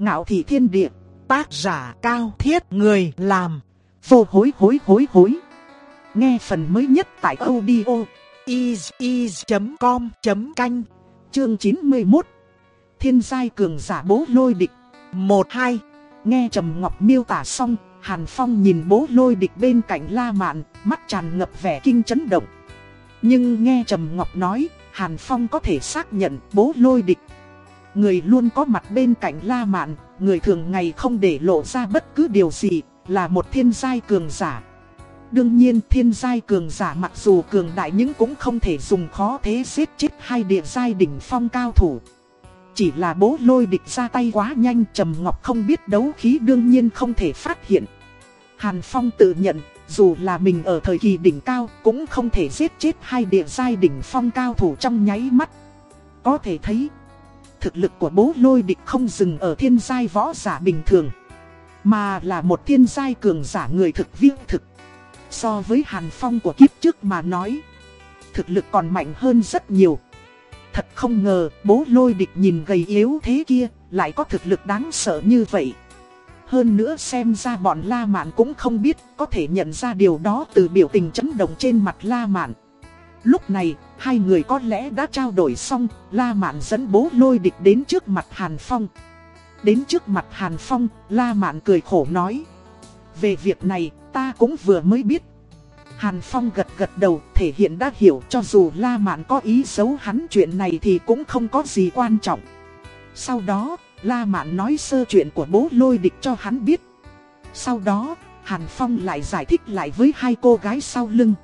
Ngạo thị thiên địa, tác giả cao thiết người làm, vô hối hối hối hối. Nghe phần mới nhất tại audio is.com.canh, chương 91. Thiên giai cường giả bố lôi địch, 1-2. Nghe Trầm Ngọc miêu tả xong, Hàn Phong nhìn bố lôi địch bên cạnh La Mạn, mắt tràn ngập vẻ kinh chấn động. Nhưng nghe Trầm Ngọc nói, Hàn Phong có thể xác nhận bố lôi địch. Người luôn có mặt bên cạnh La Mạn, người thường ngày không để lộ ra bất cứ điều gì, là một thiên giai cường giả. Đương nhiên thiên giai cường giả mặc dù cường đại nhưng cũng không thể dùng khó thế giết chết hai địa giai đỉnh phong cao thủ. Chỉ là bố lôi địch ra tay quá nhanh Trầm Ngọc không biết đấu khí đương nhiên không thể phát hiện. Hàn Phong tự nhận dù là mình ở thời kỳ đỉnh cao cũng không thể giết chết hai địa giai đỉnh phong cao thủ trong nháy mắt. Có thể thấy, thực lực của bố lôi địch không dừng ở thiên giai võ giả bình thường, mà là một thiên giai cường giả người thực viên thực. So với Hàn Phong của kiếp trước mà nói, thực lực còn mạnh hơn rất nhiều. Thật không ngờ bố lôi địch nhìn gầy yếu thế kia lại có thực lực đáng sợ như vậy. Hơn nữa xem ra bọn La Mạn cũng không biết có thể nhận ra điều đó từ biểu tình chấn động trên mặt La Mạn. Lúc này, hai người có lẽ đã trao đổi xong, La Mạn dẫn bố lôi địch đến trước mặt Hàn Phong. Đến trước mặt Hàn Phong, La Mạn cười khổ nói. Về việc này, ta cũng vừa mới biết. Hàn Phong gật gật đầu, thể hiện đã hiểu cho dù La Mạn có ý xấu hắn chuyện này thì cũng không có gì quan trọng. Sau đó, La Mạn nói sơ chuyện của bố lôi địch cho hắn biết. Sau đó, Hàn Phong lại giải thích lại với hai cô gái sau lưng.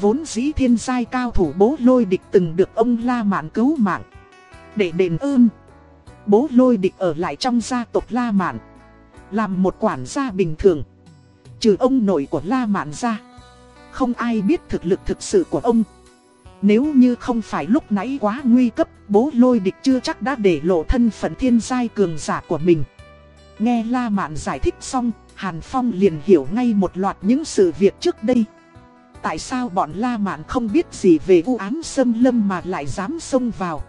Vốn dĩ thiên giai cao thủ bố lôi địch từng được ông La Mạn cứu mạng. Để đền ơn, bố lôi địch ở lại trong gia tộc La Mạn. Làm một quản gia bình thường. Trừ ông nội của La Mạn ra. Không ai biết thực lực thực sự của ông. Nếu như không phải lúc nãy quá nguy cấp, bố lôi địch chưa chắc đã để lộ thân phận thiên giai cường giả của mình. Nghe La Mạn giải thích xong, Hàn Phong liền hiểu ngay một loạt những sự việc trước đây. Tại sao bọn La Mạn không biết gì về u ám xâm lâm mà lại dám xông vào?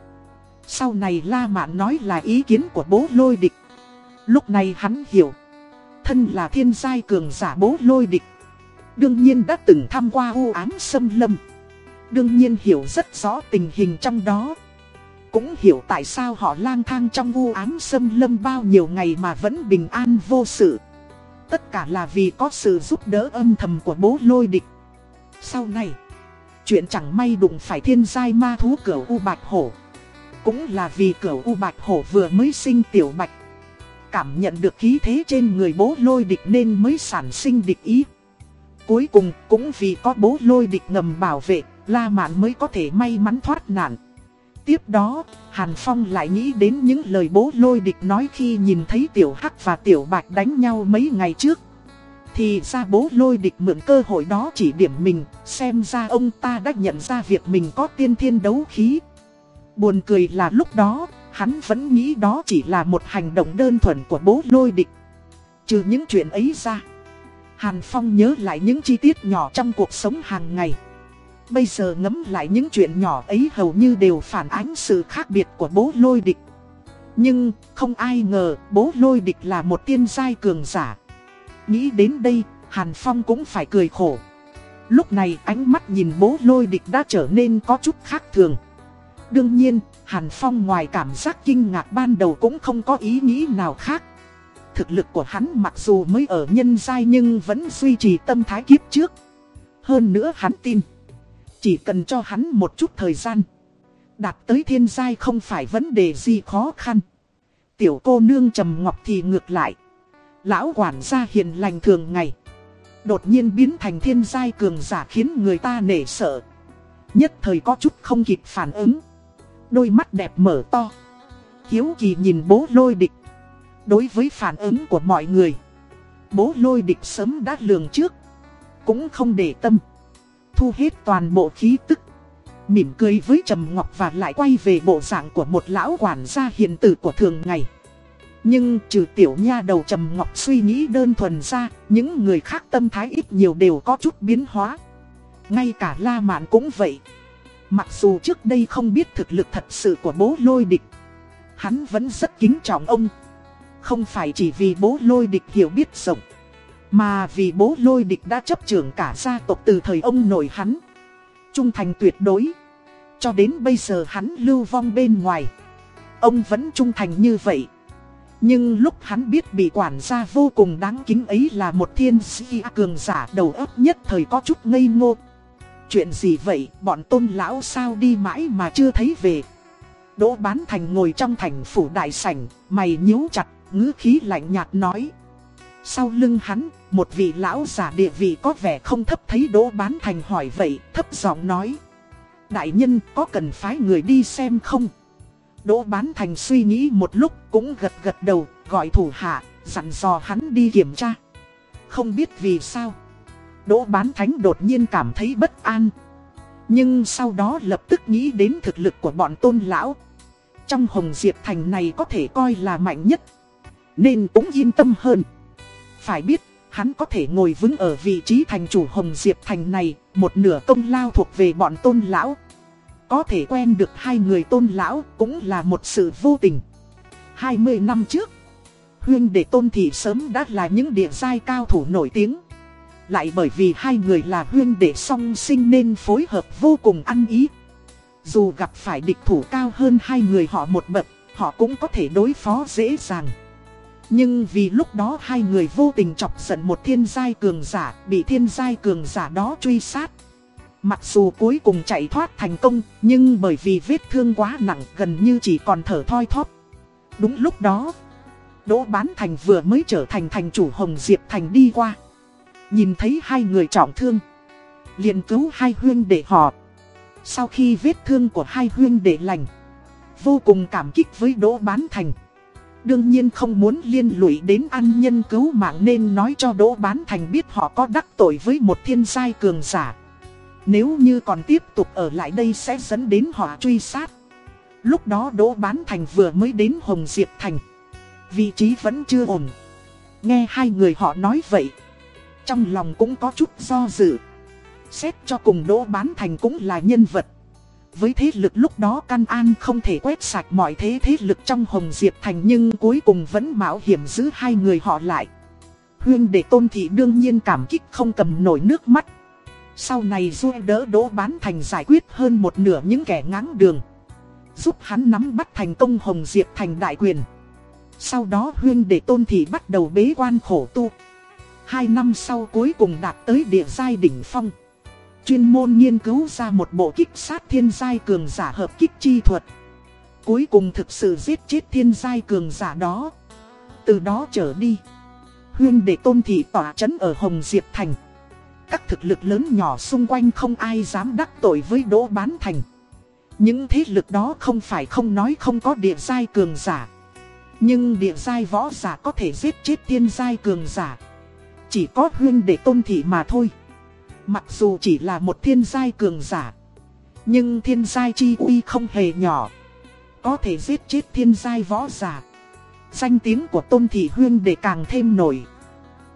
Sau này La Mạn nói là ý kiến của bố lôi địch. Lúc này hắn hiểu. Thân là thiên giai cường giả bố lôi địch. Đương nhiên đã từng tham qua u ám xâm lâm. Đương nhiên hiểu rất rõ tình hình trong đó Cũng hiểu tại sao họ lang thang trong u ám xâm lâm bao nhiêu ngày mà vẫn bình an vô sự Tất cả là vì có sự giúp đỡ âm thầm của bố lôi địch sau này Chuyện chẳng may đụng phải thiên giai ma thú cửa U Bạch Hổ Cũng là vì cửa U Bạch Hổ vừa mới sinh tiểu bạch Cảm nhận được khí thế trên người bố lôi địch nên mới sản sinh địch ý Cuối cùng cũng vì có bố lôi địch ngầm bảo vệ La Mạn mới có thể may mắn thoát nạn. Tiếp đó, Hàn Phong lại nghĩ đến những lời bố lôi địch nói khi nhìn thấy Tiểu Hắc và Tiểu Bạch đánh nhau mấy ngày trước. Thì ra bố lôi địch mượn cơ hội đó chỉ điểm mình, xem ra ông ta đã nhận ra việc mình có tiên thiên đấu khí. Buồn cười là lúc đó, hắn vẫn nghĩ đó chỉ là một hành động đơn thuần của bố lôi địch. Trừ những chuyện ấy ra, Hàn Phong nhớ lại những chi tiết nhỏ trong cuộc sống hàng ngày. Bây giờ ngẫm lại những chuyện nhỏ ấy hầu như đều phản ánh sự khác biệt của bố lôi địch. Nhưng không ai ngờ bố lôi địch là một tiên giai cường giả. Nghĩ đến đây, Hàn Phong cũng phải cười khổ. Lúc này ánh mắt nhìn bố lôi địch đã trở nên có chút khác thường. Đương nhiên, Hàn Phong ngoài cảm giác kinh ngạc ban đầu cũng không có ý nghĩ nào khác. Thực lực của hắn mặc dù mới ở nhân giai nhưng vẫn duy trì tâm thái kiếp trước. Hơn nữa hắn tin. Chỉ cần cho hắn một chút thời gian. Đạt tới thiên giai không phải vấn đề gì khó khăn. Tiểu cô nương trầm ngọc thì ngược lại. Lão quản gia hiền lành thường ngày. Đột nhiên biến thành thiên giai cường giả khiến người ta nể sợ. Nhất thời có chút không kịp phản ứng. Đôi mắt đẹp mở to. Hiếu kỳ nhìn bố lôi địch. Đối với phản ứng của mọi người. Bố lôi địch sớm đã lường trước. Cũng không để tâm thu hết toàn bộ khí tức. Mỉm cười với Trầm Ngọc và lại quay về bộ dạng của một lão quản gia hiền tử của thường ngày. Nhưng trừ tiểu nha đầu Trầm Ngọc suy nghĩ đơn thuần ra, những người khác tâm thái ít nhiều đều có chút biến hóa. Ngay cả La Mạn cũng vậy. Mặc dù trước đây không biết thực lực thật sự của bố lôi địch, hắn vẫn rất kính trọng ông. không phải chỉ vì bố lôi địch hiểu biết rộng Mà vì bố lôi địch đã chấp trưởng cả gia tộc từ thời ông nội hắn Trung thành tuyệt đối Cho đến bây giờ hắn lưu vong bên ngoài Ông vẫn trung thành như vậy nhưng lúc hắn biết bị quản gia vô cùng đáng kính ấy là một thiên sĩ cường giả đầu óc nhất thời có chút ngây ngô. Chuyện gì vậy? Bọn tôn lão sao đi mãi mà chưa thấy về? Đỗ bán thành ngồi trong thành phủ đại sảnh, Mày nhíu chặt, ngữ khí lạnh nhạt nói. Sau lưng hắn, Một vị lão giả địa vị có vẻ không thấp thấy Đỗ bán thành hỏi vậy, Thấp giọng nói. Đại nhân, có cần phái người đi xem không? Đỗ bán thành suy nghĩ một lúc cũng gật gật đầu, Gọi thủ hạ, dặn dò hắn đi kiểm tra. Không biết vì sao, Đỗ bán thánh đột nhiên cảm thấy bất an. Nhưng sau đó lập tức nghĩ đến thực lực của bọn tôn lão. Trong Hồng Diệp Thành này có thể coi là mạnh nhất, Nên cũng yên tâm hơn. Phải biết, hắn có thể ngồi vững ở vị trí thành chủ Hồng Diệp Thành này, Một nửa công lao thuộc về bọn tôn lão. Có thể quen được hai người tôn lão cũng là một sự vô tình. 20 năm trước, Huyên đệ tôn thị sớm đã là những địa giai cao thủ nổi tiếng. Lại bởi vì hai người là huyên đệ song sinh nên phối hợp vô cùng ăn ý. Dù gặp phải địch thủ cao hơn hai người họ một bậc, Họ cũng có thể đối phó dễ dàng. Nhưng vì lúc đó hai người vô tình chọc giận một thiên giai cường giả, Bị thiên giai cường giả đó truy sát Mặc dù cuối cùng chạy thoát thành công, Nhưng bởi vì vết thương quá nặng gần như chỉ còn thở thoi thóp. Đúng lúc đó, Đỗ Bán Thành vừa mới trở thành thành chủ Hồng Diệp Thành đi qua. Nhìn thấy hai người trọng thương, liền cứu hai huyên để họ. Sau khi vết thương của hai huyên để lành, Vô cùng cảm kích với Đỗ Bán Thành. Đương nhiên không muốn liên lụy đến ăn nhân cứu mạng nên nói cho Đỗ Bán Thành biết họ có đắc tội với một thiên giai cường giả. Nếu như còn tiếp tục ở lại đây sẽ dẫn đến họ truy sát. Lúc đó Đỗ Bán Thành vừa mới đến Hồng Diệp Thành. Vị trí vẫn chưa ổn. Nghe hai người họ nói vậy, trong lòng cũng có chút do dự. Xét cho cùng Đỗ Bán Thành cũng là nhân vật. Với thế lực lúc đó căn an không thể quét sạch mọi thế thế lực trong Hồng Diệp Thành Nhưng cuối cùng vẫn mạo hiểm giữ hai người họ lại. Huyên để tôn thị đương nhiên cảm kích không cầm nổi nước mắt. Sau này du đỡ Đỗ Bán Thành giải quyết hơn một nửa những kẻ ngáng đường Giúp hắn nắm bắt thành công Hồng Diệp Thành đại quyền Sau đó huyên để tôn thị bắt đầu bế quan khổ tu Hai năm sau cuối cùng đạt tới địa giai đỉnh phong. Chuyên môn nghiên cứu ra một bộ kích sát thiên giai cường giả hợp kích chi thuật. Cuối cùng thực sự giết chết thiên giai cường giả đó. Từ đó trở đi. Huyên để tôn thị tỏa chấn ở Hồng Diệp Thành. Các thực lực lớn nhỏ xung quanh không ai dám đắc tội với Đỗ Bán Thành. Những thế lực đó không phải không nói không có địa giai cường giả. Nhưng địa giai võ giả có thể giết chết thiên giai cường giả. Chỉ có huyên để tôn thị mà thôi Mặc dù chỉ là một thiên giai cường giả Nhưng thiên giai chi uy không hề nhỏ Có thể giết chết thiên giai võ giả Danh tiếng của tôn thị huyên để càng thêm nổi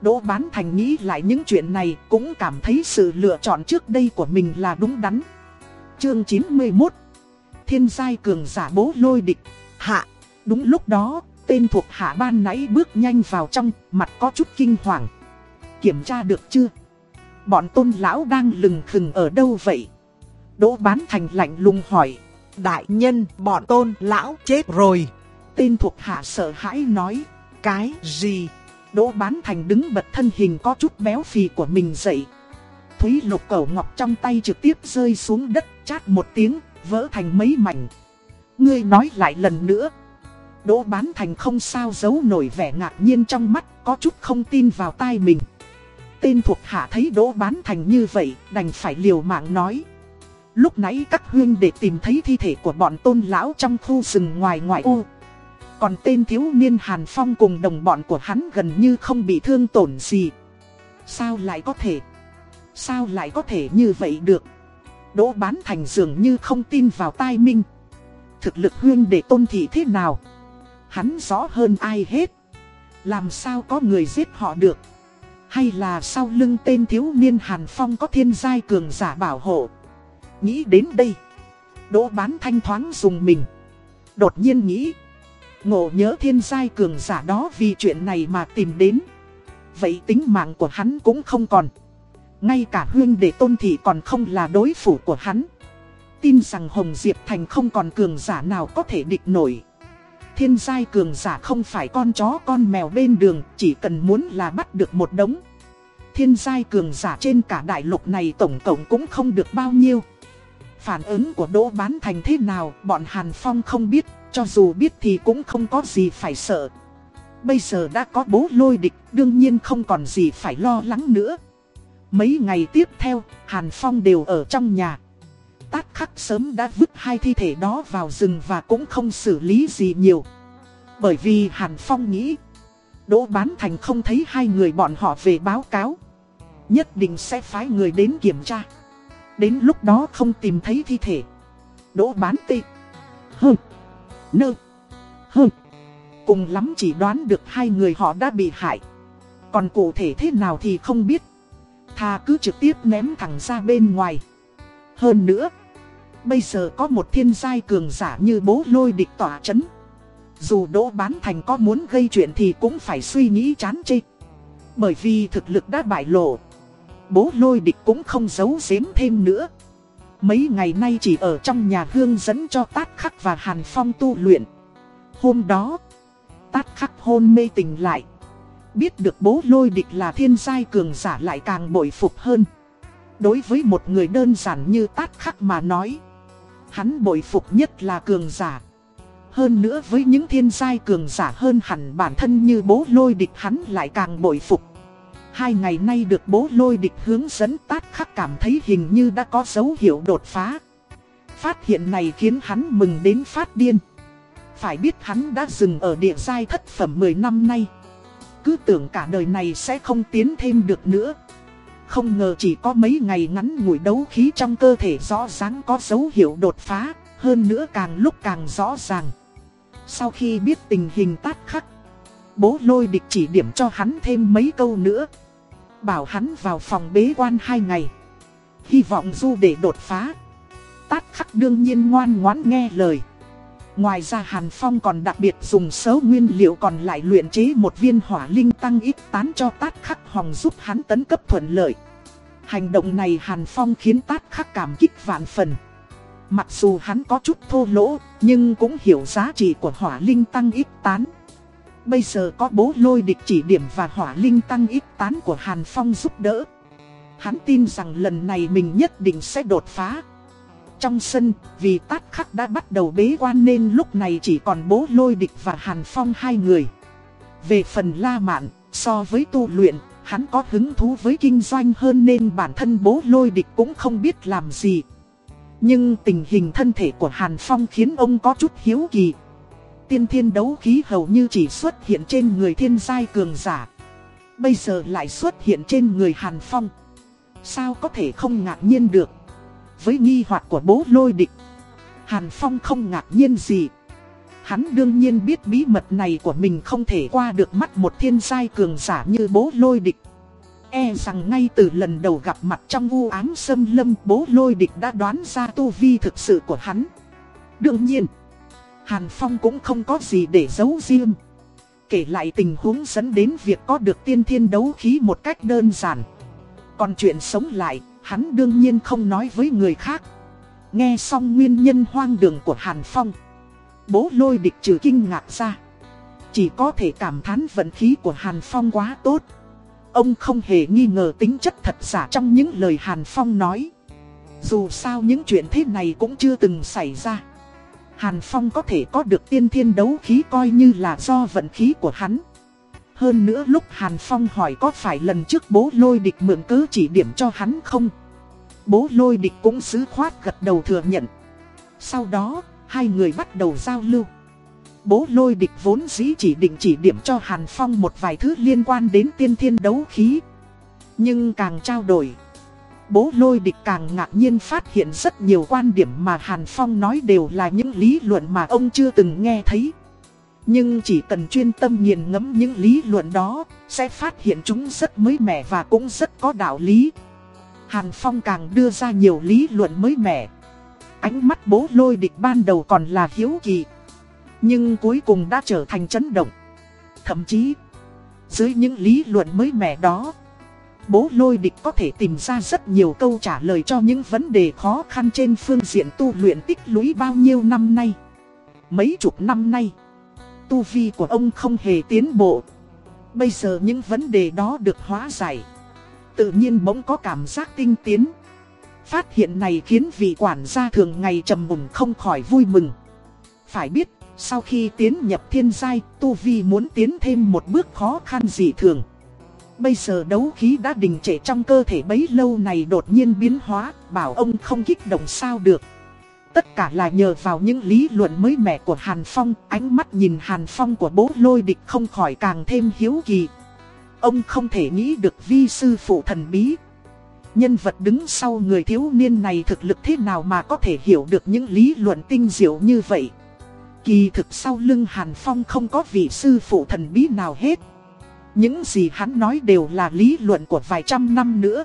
Đỗ Bán Thành nghĩ lại những chuyện này cũng cảm thấy sự lựa chọn trước đây của mình là đúng đắn. Chương 91 Thiên giai cường giả bố lôi địch, hạ. Đúng lúc đó, tên thuộc hạ ban nãy bước nhanh vào trong, mặt có chút kinh hoàng kiểm tra được chưa? Bọn tôn lão đang lừng khừng ở đâu vậy? Đỗ bán thành lạnh lùng hỏi. Đại nhân, bọn tôn lão chết rồi. Tên thuộc hạ sợ hãi nói. Cái gì? Đỗ bán thành đứng bật thân hình có chút béo phì của mình dậy. Thúy lục cẩu ngọc trong tay trực tiếp rơi xuống đất chát một tiếng, vỡ thành mấy mảnh. Ngươi nói lại lần nữa. Đỗ bán thành không sao giấu nổi vẻ ngạc nhiên trong mắt, có chút không tin vào tai mình tên thuộc hạ thấy đỗ bán thành như vậy, đành phải liều mạng nói. Lúc nãy các huyên để tìm thấy thi thể của bọn tôn lão trong khu rừng ngoài ngoại ô. Còn tên thiếu niên Hàn Phong cùng đồng bọn của hắn gần như không bị thương tổn gì. Sao lại có thể? Sao lại có thể như vậy được? Đỗ bán thành dường như không tin vào tai minh. Thực lực huyên để tôn thị thế nào? Hắn rõ hơn ai hết. Làm sao có người giết họ được? Hay là sau lưng tên thiếu niên Hàn Phong có thiên giai cường giả bảo hộ Nghĩ đến đây, Đỗ bán thanh thoáng dùng mình Đột nhiên nghĩ Ngộ nhớ thiên giai cường giả đó vì chuyện này mà tìm đến. Vậy tính mạng của hắn cũng không còn. Ngay cả huyên đệ tôn thị còn không là đối thủ của hắn. Tin rằng Hồng Diệp Thành không còn cường giả nào có thể địch nổi. Thiên giai cường giả không phải con chó con mèo bên đường, chỉ cần muốn là bắt được một đống. Thiên giai cường giả trên cả đại lục này tổng cộng cũng không được bao nhiêu. Phản ứng của Đỗ Bán Thành thế nào, bọn Hàn Phong không biết, cho dù biết thì cũng không có gì phải sợ. Bây giờ đã có bố lôi địch, đương nhiên không còn gì phải lo lắng nữa. Mấy ngày tiếp theo, Hàn Phong đều ở trong nhà. Tát khắc sớm đã vứt hai thi thể đó vào rừng và cũng không xử lý gì nhiều. Bởi vì Hàn Phong nghĩ, Đỗ Bán Thành không thấy hai người bọn họ về báo cáo. Nhất định sẽ phái người đến kiểm tra. Đến lúc đó không tìm thấy thi thể. Đỗ Bán Tị. Hừ. Nơ. hơ. Cùng lắm chỉ đoán được hai người họ đã bị hại. Còn cụ thể thế nào thì không biết. Thà cứ trực tiếp ném thẳng ra bên ngoài. Hơn nữa. Bây giờ có một thiên giai cường giả như bố lôi địch tỏa chấn. Dù Đỗ Bán Thành có muốn gây chuyện thì cũng phải suy nghĩ chán chê. Bởi vì thực lực đã bại lộ. Bố lôi địch cũng không giấu giếm thêm nữa. Mấy ngày nay chỉ ở trong nhà hương dẫn cho Tát Khắc và Hàn Phong tu luyện. Hôm đó, Tát Khắc hôn mê tỉnh lại. Biết được bố lôi địch là thiên giai cường giả lại càng bội phục hơn. Đối với một người đơn giản như Tát Khắc mà nói, hắn bội phục nhất là cường giả. Hơn nữa với những thiên giai cường giả hơn hẳn bản thân như bố lôi địch hắn lại càng bội phục. Hai ngày nay được bố lôi địch hướng dẫn tát khắc cảm thấy hình như đã có dấu hiệu đột phá. Phát hiện này khiến hắn mừng đến phát điên. Phải biết hắn đã dừng ở địa giai thất phẩm 10 năm nay. Cứ tưởng cả đời này sẽ không tiến thêm được nữa. Không ngờ chỉ có mấy ngày ngắn ngủi đấu khí trong cơ thể rõ ràng có dấu hiệu đột phá, hơn nữa càng lúc càng rõ ràng. Sau khi biết tình hình tát khắc, bố lôi địch chỉ điểm cho hắn thêm mấy câu nữa. Bảo hắn vào phòng bế quan hai ngày. Hy vọng du để đột phá. Tát khắc đương nhiên ngoan ngoãn nghe lời. Ngoài ra Hàn Phong còn đặc biệt dùng số nguyên liệu còn lại luyện chế một viên hỏa linh tăng ít tán cho tát khắc hòng giúp hắn tấn cấp thuận lợi. Hành động này Hàn Phong khiến tát khắc cảm kích vạn phần. Mặc dù hắn có chút thô lỗ, nhưng cũng hiểu giá trị của hỏa linh tăng ít tán. Bây giờ có bố lôi địch chỉ điểm và hỏa linh tăng ít tán của Hàn Phong giúp đỡ. Hắn tin rằng lần này mình nhất định sẽ đột phá. Trong sân, vì tát khắc đã bắt đầu bế quan nên lúc này chỉ còn bố lôi địch và Hàn Phong hai người. Về phần La Mạn, so với tu luyện, hắn có hứng thú với kinh doanh hơn nên bản thân bố lôi địch cũng không biết làm gì. Nhưng tình hình thân thể của Hàn Phong khiến ông có chút hiếu kỳ. Tiên thiên đấu khí hầu như chỉ xuất hiện trên người thiên giai cường giả. Bây giờ lại xuất hiện trên người Hàn Phong. Sao có thể không ngạc nhiên được? Với nghi hoặc của bố lôi địch, Hàn Phong không ngạc nhiên gì. Hắn đương nhiên biết bí mật này của mình không thể qua được mắt một thiên giai cường giả như bố lôi địch. E rằng ngay từ lần đầu gặp mặt trong vu ám sâm lâm bố lôi địch đã đoán ra tu vi thực sự của hắn. Đương nhiên, Hàn Phong cũng không có gì để giấu riêng. Kể lại tình huống dẫn đến việc có được tiên thiên đấu khí một cách đơn giản. Còn chuyện sống lại, hắn đương nhiên không nói với người khác. Nghe xong nguyên nhân hoang đường của Hàn Phong. Bố lôi địch trừ kinh ngạc ra. Chỉ có thể cảm thán vận khí của Hàn Phong quá tốt. Ông không hề nghi ngờ tính chất thật giả trong những lời Hàn Phong nói. Dù sao những chuyện thế này cũng chưa từng xảy ra. Hàn Phong có thể có được tiên thiên đấu khí coi như là do vận khí của hắn. Hơn nữa lúc Hàn Phong hỏi có phải lần trước bố lôi địch mượn cớ chỉ điểm cho hắn không? Bố lôi địch cũng xứ khoát gật đầu thừa nhận. Sau đó, hai người bắt đầu giao lưu. Bố lôi địch vốn dĩ chỉ định chỉ điểm cho Hàn Phong một vài thứ liên quan đến tiên thiên đấu khí. Nhưng càng trao đổi, bố lôi địch càng ngạc nhiên phát hiện rất nhiều quan điểm mà Hàn Phong nói đều là những lý luận mà ông chưa từng nghe thấy. Nhưng chỉ cần chuyên tâm nghiền ngẫm những lý luận đó, sẽ phát hiện chúng rất mới mẻ và cũng rất có đạo lý. Hàn Phong càng đưa ra nhiều lý luận mới mẻ. Ánh mắt bố lôi địch ban đầu còn là hiếu kỳ. Nhưng cuối cùng đã trở thành chấn động. Thậm chí, dưới những lý luận mới mẻ đó, bố lôi địch có thể tìm ra rất nhiều câu trả lời cho những vấn đề khó khăn trên phương diện tu luyện tích lũy bao nhiêu năm nay. Mấy chục năm nay, tu vi của ông không hề tiến bộ. Bây giờ những vấn đề đó được hóa giải. Tự nhiên bỗng có cảm giác tinh tiến. Phát hiện này khiến vị quản gia thường ngày trầm mùng không khỏi vui mừng. Phải biết, sau khi tiến nhập thiên giai, Tu Vi muốn tiến thêm một bước khó khăn dị thường. Bây giờ đấu khí đã đình trệ trong cơ thể bấy lâu này đột nhiên biến hóa, bảo ông không kích động sao được. Tất cả là nhờ vào những lý luận mới mẻ của Hàn Phong, ánh mắt nhìn Hàn Phong của bố lôi địch không khỏi càng thêm hiếu kỳ. Ông không thể nghĩ được vi sư phụ thần bí. Nhân vật đứng sau người thiếu niên này thực lực thế nào mà có thể hiểu được những lý luận tinh diệu như vậy. Kỳ thực sau lưng Hàn Phong không có vị sư phụ thần bí nào hết. Những gì hắn nói đều là lý luận của vài trăm năm nữa.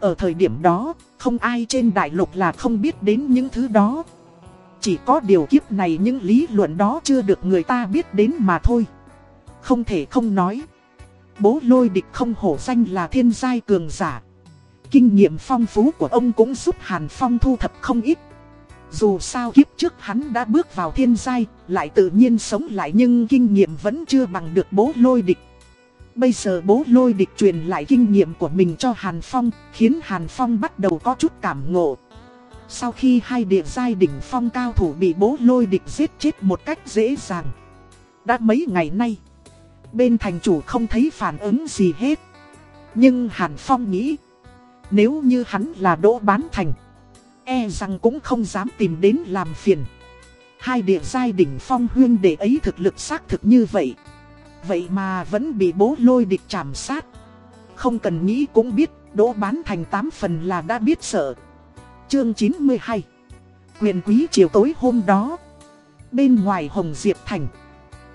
Ở thời điểm đó, không ai trên đại lục là không biết đến những thứ đó. Chỉ có điều kiếp này những lý luận đó chưa được người ta biết đến mà thôi. Không thể không nói. Bố lôi địch không hổ danh là thiên giai cường giả. Kinh nghiệm phong phú của ông cũng giúp Hàn Phong thu thập không ít. Dù sao kiếp trước hắn đã bước vào thiên giai, lại tự nhiên sống lại nhưng kinh nghiệm vẫn chưa bằng được bố lôi địch. Bây giờ bố lôi địch truyền lại kinh nghiệm của mình cho Hàn Phong, khiến Hàn Phong bắt đầu có chút cảm ngộ. Sau khi hai địa giai đỉnh phong cao thủ bị bố lôi địch giết chết một cách dễ dàng. Đã mấy ngày nay, bên thành chủ không thấy phản ứng gì hết. Nhưng Hàn Phong nghĩ, nếu như hắn là đỗ bán thành, e rằng cũng không dám tìm đến làm phiền. Hai địa giai đỉnh phong huyên để ấy thực lực xác thực như vậy. Vậy mà vẫn bị bố lôi địch chạm sát. Không cần nghĩ cũng biết, Đỗ bán thành 8 phần là đã biết sợ. Chương 92 Quyền quý chiều tối hôm đó. Bên ngoài Hồng Diệp Thành,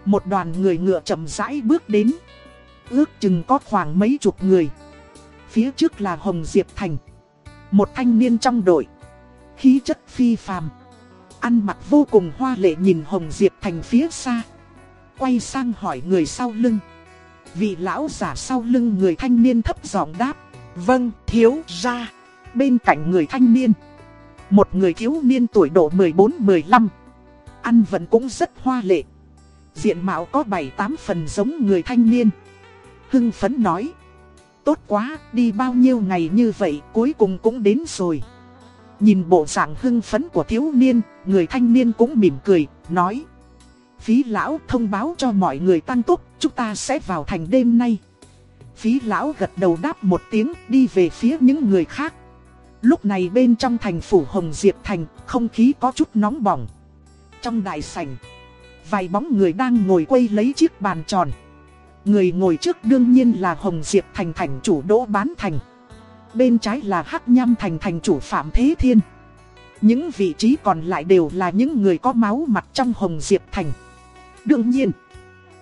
Một đoàn người ngựa chậm rãi bước đến. Ước chừng có khoảng mấy chục người. Phía trước là Hồng Diệp Thành, Một thanh niên trong đội. Khí chất phi phàm, Ăn mặc vô cùng hoa lệ nhìn Hồng Diệp Thành phía xa quay sang hỏi người sau lưng. Vị lão giả sau lưng người thanh niên thấp giọng đáp. Vâng, thiếu ra. Bên cạnh người thanh niên. Một người thiếu niên tuổi độ 14-15. Ăn vẫn cũng rất hoa lệ. Diện mạo có 7-8 phần giống người thanh niên. Hưng phấn nói. Tốt quá, đi bao nhiêu ngày như vậy cuối cùng cũng đến rồi. Nhìn bộ dạng hưng phấn của thiếu niên, người thanh niên cũng mỉm cười, nói. Phí lão thông báo cho mọi người tăng tốc, chúng ta sẽ vào thành đêm nay. Phí lão gật đầu đáp một tiếng đi về phía những người khác. Lúc này bên trong thành phủ Hồng Diệp Thành, không khí có chút nóng bỏng. Trong đại sảnh, vài bóng người đang ngồi quay lấy chiếc bàn tròn. Người ngồi trước đương nhiên là Hồng Diệp Thành thành chủ Đỗ Bán Thành. Bên trái là Hắc Nham Thành thành chủ Phạm Thế Thiên. Những vị trí còn lại đều là những người có máu mặt trong Hồng Diệp Thành. Đương nhiên,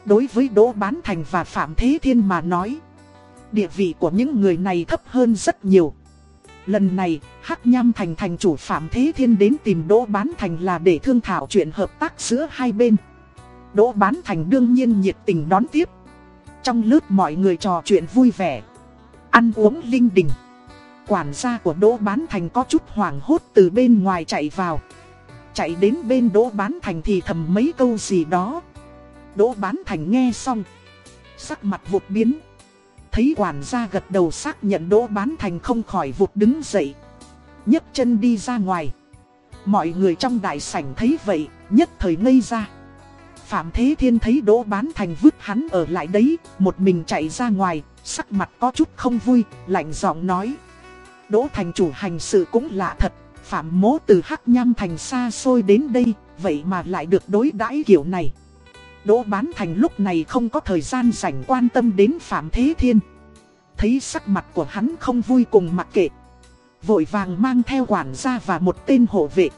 đối với Đỗ Bán Thành và Phạm Thế Thiên mà nói, địa vị của những người này thấp hơn rất nhiều. Lần này, Hắc Nham Thành thành chủ Phạm Thế Thiên đến tìm Đỗ Bán Thành là để thương thảo chuyện hợp tác giữa hai bên. Đỗ Bán Thành đương nhiên nhiệt tình đón tiếp. Trong lớp mọi người trò chuyện vui vẻ, ăn uống linh đình. Quản gia của Đỗ Bán Thành có chút hoảng hốt từ bên ngoài chạy vào. Chạy đến bên Đỗ Bán Thành thì thầm mấy câu gì đó. Đỗ Bán Thành nghe xong. Sắc mặt vụt biến. Thấy quản gia gật đầu xác nhận Đỗ Bán Thành không khỏi vụt đứng dậy. nhấc chân đi ra ngoài. Mọi người trong đại sảnh thấy vậy, nhất thời ngây ra. Phạm Thế Thiên thấy Đỗ Bán Thành vứt hắn ở lại đấy, một mình chạy ra ngoài, sắc mặt có chút không vui, lạnh giọng nói. Đỗ Thành chủ hành sự cũng lạ thật, Phạm Mố từ Hắc Nham Thành xa xôi đến đây, vậy mà lại được đối đãi kiểu này. Đỗ Bán Thành lúc này không có thời gian rảnh quan tâm đến Phạm Thế Thiên. Thấy sắc mặt của hắn không vui cùng mặc kệ. Vội vàng mang theo quản gia và một tên hộ vệ.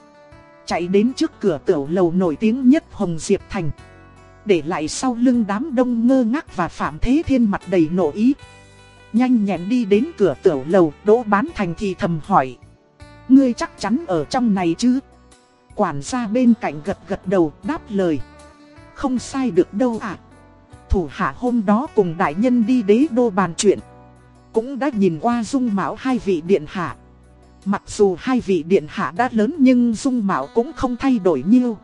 Chạy đến trước cửa tiểu lầu nổi tiếng nhất Hồng Diệp Thành. Để lại sau lưng đám đông ngơ ngác và Phạm Thế Thiên mặt đầy nộ ý. Nhanh nhẹn đi đến cửa tiểu lầu, Đỗ Bán Thành thì thầm hỏi. Ngươi chắc chắn ở trong này chứ? Quản gia bên cạnh gật gật đầu đáp lời. Không sai được đâu ạ. Thủ hạ hôm đó cùng đại nhân đi đế đô bàn chuyện. Cũng đã nhìn qua dung mạo hai vị điện hạ. Mặc dù hai vị điện hạ đã lớn nhưng dung mạo cũng không thay đổi nhiêu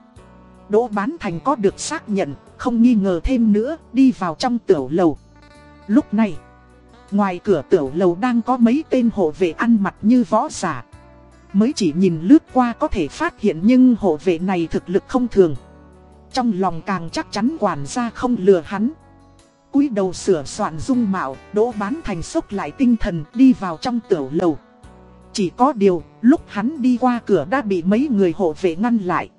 Đỗ bán thành có được xác nhận, không nghi ngờ thêm nữa, đi vào trong tiểu lầu. Lúc này, ngoài cửa tiểu lầu đang có mấy tên hộ vệ ăn mặc như võ giả. Mới chỉ nhìn lướt qua có thể phát hiện nhưng hộ vệ này thực lực không thường. Trong lòng càng chắc chắn quản gia không lừa hắn. Cúi đầu sửa soạn dung mạo, đỗ bán thành sốc lại tinh thần đi vào trong tiểu lầu. Chỉ có điều, lúc hắn đi qua cửa đã bị mấy người hộ vệ ngăn lại.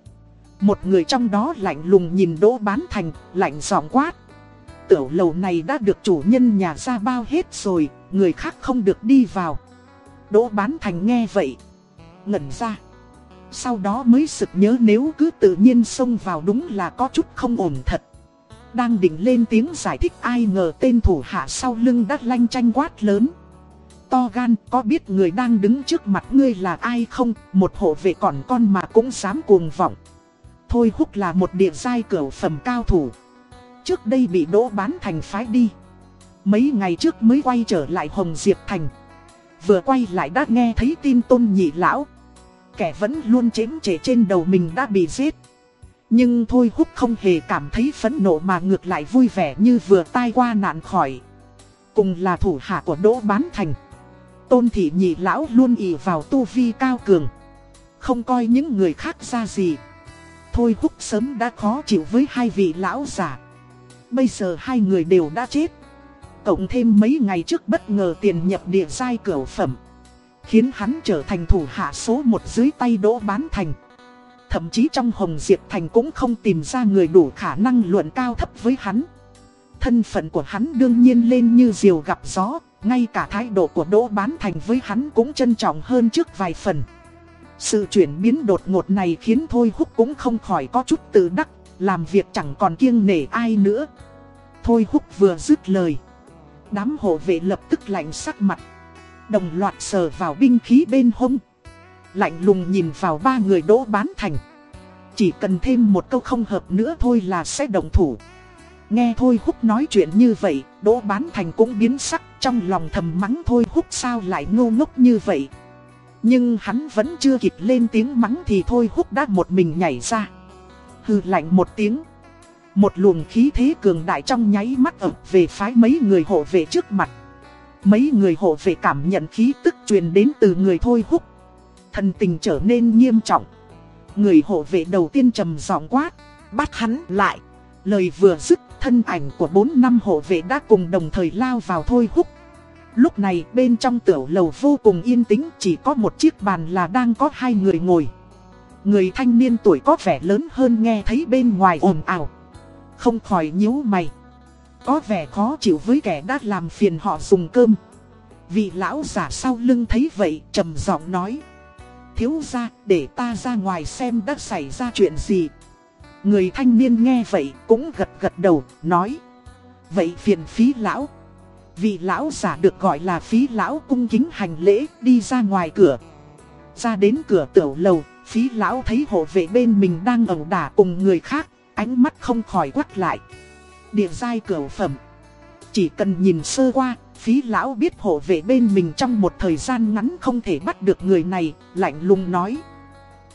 Một người trong đó lạnh lùng nhìn đỗ bán thành, lạnh giọng quát. Tiểu lầu này đã được chủ nhân nhà ra bao hết rồi, người khác không được đi vào. Đỗ bán thành nghe vậy ngẩn ra. Sau đó mới sực nhớ nếu cứ tự nhiên xông vào đúng là có chút không ổn thật. Đang định lên tiếng giải thích ai ngờ tên thủ hạ sau lưng đắt lanh tranh quát lớn. To gan có biết người đang đứng trước mặt ngươi là ai không, một hộ vệ còn con mà cũng dám cuồng vọng. Thôi húc là một địa giai cửa phẩm cao thủ. Trước đây bị đỗ bán thành phái đi. Mấy ngày trước mới quay trở lại Hồng Diệp Thành. Vừa quay lại đã nghe thấy tin tôn nhị lão Kẻ vẫn luôn chém chế trên đầu mình đã bị giết. Nhưng Thôi Húc không hề cảm thấy phẫn nộ mà ngược lại vui vẻ như vừa tai qua nạn khỏi. Cùng là thủ hạ của Đỗ Bán Thành, Tôn thị nhị lão luôn ỉ vào tu vi cao cường, Không coi những người khác ra gì. Thôi Húc sớm đã khó chịu với hai vị lão giả Bây giờ hai người đều đã chết. Cộng thêm mấy ngày trước bất ngờ tiền nhập địa giai cửa phẩm. Khiến hắn trở thành thủ hạ số một dưới tay đỗ bán thành. Thậm chí trong Hồng Diệp Thành cũng không tìm ra người đủ khả năng luận cao thấp với hắn. Thân phận của hắn đương nhiên lên như diều gặp gió, Ngay cả thái độ của Đỗ Bán Thành với hắn cũng trân trọng hơn trước vài phần. Sự chuyển biến đột ngột này khiến Thôi Húc cũng không khỏi có chút tự đắc, Làm việc chẳng còn kiêng nể ai nữa. Thôi Húc vừa dứt lời. Đám hộ vệ lập tức lạnh sắc mặt. Đồng loạt sờ vào binh khí bên hông. Lạnh lùng nhìn vào ba người đỗ bán thành. Chỉ cần thêm một câu không hợp nữa thôi là sẽ đồng thủ. Nghe Thôi Húc nói chuyện như vậy, Đỗ bán thành cũng biến sắc, Trong lòng thầm mắng Thôi Húc sao lại ngô ngốc như vậy. Nhưng hắn vẫn chưa kịp lên tiếng mắng Thì Thôi Húc đã một mình nhảy ra. Hừ lạnh một tiếng. Một luồng khí thế cường đại trong nháy mắt ập về phái mấy người hộ vệ trước mặt. Mấy người hộ vệ cảm nhận khí tức truyền đến từ người thôi húc. Thần tình trở nên nghiêm trọng. Người hộ vệ đầu tiên trầm giọng quát, bắt hắn lại. Lời vừa dứt, thân ảnh của bốn năm hộ vệ đã cùng đồng thời lao vào thôi húc. Lúc này bên trong tiểu lầu vô cùng yên tĩnh chỉ có một chiếc bàn là đang có hai người ngồi. Người thanh niên tuổi có vẻ lớn hơn nghe thấy bên ngoài ồn ào. Không khỏi nhíu mày. Có vẻ khó chịu với kẻ đã làm phiền họ dùng cơm. Vị lão giả sau lưng thấy vậy, trầm giọng nói. Thiếu ra để ta ra ngoài xem đã xảy ra chuyện gì. Người thanh niên nghe vậy cũng gật gật đầu, nói. Vậy phiền phí lão. Vị lão giả được gọi là phí lão cung kính hành lễ, đi ra ngoài cửa. Ra đến cửa tiểu lầu, Phí lão thấy hộ vệ bên mình đang ẩu đả cùng người khác, Ánh mắt không khỏi quắt lại địa giai cửu phẩm. Chỉ cần nhìn sơ qua, phí lão biết hộ vệ bên mình trong một thời gian ngắn không thể bắt được người này, lạnh lùng nói.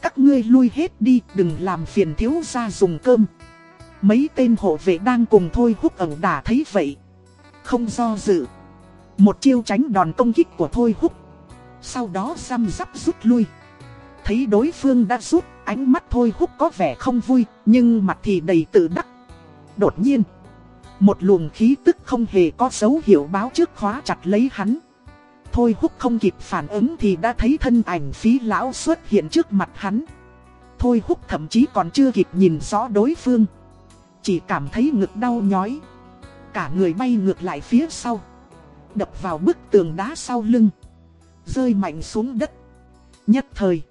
Các ngươi lui hết đi, đừng làm phiền thiếu gia dùng cơm. Mấy tên hộ vệ đang cùng thôi húc ẩu đả thấy vậy. Không do dự. Một chiêu tránh đòn công kích của thôi húc. Sau đó xăm rắp rút lui. Thấy đối phương đã rút, ánh mắt thôi húc có vẻ không vui, nhưng mặt thì đầy tự đắc. Đột nhiên. Một luồng khí tức không hề có dấu hiệu báo trước khóa chặt lấy hắn. Thôi húc không kịp phản ứng thì đã thấy thân ảnh phí lão xuất hiện trước mặt hắn. Thôi húc thậm chí còn chưa kịp nhìn rõ đối phương. Chỉ cảm thấy ngực đau nhói. Cả người bay ngược lại phía sau. Đập vào bức tường đá sau lưng. Rơi mạnh xuống đất. Nhất thời.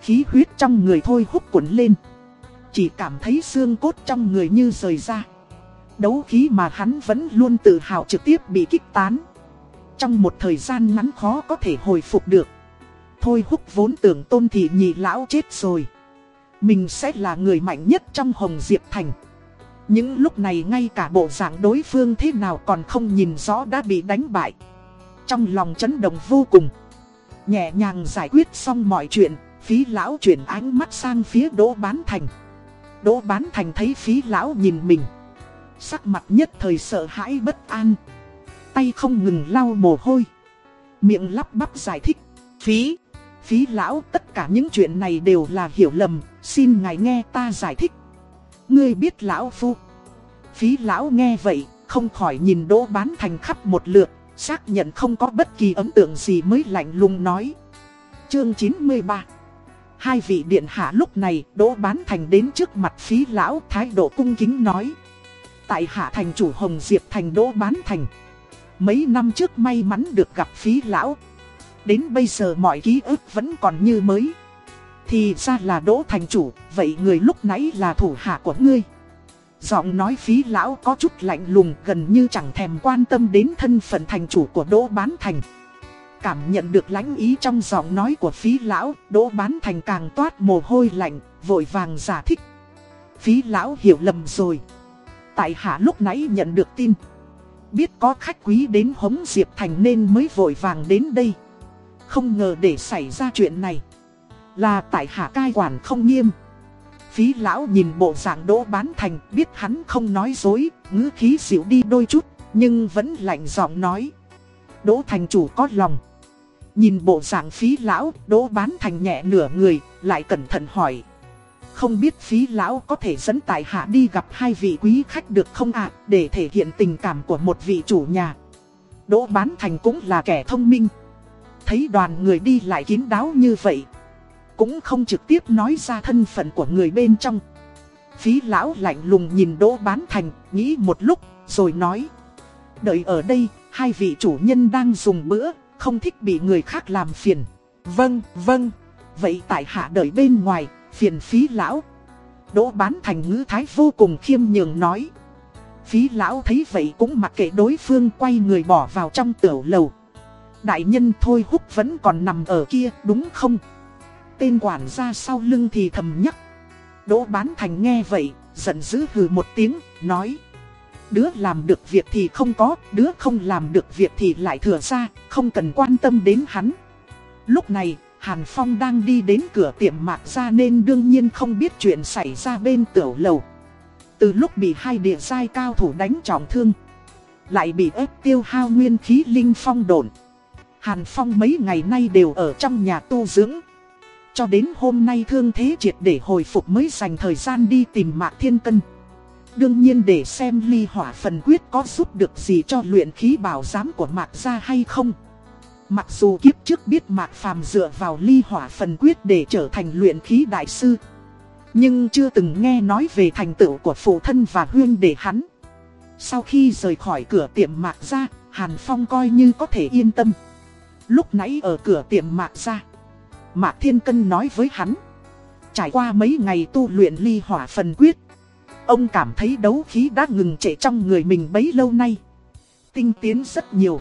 Khí huyết trong người thôi húc cuộn lên. Chỉ cảm thấy xương cốt trong người như rời ra. Đấu khí mà hắn vẫn luôn tự hào trực tiếp bị kích tán Trong một thời gian ngắn khó có thể hồi phục được Thôi húc vốn tưởng tôn thị nhị lão chết rồi Mình sẽ là người mạnh nhất trong Hồng Diệp Thành Những lúc này ngay cả bộ dạng đối phương thế nào còn không nhìn rõ đã bị đánh bại. Trong lòng chấn động vô cùng. Nhẹ nhàng giải quyết xong mọi chuyện, phí lão chuyển ánh mắt sang phía Đỗ Bán Thành. Đỗ Bán Thành thấy phí lão nhìn mình. Sắc mặt nhất thời sợ hãi bất an. Tay không ngừng lau mồ hôi. Miệng lắp bắp giải thích. Phí, phí lão tất cả những chuyện này đều là hiểu lầm, xin ngài nghe ta giải thích. Ngươi biết lão phu. Phí lão nghe vậy, không khỏi nhìn Đỗ Bán Thành khắp một lượt, xác nhận không có bất kỳ ấn tượng gì mới lạnh lùng nói. Chương 93 Hai vị điện hạ lúc này Đỗ Bán Thành đến trước mặt phí lão thái độ cung kính nói. Tại hạ thành chủ Hồng Diệp thành Đỗ Bán Thành. Mấy năm trước may mắn được gặp phí lão. Đến bây giờ mọi ký ức vẫn còn như mới. Thì ra là Đỗ Thành Chủ, vậy người lúc nãy là thủ hạ của ngươi. Giọng nói phí lão có chút lạnh lùng gần như chẳng thèm quan tâm đến thân phận thành chủ của Đỗ Bán Thành. Cảm nhận được lãnh ý trong giọng nói của phí lão, Đỗ Bán Thành càng toát mồ hôi lạnh, vội vàng giả thích. Phí lão hiểu lầm rồi. Tại hạ lúc nãy nhận được tin. Biết có khách quý đến hống Diệp Thành nên mới vội vàng đến đây. Không ngờ để xảy ra chuyện này. Là tại hạ cai quản không nghiêm. Phí lão nhìn bộ dạng đỗ bán thành biết hắn không nói dối, ngữ khí dịu đi đôi chút, nhưng vẫn lạnh giọng nói. Đỗ thành chủ có lòng. Nhìn bộ dạng phí lão, đỗ bán thành nhẹ nửa người, lại cẩn thận hỏi. Không biết phí lão có thể dẫn tại hạ đi gặp hai vị quý khách được không ạ, để thể hiện tình cảm của một vị chủ nhà. Đỗ bán thành cũng là kẻ thông minh. Thấy đoàn người đi lại kín đáo như vậy, cũng không trực tiếp nói ra thân phận của người bên trong Phí lão lạnh lùng nhìn Đỗ Bán Thành, nghĩ một lúc, rồi nói Đợi ở đây, hai vị chủ nhân đang dùng bữa, không thích bị người khác làm phiền Vâng, vâng, vậy tại hạ đợi bên ngoài, phiền phí lão Đỗ Bán Thành ngữ thái vô cùng khiêm nhường nói Phí lão thấy vậy cũng mặc kệ đối phương quay người bỏ vào trong tiểu lầu Đại nhân thôi húc vẫn còn nằm ở kia đúng không? Tên quản gia sau lưng thì thầm nhắc. Đỗ bán thành nghe vậy, giận dữ hừ một tiếng, nói. Đứa làm được việc thì không có, đứa không làm được việc thì lại thừa ra, không cần quan tâm đến hắn. Lúc này, Hàn Phong đang đi đến cửa tiệm mạc ra nên đương nhiên không biết chuyện xảy ra bên tiểu lầu. Từ lúc bị hai địa giai cao thủ đánh trọng thương, lại bị ép tiêu hao nguyên khí linh phong đồn. Hàn Phong mấy ngày nay đều ở trong nhà tu dưỡng, cho đến hôm nay thương thế triệt để hồi phục mới dành thời gian đi tìm Mạc Thiên Cân. Đương nhiên để xem ly hỏa phần quyết có giúp được gì cho luyện khí bảo giám của Mạc gia hay không. Mặc dù kiếp trước biết Mạc Phàm dựa vào ly hỏa phần quyết để trở thành luyện khí đại sư. Nhưng chưa từng nghe nói về thành tựu của phụ thân và huyên để hắn. Sau khi rời khỏi cửa tiệm Mạc gia, Hàn Phong coi như có thể yên tâm. Lúc nãy ở cửa tiệm Mạc gia Mạc Thiên Cân nói với hắn. Trải qua mấy ngày tu luyện ly hỏa phần quyết. Ông cảm thấy đấu khí đã ngừng trệ trong người mình bấy lâu nay. Tinh tiến rất nhiều.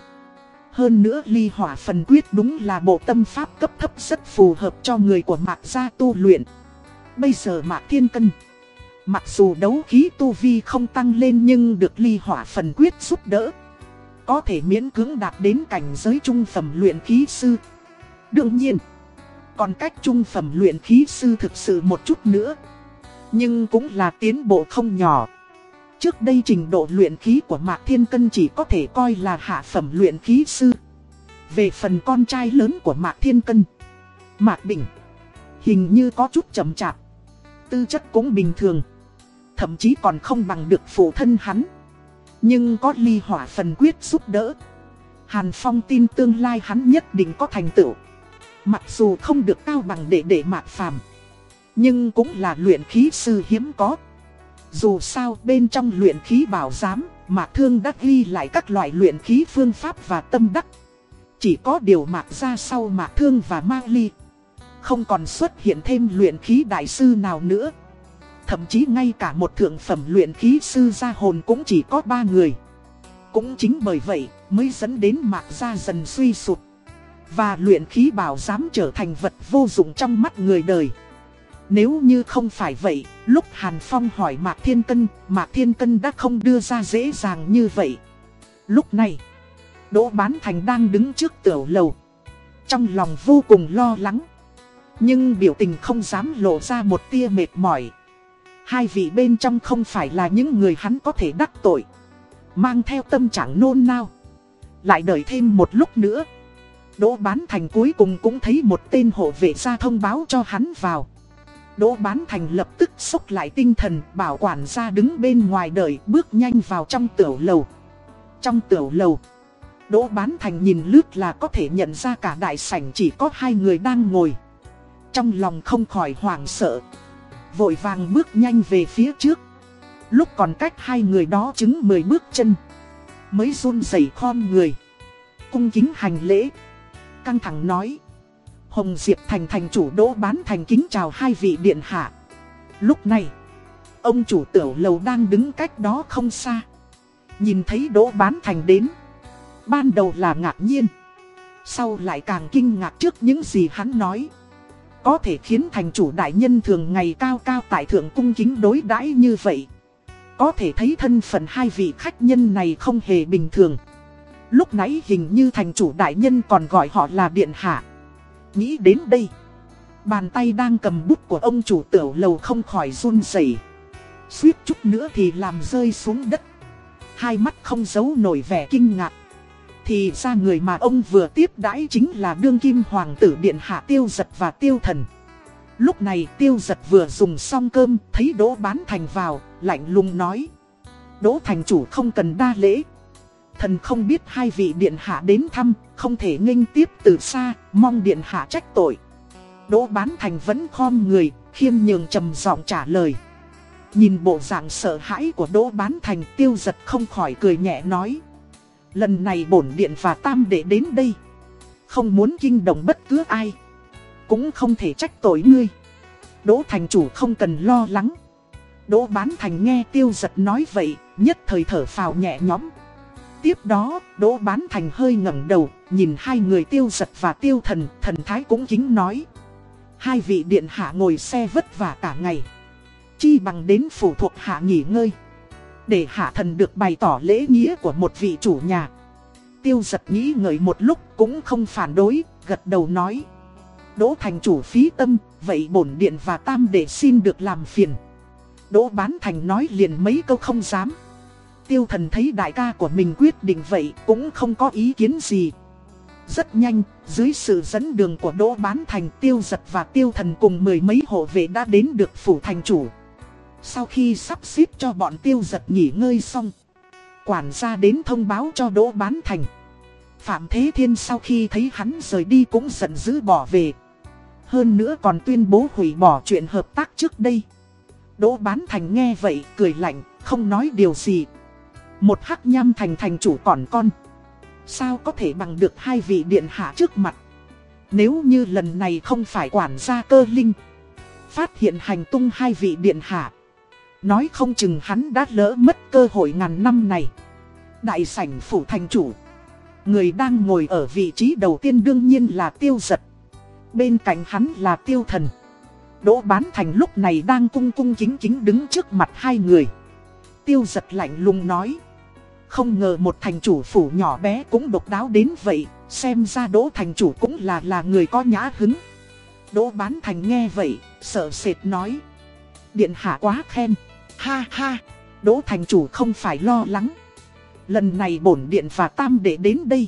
Hơn nữa ly hỏa phần quyết đúng là bộ tâm pháp cấp thấp rất phù hợp cho người của Mạc gia tu luyện. Bây giờ Mạc Thiên Cân. Mặc dù đấu khí tu vi không tăng lên nhưng được ly hỏa phần quyết giúp đỡ. Có thể miễn cưỡng đạt đến cảnh giới trung phẩm luyện khí sư. Đương nhiên. Còn cách trung phẩm luyện khí sư thực sự một chút nữa. Nhưng cũng là tiến bộ không nhỏ. Trước đây trình độ luyện khí của Mạc Thiên Cân chỉ có thể coi là hạ phẩm luyện khí sư. Về phần con trai lớn của Mạc Thiên Cân, Mạc Bình, hình như có chút chậm chạp. Tư chất cũng bình thường. Thậm chí còn không bằng được phụ thân hắn. Nhưng có ly hỏa phần quyết giúp đỡ. Hàn Phong tin tương lai hắn nhất định có thành tựu. Mặc dù không được cao bằng để để mạc phàm Nhưng cũng là luyện khí sư hiếm có dù sao bên trong luyện khí bảo giám Mạc Thương đã ghi lại các loại luyện khí phương pháp và tâm đắc. Chỉ có điều mạc ra sau Mạc Thương và Ma Ly. Không còn xuất hiện thêm luyện khí đại sư nào nữa. Thậm chí ngay cả một thượng phẩm luyện khí sư gia hồn cũng chỉ có ba người. Cũng chính bởi vậy mới dẫn đến mạc gia dần suy sụt và luyện khí bảo giám trở thành vật vô dụng trong mắt người đời. Nếu như không phải vậy, lúc Hàn Phong hỏi Mạc Thiên Cân, Mạc Thiên Cân đã không đưa ra dễ dàng như vậy. Lúc này, Đỗ Bán Thành đang đứng trước tiểu lầu. Trong lòng vô cùng lo lắng. Nhưng biểu tình không dám lộ ra một tia mệt mỏi. Hai vị bên trong không phải là những người hắn có thể đắc tội. Mang theo tâm trạng nôn nao. Lại đợi thêm một lúc nữa. Đỗ Bán Thành cuối cùng cũng thấy một tên hộ vệ ra thông báo cho hắn vào. Đỗ Bán Thành lập tức xúc lại tinh thần bảo quản ra đứng bên ngoài đợi bước nhanh vào trong tiểu lầu. Trong tiểu lầu, Đỗ Bán Thành nhìn lướt là có thể nhận ra cả đại sảnh chỉ có hai người đang ngồi. Trong lòng không khỏi hoảng sợ. Vội vàng bước nhanh về phía trước. Lúc còn cách hai người đó chứng mười bước chân. Mới run rẩy khom người. Cung kính hành lễ. Căng thẳng nói. Hồng Diệp Thành thành chủ đỗ bán thành kính chào hai vị điện hạ. Lúc này, ông chủ tiểu lầu đang đứng cách đó không xa. Nhìn thấy đỗ bán thành đến. Ban đầu là ngạc nhiên. Sau lại càng kinh ngạc trước những gì hắn nói. Có thể khiến thành chủ đại nhân thường ngày cao cao tại thượng cung kính đối đãi như vậy. Có thể thấy thân phận hai vị khách nhân này không hề bình thường. Lúc nãy hình như thành chủ đại nhân còn gọi họ là điện hạ. Nghĩ đến đây. Bàn tay đang cầm bút của ông chủ tiểu lầu không khỏi run rẩy Suýt chút nữa thì làm rơi xuống đất. Hai mắt không giấu nổi vẻ kinh ngạc. Thì ra người mà ông vừa tiếp đãi chính là đương kim hoàng tử điện hạ tiêu giật và tiêu thần. Lúc này tiêu giật vừa dùng xong cơm, thấy Đỗ Bán Thành vào, lạnh lùng nói. Đỗ Thành chủ không cần đa lễ. Thần không biết hai vị điện hạ đến thăm, không thể nghênh tiếp từ xa, mong điện hạ trách tội. Đỗ Bán Thành vẫn khom người, khiêm nhường trầm giọng trả lời. Nhìn bộ dạng sợ hãi của Đỗ Bán Thành tiêu giật không khỏi cười nhẹ nói. Lần này bổn điện và tam đệ đến đây. Không muốn kinh động bất cứ ai. Cũng không thể trách tội ngươi. Đỗ thành chủ không cần lo lắng. Đỗ bán thành nghe tiêu giật nói vậy, nhất thời thở phào nhẹ nhõm. Tiếp đó, Đỗ bán thành hơi ngẩng đầu, nhìn hai người tiêu giật và tiêu thần, thần thái cũng kính nói. Hai vị điện hạ ngồi xe vất vả cả ngày. Chi bằng đến phủ thuộc hạ nghỉ ngơi. Để hạ thần được bày tỏ lễ nghĩa của một vị chủ nhà Tiêu giật nghĩ ngợi một lúc cũng không phản đối, gật đầu nói Đỗ thành chủ phí tâm, vậy bổn điện và tam để xin được làm phiền Đỗ bán thành nói liền mấy câu không dám Tiêu thần thấy đại ca của mình quyết định vậy cũng không có ý kiến gì. Rất nhanh, dưới sự dẫn đường của Đỗ Bán Thành tiêu giật và tiêu thần cùng mười mấy hộ vệ đã đến được phủ thành chủ. Sau khi sắp xếp cho bọn tiêu giật nghỉ ngơi xong Quản gia đến thông báo cho Đỗ Bán Thành. Phạm Thế Thiên sau khi thấy hắn rời đi cũng giận dữ bỏ về. Hơn nữa còn tuyên bố hủy bỏ chuyện hợp tác trước đây. Đỗ Bán Thành nghe vậy cười lạnh không nói điều gì. Một hắc nham thành thành chủ còn con. Sao có thể bằng được hai vị điện hạ trước mặt? Nếu như lần này không phải quản gia cơ linh, Phát hiện hành tung hai vị điện hạ, Nói không chừng hắn đã lỡ mất cơ hội ngàn năm này. Đại sảnh phủ thành chủ, Người đang ngồi ở vị trí đầu tiên đương nhiên là tiêu giật. Bên cạnh hắn là tiêu thần. Đỗ bán thành lúc này đang cung cung kính kính đứng trước mặt hai người. Tiêu giật lạnh lùng nói không ngờ một thành chủ phủ nhỏ bé cũng độc đáo đến vậy Xem ra đỗ thành chủ cũng là là người có nhã hứng Đỗ bán thành nghe vậy, sợ sệt nói Điện hạ quá khen Ha ha, Đỗ Thành Chủ không phải lo lắng. Lần này bổn điện và tam đệ đến đây.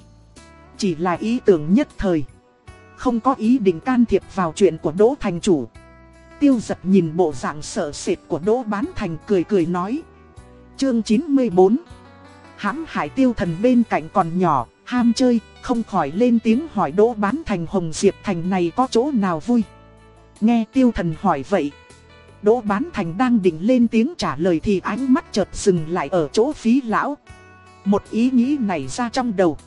Chỉ là ý tưởng nhất thời. Không có ý định can thiệp vào chuyện của Đỗ Thành Chủ. Tiêu giật nhìn bộ dạng sợ sệt của Đỗ Bán Thành cười cười nói. Chương 94 hãm hại tiêu thần bên cạnh còn nhỏ, ham chơi, không khỏi lên tiếng hỏi Đỗ Bán Thành Hồng Diệp Thành này có chỗ nào vui. Nghe tiêu thần hỏi vậy, Đỗ Bán Thành đang định lên tiếng trả lời thì ánh mắt chợt dừng lại ở chỗ phí lão. Một ý nghĩ này ra trong đầu.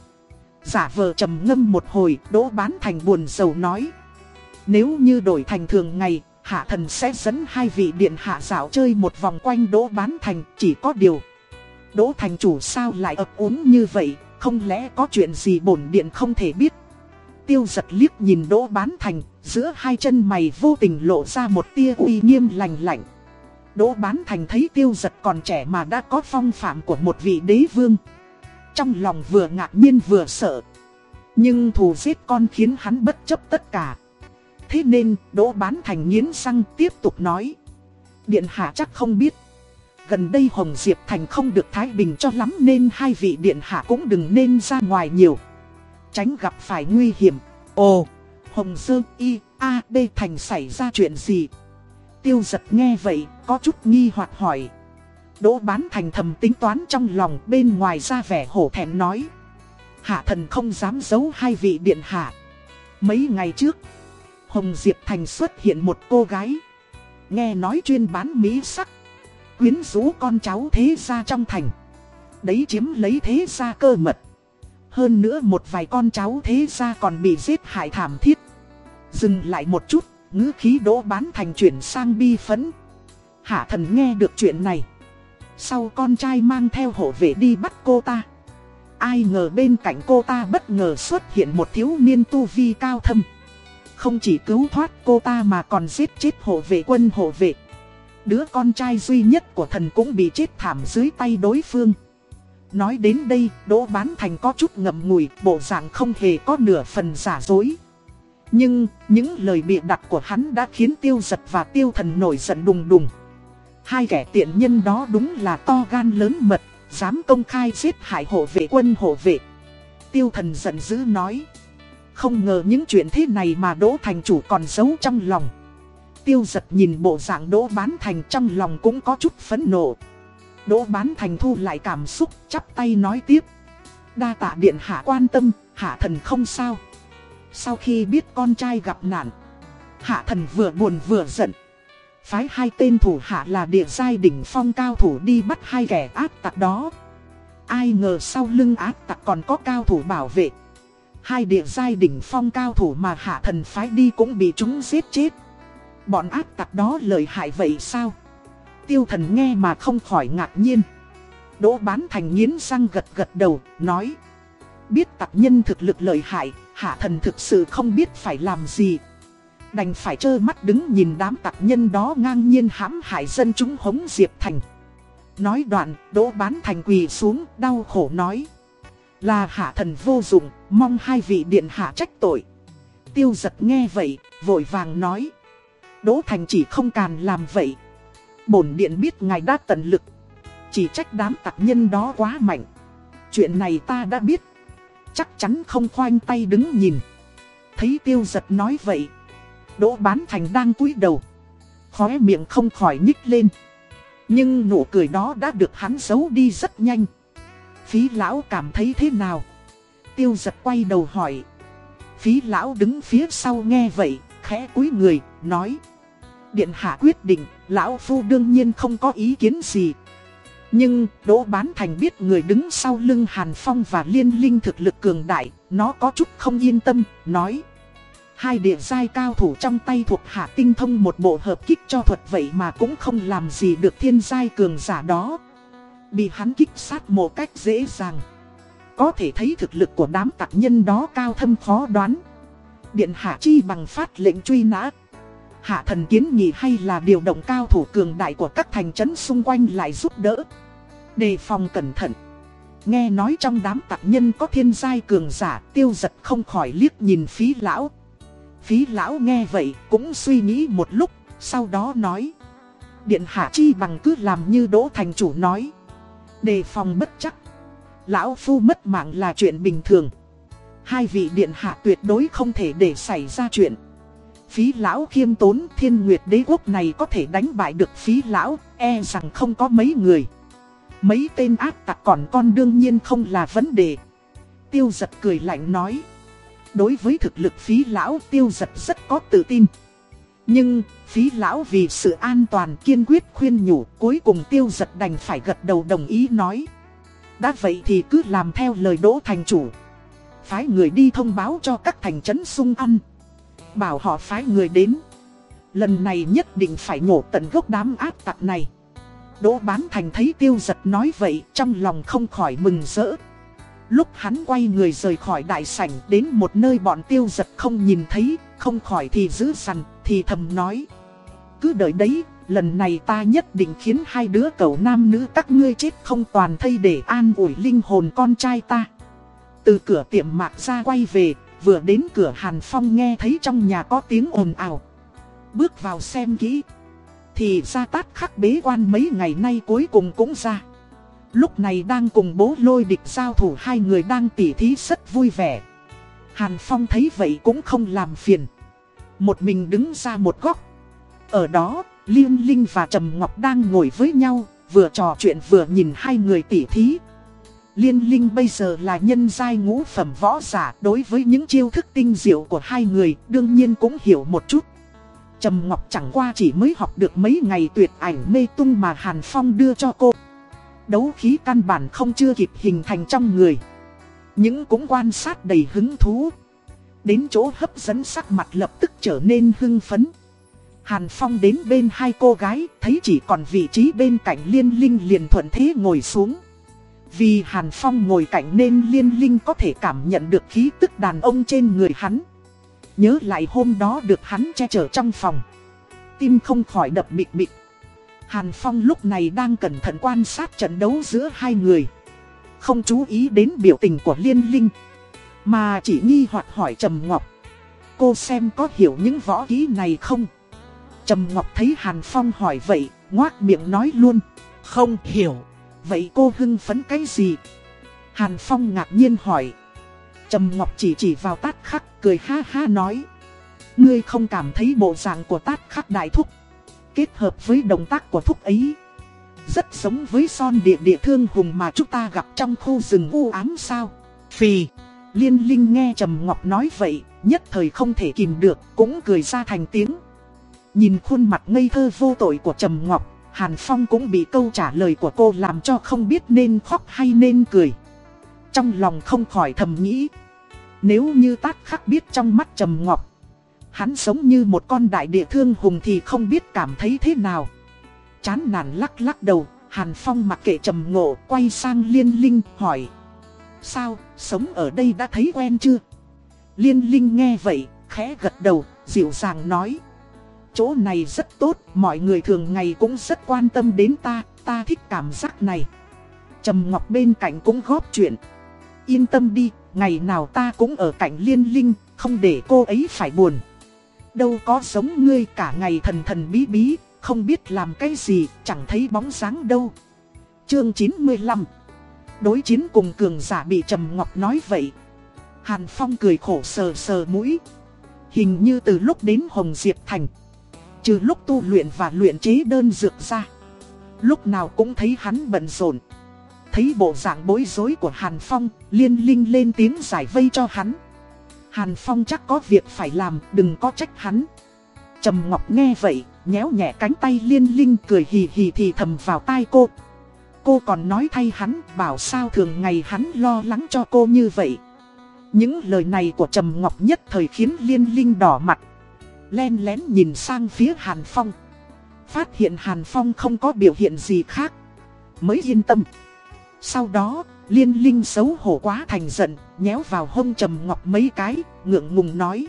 Giả vờ trầm ngâm một hồi, Đỗ Bán Thành buồn rầu nói. Nếu như đổi thành thường ngày, Hạ Thần sẽ dẫn hai vị điện hạ dạo chơi một vòng quanh Đỗ Bán Thành, chỉ có điều. Đỗ Thành chủ sao lại ập úng như vậy, không lẽ có chuyện gì bổn điện không thể biết. tiêu giật liếc nhìn Đỗ Bán Thành, giữa hai chân mày vô tình lộ ra một tia uy nghiêm lành lạnh. Đỗ Bán Thành thấy tiêu giật còn trẻ mà đã có phong phạm của một vị đế vương. Trong lòng vừa ngạc nhiên vừa sợ. Nhưng thù giết con khiến hắn bất chấp tất cả. Thế nên Đỗ Bán Thành nghiến răng tiếp tục nói. Điện hạ chắc không biết. Gần đây Hồng Diệp Thành không được thái bình cho lắm nên hai vị điện hạ cũng đừng nên ra ngoài nhiều. Tránh gặp phải nguy hiểm. Ồ, Hồng Dương Y, A, B Thành xảy ra chuyện gì? Tiêu giật nghe vậy, có chút nghi hoặc hỏi. Đỗ bán thành thầm tính toán trong lòng bên ngoài ra vẻ hổ thẹn nói. Hạ thần không dám giấu hai vị điện hạ. Mấy ngày trước, Hồng Diệp Thành xuất hiện một cô gái. Nghe nói chuyên bán mỹ sắc. Quyến rũ con cháu thế gia trong thành. Đấy chiếm lấy thế gia cơ mật. Hơn nữa một vài con cháu thế gia còn bị giết hại thảm thiết. Dừng lại một chút, ngữ khí đỗ bán thành chuyển sang bi phấn. Hạ thần nghe được chuyện này. Sau con trai mang theo hộ vệ đi bắt cô ta. Ai ngờ bên cạnh cô ta bất ngờ xuất hiện một thiếu niên tu vi cao thâm. Không chỉ cứu thoát cô ta mà còn giết chết hộ vệ quân hộ vệ. Đứa con trai duy nhất của thần cũng bị chết thảm dưới tay đối phương. Nói đến đây, Đỗ Bán Thành có chút ngậm ngùi, bộ dạng không hề có nửa phần giả dối. Nhưng, những lời bịa đặt của hắn đã khiến tiêu giật và tiêu thần nổi giận đùng đùng. Hai kẻ tiện nhân đó đúng là to gan lớn mật, dám công khai giết hại hộ vệ quân hộ vệ. Tiêu thần giận dữ nói. Không ngờ những chuyện thế này mà Đỗ Thành chủ còn giấu trong lòng. Tiêu giật nhìn bộ dạng Đỗ Bán Thành trong lòng cũng có chút phấn nộ. Đỗ Bán Thành thu lại cảm xúc, chắp tay nói tiếp. Đa tạ điện hạ quan tâm, hạ thần không sao. Sau khi biết con trai gặp nạn, hạ thần vừa buồn vừa giận. Phái hai tên thủ hạ là địa giai đỉnh phong cao thủ đi bắt hai kẻ ác tặc đó. Ai ngờ sau lưng ác tặc còn có cao thủ bảo vệ. Hai địa giai đỉnh phong cao thủ mà hạ thần phái đi cũng bị chúng giết chết. Bọn ác tặc đó lợi hại vậy sao? Tiêu thần nghe mà không khỏi ngạc nhiên. Đỗ bán thành nghiến răng gật gật đầu, nói. Biết tặc nhân thực lực lợi hại, hạ thần thực sự không biết phải làm gì. Đành phải trơ mắt đứng nhìn đám tặc nhân đó ngang nhiên hãm hại dân chúng hống Diệp Thành. Nói đoạn, đỗ bán thành quỳ xuống, đau khổ nói. Là hạ thần vô dụng, mong hai vị điện hạ trách tội. Tiêu giật nghe vậy, vội vàng nói. Đỗ thành chỉ không càn làm vậy. Bổn điện biết ngài đã tận lực. Chỉ trách đám tặc nhân đó quá mạnh. Chuyện này ta đã biết. Chắc chắn không khoanh tay đứng nhìn. Thấy tiêu giật nói vậy. Đỗ bán thành đang cúi đầu. Khóe miệng không khỏi nhích lên. Nhưng nụ cười đó đã được hắn giấu đi rất nhanh. Phí lão cảm thấy thế nào? Tiêu giật quay đầu hỏi. Phí lão đứng phía sau nghe vậy, khẽ cúi người, nói. Điện hạ quyết định, lão phu đương nhiên không có ý kiến gì. Nhưng, Đỗ Bán Thành biết người đứng sau lưng Hàn Phong và Liên Linh thực lực cường đại, nó có chút không yên tâm, nói. Hai địa giai cao thủ trong tay thuộc hạ tinh thông một bộ hợp kích cho thuật vậy mà cũng không làm gì được thiên giai cường giả đó. Bị hắn kích sát một cách dễ dàng. Có thể thấy thực lực của đám tạc nhân đó cao thâm khó đoán. Điện hạ chi bằng phát lệnh truy nã. Hạ thần kiến nghị hay là điều động cao thủ cường đại của các thành trấn xung quanh lại giúp đỡ. Đề phòng cẩn thận. Nghe nói trong đám tạc nhân có thiên giai cường giả tiêu giật không khỏi liếc nhìn phí lão. Phí lão nghe vậy cũng suy nghĩ một lúc, sau đó nói. Điện hạ chi bằng cứ làm như Đỗ Thành Chủ nói. Đề phòng bất chắc. Lão Phu mất mạng là chuyện bình thường. Hai vị điện hạ tuyệt đối không thể để xảy ra chuyện. Phí lão khiêm tốn thiên nguyệt đế quốc này có thể đánh bại được phí lão, e rằng không có mấy người. Mấy tên ác tặc còn con đương nhiên không là vấn đề. Tiêu giật cười lạnh nói. Đối với thực lực phí lão tiêu giật rất có tự tin. Nhưng, phí lão vì sự an toàn kiên quyết khuyên nhủ cuối cùng tiêu giật đành phải gật đầu đồng ý nói. Đã vậy thì cứ làm theo lời đỗ thành chủ. Phái người đi thông báo cho các thành trấn sung ăn. Bảo họ phái người đến. Lần này nhất định phải nhổ tận gốc đám ác tặc này. Đỗ bán thành thấy tiêu giật nói vậy trong lòng không khỏi mừng rỡ. Lúc hắn quay người rời khỏi đại sảnh đến một nơi bọn tiêu giật không nhìn thấy, không khỏi thì giữ sằn, thì thầm nói. Cứ đợi đấy, lần này ta nhất định khiến hai đứa cậu nam nữ các ngươi chết không toàn thây để an ủi linh hồn con trai ta. Từ cửa tiệm mạc ra quay về, vừa đến cửa Hàn Phong nghe thấy trong nhà có tiếng ồn ào. Bước vào xem kỹ. Thì ra tát khắc bế quan mấy ngày nay cuối cùng cũng ra. Lúc này đang cùng bố lôi địch giao thủ hai người đang tỉ thí rất vui vẻ. Hàn Phong thấy vậy cũng không làm phiền. Một mình đứng ra một góc. Ở đó, Liên Linh và Trầm Ngọc đang ngồi với nhau, vừa trò chuyện vừa nhìn hai người tỉ thí. Liên Linh bây giờ là nhân giai ngũ phẩm võ giả đối với những chiêu thức tinh diệu của hai người đương nhiên cũng hiểu một chút. Trầm Ngọc chẳng qua chỉ mới học được mấy ngày tuyệt ảnh mê tung mà Hàn Phong đưa cho cô. Đấu khí căn bản không chưa kịp hình thành trong người. Những cũng quan sát đầy hứng thú. Đến chỗ hấp dẫn sắc mặt lập tức trở nên hưng phấn. Hàn Phong đến bên hai cô gái, thấy chỉ còn vị trí bên cạnh Liên Linh liền thuận thế ngồi xuống. Vì Hàn Phong ngồi cạnh nên Liên Linh có thể cảm nhận được khí tức đàn ông trên người hắn. Nhớ lại hôm đó được hắn che chở trong phòng. Tim không khỏi đập bịch bịch. Hàn Phong lúc này đang cẩn thận quan sát trận đấu giữa hai người. Không chú ý đến biểu tình của Liên Linh. Mà chỉ nghi hoặc hỏi Trầm Ngọc. Cô xem có hiểu những võ kỹ này không? Trầm Ngọc thấy Hàn Phong hỏi vậy, ngoác miệng nói luôn. Không hiểu. Vậy cô hưng phấn cái gì? Hàn Phong ngạc nhiên hỏi. Trầm Ngọc chỉ chỉ vào tát khắc cười ha ha nói. Ngươi không cảm thấy bộ dạng của tát khắc đại thúc. Kết hợp với động tác của thúc ấy. Rất giống với son địa địa thương hùng mà chúng ta gặp trong khu rừng u ám sao. Phì. Liên Linh nghe Trầm Ngọc nói vậy, nhất thời không thể kìm được, cũng cười ra thành tiếng. Nhìn khuôn mặt ngây thơ vô tội của Trầm Ngọc, Hàn Phong cũng bị câu trả lời của cô làm cho không biết nên khóc hay nên cười. Trong lòng không khỏi thầm nghĩ. Nếu như tác khắc biết trong mắt Trầm Ngọc, hắn sống như một con đại địa thương hùng thì không biết cảm thấy thế nào. Chán nản lắc lắc đầu, Hàn Phong mặc kệ Trầm Ngộ quay sang Liên Linh hỏi. Sao, sống ở đây đã thấy quen chưa? Liên Linh nghe vậy, khẽ gật đầu, dịu dàng nói chỗ này rất tốt, mọi người thường ngày cũng rất quan tâm đến ta, ta thích cảm giác này. Trầm Ngọc bên cạnh cũng góp chuyện. Yên tâm đi, ngày nào ta cũng ở cạnh liên linh, không để cô ấy phải buồn. Đâu có giống ngươi cả ngày thần thần bí bí, không biết làm cái gì, chẳng thấy bóng dáng đâu. Chương 95 Đối chiến cùng cường giả bị Trầm Ngọc nói vậy. Hàn Phong cười khổ sờ sờ mũi. Hình như từ lúc đến Hồng Diệp Thành Trừ lúc tu luyện và luyện chế đơn dược ra. Lúc nào cũng thấy hắn bận rộn. Thấy bộ dạng bối rối của Hàn Phong, Liên linh lên tiếng giải vây cho hắn. Hàn Phong chắc có việc phải làm, Đừng có trách hắn. Trầm Ngọc nghe vậy, Nhéo nhẹ cánh tay liên linh cười hì hì thì thầm vào tai cô. Cô còn nói thay hắn, Bảo sao thường ngày hắn lo lắng cho cô như vậy. Những lời này của Trầm Ngọc nhất thời khiến liên linh đỏ mặt. Len lén nhìn sang phía Hàn Phong. Phát hiện Hàn Phong không có biểu hiện gì khác. Mới yên tâm. Sau đó, Liên Linh xấu hổ quá thành giận, Nhéo vào hông trầm ngọc mấy cái, Ngượng ngùng nói.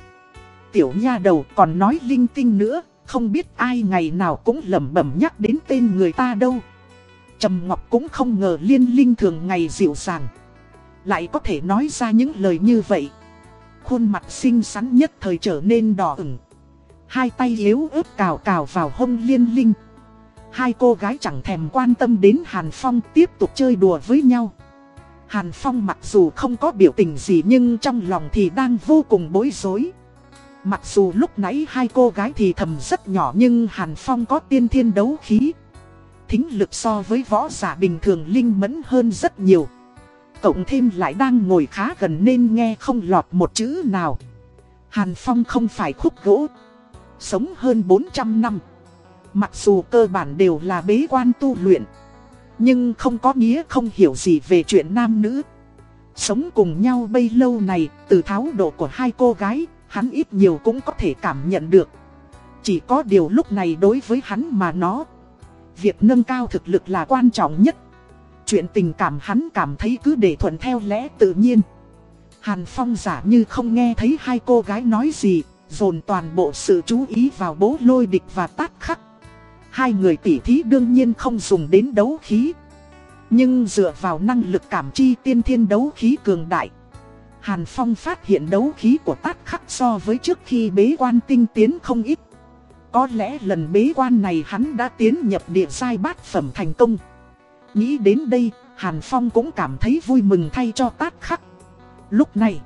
Tiểu nha đầu còn nói linh tinh nữa, Không biết ai ngày nào cũng lẩm bẩm nhắc đến tên người ta đâu. Trầm Ngọc cũng không ngờ Liên Linh thường ngày dịu dàng. Lại có thể nói ra những lời như vậy. Khuôn mặt xinh xắn nhất thời trở nên đỏ ửng. Hai tay yếu ớt cào cào vào hông liên linh. Hai cô gái chẳng thèm quan tâm đến Hàn Phong tiếp tục chơi đùa với nhau. Hàn Phong mặc dù không có biểu tình gì nhưng trong lòng thì đang vô cùng bối rối. Mặc dù lúc nãy hai cô gái thì thầm rất nhỏ nhưng Hàn Phong có tiên thiên đấu khí. Thính lực so với võ giả bình thường linh mẫn hơn rất nhiều. Cộng thêm lại đang ngồi khá gần nên nghe không lọt một chữ nào. Hàn Phong không phải khúc gỗ sống hơn 400 năm. Mặc dù cơ bản đều là bế quan tu luyện, nhưng không có nghĩa không hiểu gì về chuyện nam nữ. Sống cùng nhau bấy lâu này, từ tháo độ của hai cô gái, hắn ít nhiều cũng có thể cảm nhận được. Chỉ có điều lúc này đối với hắn mà nó, việc nâng cao thực lực là quan trọng nhất. Chuyện tình cảm hắn cảm thấy cứ để thuận theo lẽ tự nhiên. Hàn Phong giả như không nghe thấy hai cô gái nói gì, dồn toàn bộ sự chú ý vào bố lôi địch và tát khắc. Hai người tỉ thí đương nhiên không dùng đến đấu khí. Nhưng dựa vào năng lực cảm chi tiên thiên đấu khí cường đại. Hàn Phong phát hiện đấu khí của tát khắc so với trước khi bế quan tinh tiến không ít. Có lẽ lần bế quan này hắn đã tiến nhập địa giai bát phẩm thành công. Nghĩ đến đây, Hàn Phong cũng cảm thấy vui mừng thay cho tát khắc. Lúc này,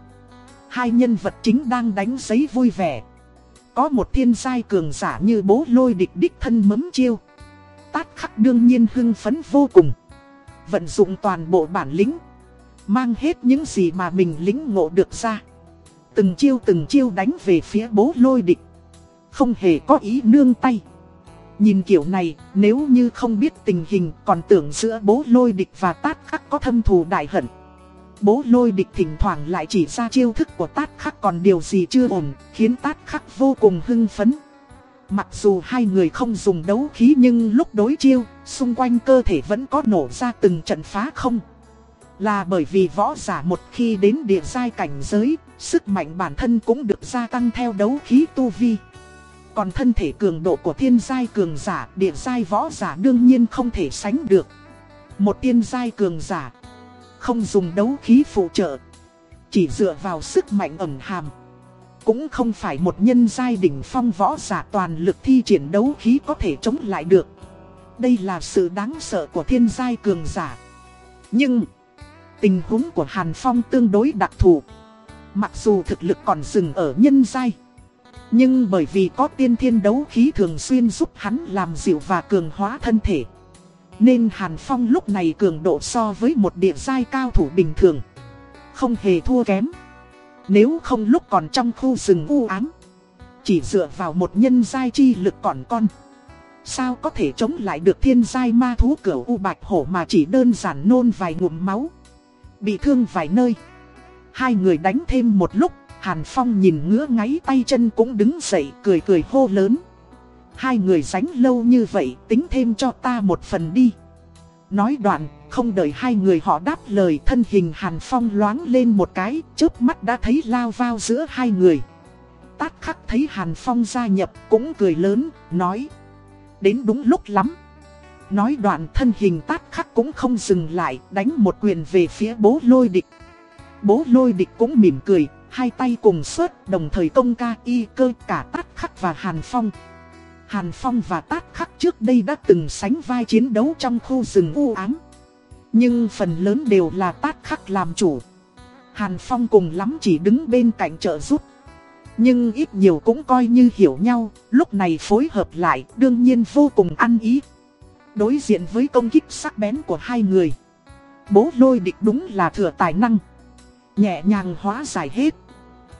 hai nhân vật chính đang đánh giấy vui vẻ. Có một thiên giai cường giả như bố lôi địch đích thân mấm chiêu. Tát khắc đương nhiên hưng phấn vô cùng. Vận dụng toàn bộ bản lĩnh. Mang hết những gì mà mình lính ngộ được ra. Từng chiêu từng chiêu đánh về phía bố lôi địch. Không hề có ý nương tay. Nhìn kiểu này, nếu như không biết tình hình còn tưởng giữa bố lôi địch và tát khắc có thâm thù đại hận. Bố lôi địch thỉnh thoảng lại chỉ ra chiêu thức của tát khắc còn điều gì chưa ổn, khiến tát khắc vô cùng hưng phấn. Mặc dù hai người không dùng đấu khí nhưng lúc đối chiêu, xung quanh cơ thể vẫn có nổ ra từng trận phá không. Là bởi vì võ giả một khi đến địa giai cảnh giới, sức mạnh bản thân cũng được gia tăng theo đấu khí tu vi. Còn thân thể cường độ của thiên giai cường giả, địa giai võ giả đương nhiên không thể sánh được. Một tiên giai cường giả, không dùng đấu khí phụ trợ, chỉ dựa vào sức mạnh ẩn hàm. Cũng không phải một nhân giai đỉnh phong võ giả toàn lực thi triển đấu khí có thể chống lại được. Đây là sự đáng sợ của thiên giai cường giả. Nhưng, tình huống của Hàn Phong tương đối đặc thù. Mặc dù thực lực còn dừng ở nhân giai. Nhưng bởi vì có tiên thiên đấu khí thường xuyên giúp hắn làm dịu và cường hóa thân thể. Nên Hàn Phong lúc này cường độ so với một địa giai cao thủ bình thường. Không hề thua kém. Nếu không lúc còn trong khu rừng u ám. Chỉ dựa vào một nhân giai chi lực còn con. Sao có thể chống lại được thiên giai ma thú cửa u bạch hổ mà chỉ đơn giản nôn vài ngụm máu. Bị thương vài nơi. Hai người đánh thêm một lúc, Hàn Phong nhìn ngứa ngáy tay chân cũng đứng dậy cười cười hô lớn. Hai người sánh lâu như vậy tính thêm cho ta một phần đi. Nói đoạn, không đợi hai người họ đáp lời thân hình Hàn Phong loáng lên một cái, chớp mắt đã thấy lao vào giữa hai người. Tát khắc thấy Hàn Phong gia nhập cũng cười lớn, nói. Đến đúng lúc lắm. Nói đoạn thân hình tát khắc cũng không dừng lại, đánh một quyền về phía bố lôi địch. Bố lôi địch cũng mỉm cười, hai tay cùng xuất đồng thời công ca y cơ cả Tát Khắc và Hàn Phong. Hàn Phong và Tát Khắc trước đây đã từng sánh vai chiến đấu trong khu rừng u ám. Nhưng phần lớn đều là Tát Khắc làm chủ. Hàn Phong cùng lắm chỉ đứng bên cạnh trợ giúp. Nhưng ít nhiều cũng coi như hiểu nhau, lúc này phối hợp lại đương nhiên vô cùng ăn ý. Đối diện với công kích sắc bén của hai người. Bố lôi địch đúng là thừa tài năng. Nhẹ nhàng hóa giải hết.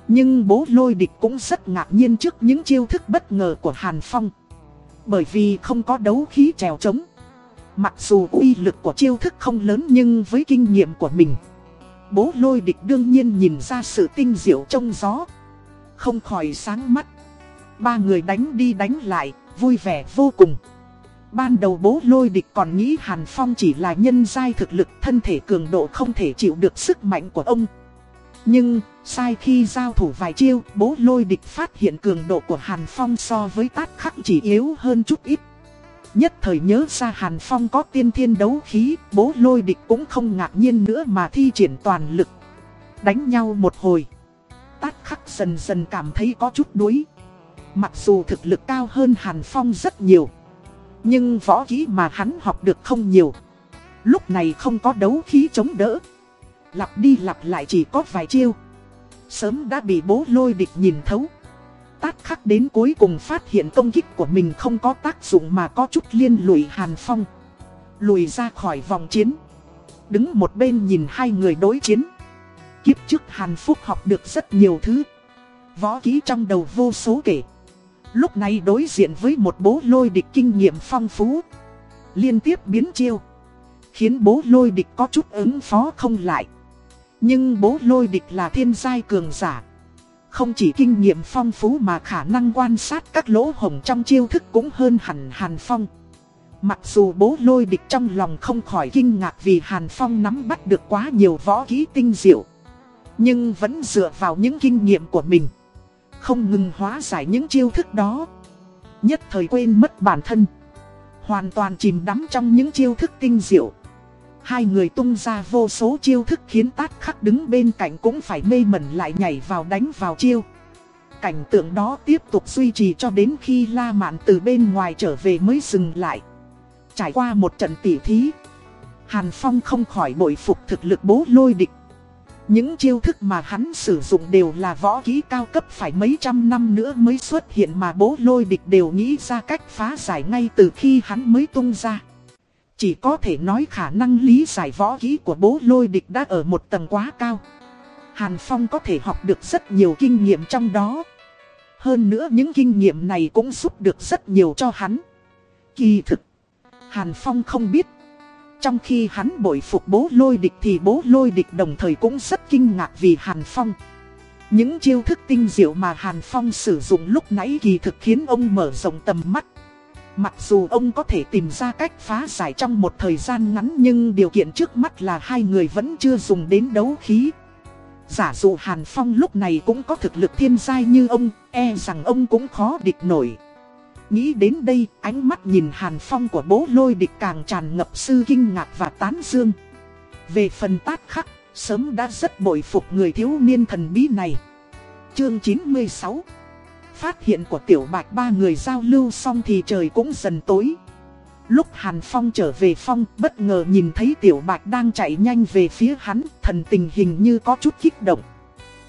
Nhưng bố lôi địch cũng rất ngạc nhiên trước những chiêu thức bất ngờ của Hàn Phong. Bởi vì không có đấu khí trèo trống. Mặc dù uy lực của chiêu thức không lớn nhưng với kinh nghiệm của mình. Bố lôi địch đương nhiên nhìn ra sự tinh diệu trong gió. Không khỏi sáng mắt. Ba người đánh đi đánh lại, vui vẻ vô cùng. Ban đầu bố lôi địch còn nghĩ Hàn Phong chỉ là nhân giai thực lực thân thể cường độ không thể chịu được sức mạnh của ông. Nhưng, sai khi giao thủ vài chiêu, bố lôi địch phát hiện cường độ của Hàn Phong so với tát khắc chỉ yếu hơn chút ít. Nhất thời nhớ ra Hàn Phong có tiên thiên đấu khí, bố lôi địch cũng không ngạc nhiên nữa mà thi triển toàn lực. Đánh nhau một hồi. Tát khắc dần dần cảm thấy có chút đuối. Mặc dù thực lực cao hơn Hàn Phong rất nhiều. Nhưng võ kỹ mà hắn học được không nhiều. Lúc này không có đấu khí chống đỡ. Lặp đi lặp lại chỉ có vài chiêu. Sớm đã bị bố lôi địch nhìn thấu. Tát khắc đến cuối cùng phát hiện công kích của mình không có tác dụng mà có chút liên lụy Hàn Phong. Lùi ra khỏi vòng chiến. Đứng một bên nhìn hai người đối chiến. Kiếp trước Hàn Phúc học được rất nhiều thứ. Võ ký trong đầu vô số kể. Lúc này đối diện với một bố lôi địch kinh nghiệm phong phú. Liên tiếp biến chiêu. Khiến bố lôi địch có chút ứng phó không lại nhưng bố lôi địch là thiên giai cường giả. Không chỉ kinh nghiệm phong phú mà khả năng quan sát các lỗ hồng trong chiêu thức cũng hơn hẳn Hàn Phong. Mặc dù bố lôi địch trong lòng không khỏi kinh ngạc vì Hàn Phong nắm bắt được quá nhiều võ kỹ tinh diệu. Nhưng vẫn dựa vào những kinh nghiệm của mình. Không ngừng hóa giải những chiêu thức đó. Nhất thời quên mất bản thân. Hoàn toàn chìm đắm trong những chiêu thức tinh diệu. Hai người tung ra vô số chiêu thức khiến tát khắc đứng bên cạnh cũng phải mê mẩn lại nhảy vào đánh vào chiêu. Cảnh tượng đó tiếp tục duy trì cho đến khi La Mạn từ bên ngoài trở về mới dừng lại. Trải qua một trận tỉ thí, Hàn Phong không khỏi bội phục thực lực bố lôi địch. Những chiêu thức mà hắn sử dụng đều là võ kỹ cao cấp phải mấy trăm năm nữa mới xuất hiện mà bố lôi địch đều nghĩ ra cách phá giải ngay từ khi hắn mới tung ra. Chỉ có thể nói khả năng lý giải võ kỹ của bố lôi địch đã ở một tầng quá cao. Hàn Phong có thể học được rất nhiều kinh nghiệm trong đó. Hơn nữa những kinh nghiệm này cũng giúp được rất nhiều cho hắn. Kỳ thực, Hàn Phong không biết. Trong khi hắn bội phục bố lôi địch thì bố lôi địch đồng thời cũng rất kinh ngạc vì Hàn Phong. Những chiêu thức tinh diệu mà Hàn Phong sử dụng lúc nãy kỳ thực khiến ông mở rộng tầm mắt. Mặc dù ông có thể tìm ra cách phá giải trong một thời gian ngắn nhưng điều kiện trước mắt là hai người vẫn chưa dùng đến đấu khí. Giả dụ Hàn Phong lúc này cũng có thực lực thiên giai như ông, e rằng ông cũng khó địch nổi. Nghĩ đến đây, ánh mắt nhìn Hàn Phong của bố lôi địch càng tràn ngập sư kinh ngạc và tán dương. Về phần tát khắc, sớm đã rất bội phục người thiếu niên thần bí này. Chương 96 Phát hiện của tiểu bạch ba người giao lưu xong thì trời cũng dần tối. Lúc Hàn Phong trở về Phong bất ngờ nhìn thấy Tiểu Bạch đang chạy nhanh về phía hắn, thần tình hình như có chút kích động.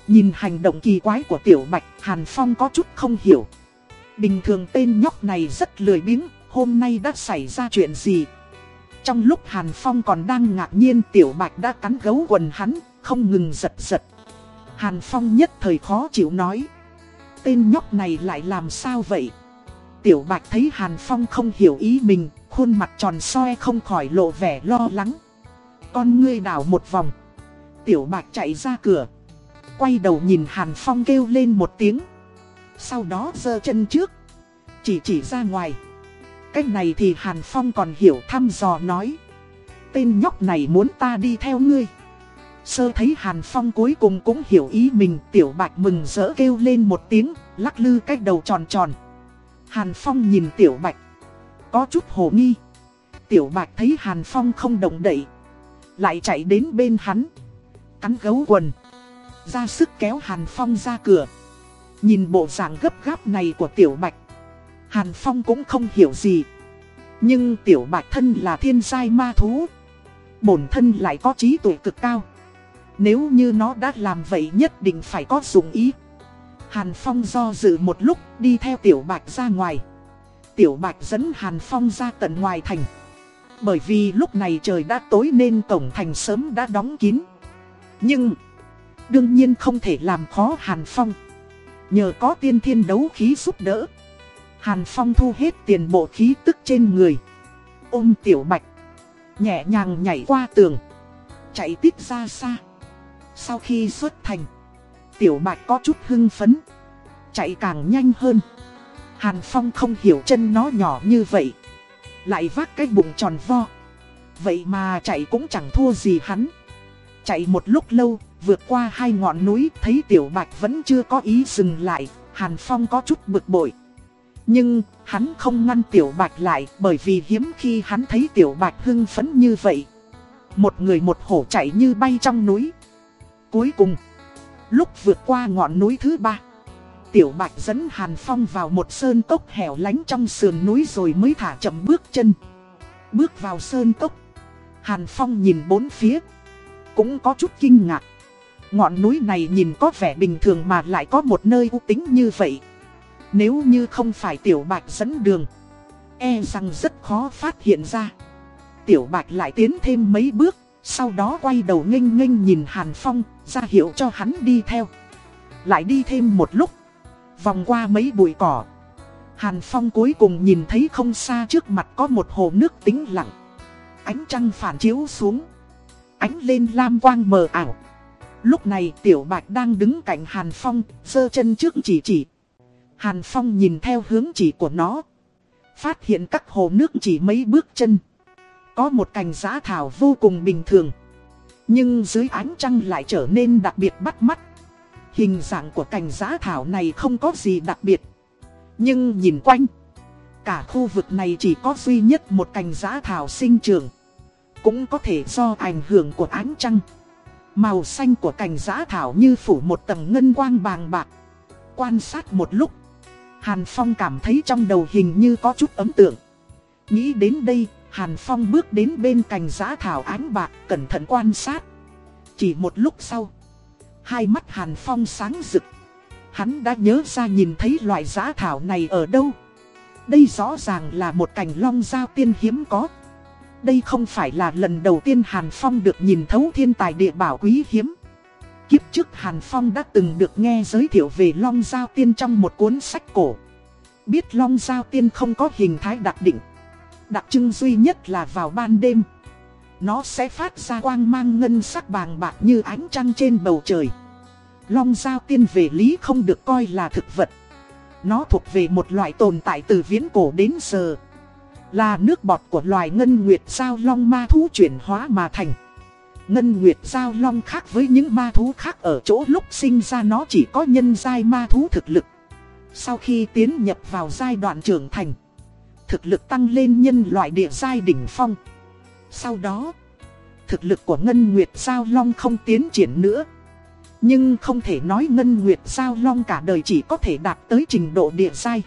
Nhìn hành động kỳ quái của Tiểu Bạch, Hàn Phong có chút không hiểu. Bình thường tên nhóc này rất lười biếng, hôm nay đã xảy ra chuyện gì? Trong lúc Hàn Phong còn đang ngạc nhiên Tiểu Bạch đã cắn gấu quần hắn, không ngừng giật giật. Hàn Phong nhất thời khó chịu nói. Tên nhóc này lại làm sao vậy? Tiểu Bạch thấy Hàn Phong không hiểu ý mình, khuôn mặt tròn xoe không khỏi lộ vẻ lo lắng. Con ngươi đảo một vòng. Tiểu Bạch chạy ra cửa. Quay đầu nhìn Hàn Phong kêu lên một tiếng. Sau đó giơ chân trước. Chỉ chỉ ra ngoài. Cách này thì Hàn Phong còn hiểu thăm dò nói. Tên nhóc này muốn ta đi theo ngươi. Sơ thấy Hàn Phong cuối cùng cũng hiểu ý mình. Tiểu Bạch mừng rỡ kêu lên một tiếng. Lắc lư cái đầu tròn tròn. Hàn Phong nhìn Tiểu Bạch. Có chút hồ nghi. Tiểu Bạch thấy Hàn Phong không động đậy. Lại chạy đến bên hắn. Cắn gấu quần. Ra sức kéo Hàn Phong ra cửa. Nhìn bộ dạng gấp gáp này của Tiểu Bạch. Hàn Phong cũng không hiểu gì. Nhưng Tiểu Bạch thân là thiên giai ma thú. Bổn thân lại có trí tuệ cực cao. Nếu như nó đã làm vậy nhất định phải có dụng ý. Hàn Phong do dự một lúc đi theo Tiểu Bạch ra ngoài. Tiểu Bạch dẫn Hàn Phong ra tận ngoài thành. Bởi vì lúc này trời đã tối nên cổng thành sớm đã đóng kín. Nhưng, đương nhiên không thể làm khó Hàn Phong. Nhờ có tiên thiên đấu khí giúp đỡ. Hàn Phong thu hết tiền bộ khí tức trên người. Ôm Tiểu Bạch. Nhẹ nhàng nhảy qua tường. Chạy tít ra xa. Sau khi xuất thành. Tiểu Bạch có chút hưng phấn. Chạy càng nhanh hơn. Hàn Phong không hiểu chân nó nhỏ như vậy. Lại vác cái bụng tròn vo. Vậy mà chạy cũng chẳng thua gì hắn. Chạy một lúc lâu, vượt qua hai ngọn núi, thấy Tiểu Bạch vẫn chưa có ý dừng lại. Hàn Phong có chút bực bội. Nhưng, hắn không ngăn Tiểu Bạch lại bởi vì hiếm khi hắn thấy Tiểu Bạch hưng phấn như vậy. Một người một hổ chạy như bay trong núi. Cuối cùng, lúc vượt qua ngọn núi thứ ba, Tiểu Bạch dẫn Hàn Phong vào một sơn cốc hẻo lánh trong sườn núi rồi mới thả chậm bước chân. Bước vào sơn cốc, Hàn Phong nhìn bốn phía, cũng có chút kinh ngạc. Ngọn núi này nhìn có vẻ bình thường mà lại có một nơi u tính như vậy. Nếu như không phải Tiểu Bạch dẫn đường, e rằng rất khó phát hiện ra. Tiểu Bạch lại tiến thêm mấy bước, sau đó quay đầu nghênh nghênh nhìn Hàn Phong, ra hiệu cho hắn đi theo. Lại đi thêm một lúc, Vòng qua mấy bụi cỏ. Hàn Phong cuối cùng nhìn thấy không xa trước mặt có một hồ nước tĩnh lặng. Ánh trăng phản chiếu xuống. Ánh lên lam quang mờ ảo. Lúc này Tiểu Bạch đang đứng cạnh Hàn Phong giơ chân trước chỉ chỉ. Hàn Phong nhìn theo hướng chỉ của nó. Phát hiện các hồ nước chỉ mấy bước chân. Có một cành giá thảo vô cùng bình thường. Nhưng dưới ánh trăng lại trở nên đặc biệt bắt mắt. Hình dạng của cành giá thảo này không có gì đặc biệt. Nhưng nhìn quanh, cả khu vực này chỉ có duy nhất một cành giá thảo sinh trưởng. Cũng có thể do ảnh hưởng của ánh trăng. Màu xanh của cành giá thảo như phủ một tầng ngân quang bàng bạc. Quan sát một lúc, Hàn Phong cảm thấy trong đầu hình như có chút ấm tượng. Nghĩ đến đây, Hàn Phong bước đến bên cành giá thảo ánh bạc, cẩn thận quan sát. Chỉ một lúc sau, hai mắt Hàn Phong sáng rực. Hắn đã nhớ ra nhìn thấy loại giá thảo này ở đâu. Đây rõ ràng là một cành long giao tiên hiếm có. Đây không phải là lần đầu tiên Hàn Phong được nhìn thấu thiên tài địa bảo quý hiếm. Kiếp trước Hàn Phong đã từng được nghe giới thiệu về Long Giao Tiên trong một cuốn sách cổ. Biết Long Giao Tiên không có hình thái đặc định. Đặc trưng duy nhất là vào ban đêm. Nó sẽ phát ra quang mang ngân sắc bàng bạc như ánh trăng trên bầu trời. Long Giao Tiên về lý không được coi là thực vật. Nó thuộc về một loại tồn tại từ viễn cổ đến giờ. Là nước bọt của loài ngân nguyệt sao long ma thú chuyển hóa mà thành. Ngân Nguyệt Giao Long khác với những ma thú khác ở chỗ lúc sinh ra nó chỉ có nhân giai ma thú thực lực. Sau khi tiến nhập vào giai đoạn trưởng thành, thực lực tăng lên nhân loại địa giai đỉnh phong. Sau đó, thực lực của Ngân Nguyệt Giao Long không tiến triển nữa. Nhưng không thể nói Ngân Nguyệt Giao Long cả đời chỉ có thể đạt tới trình độ địa giai.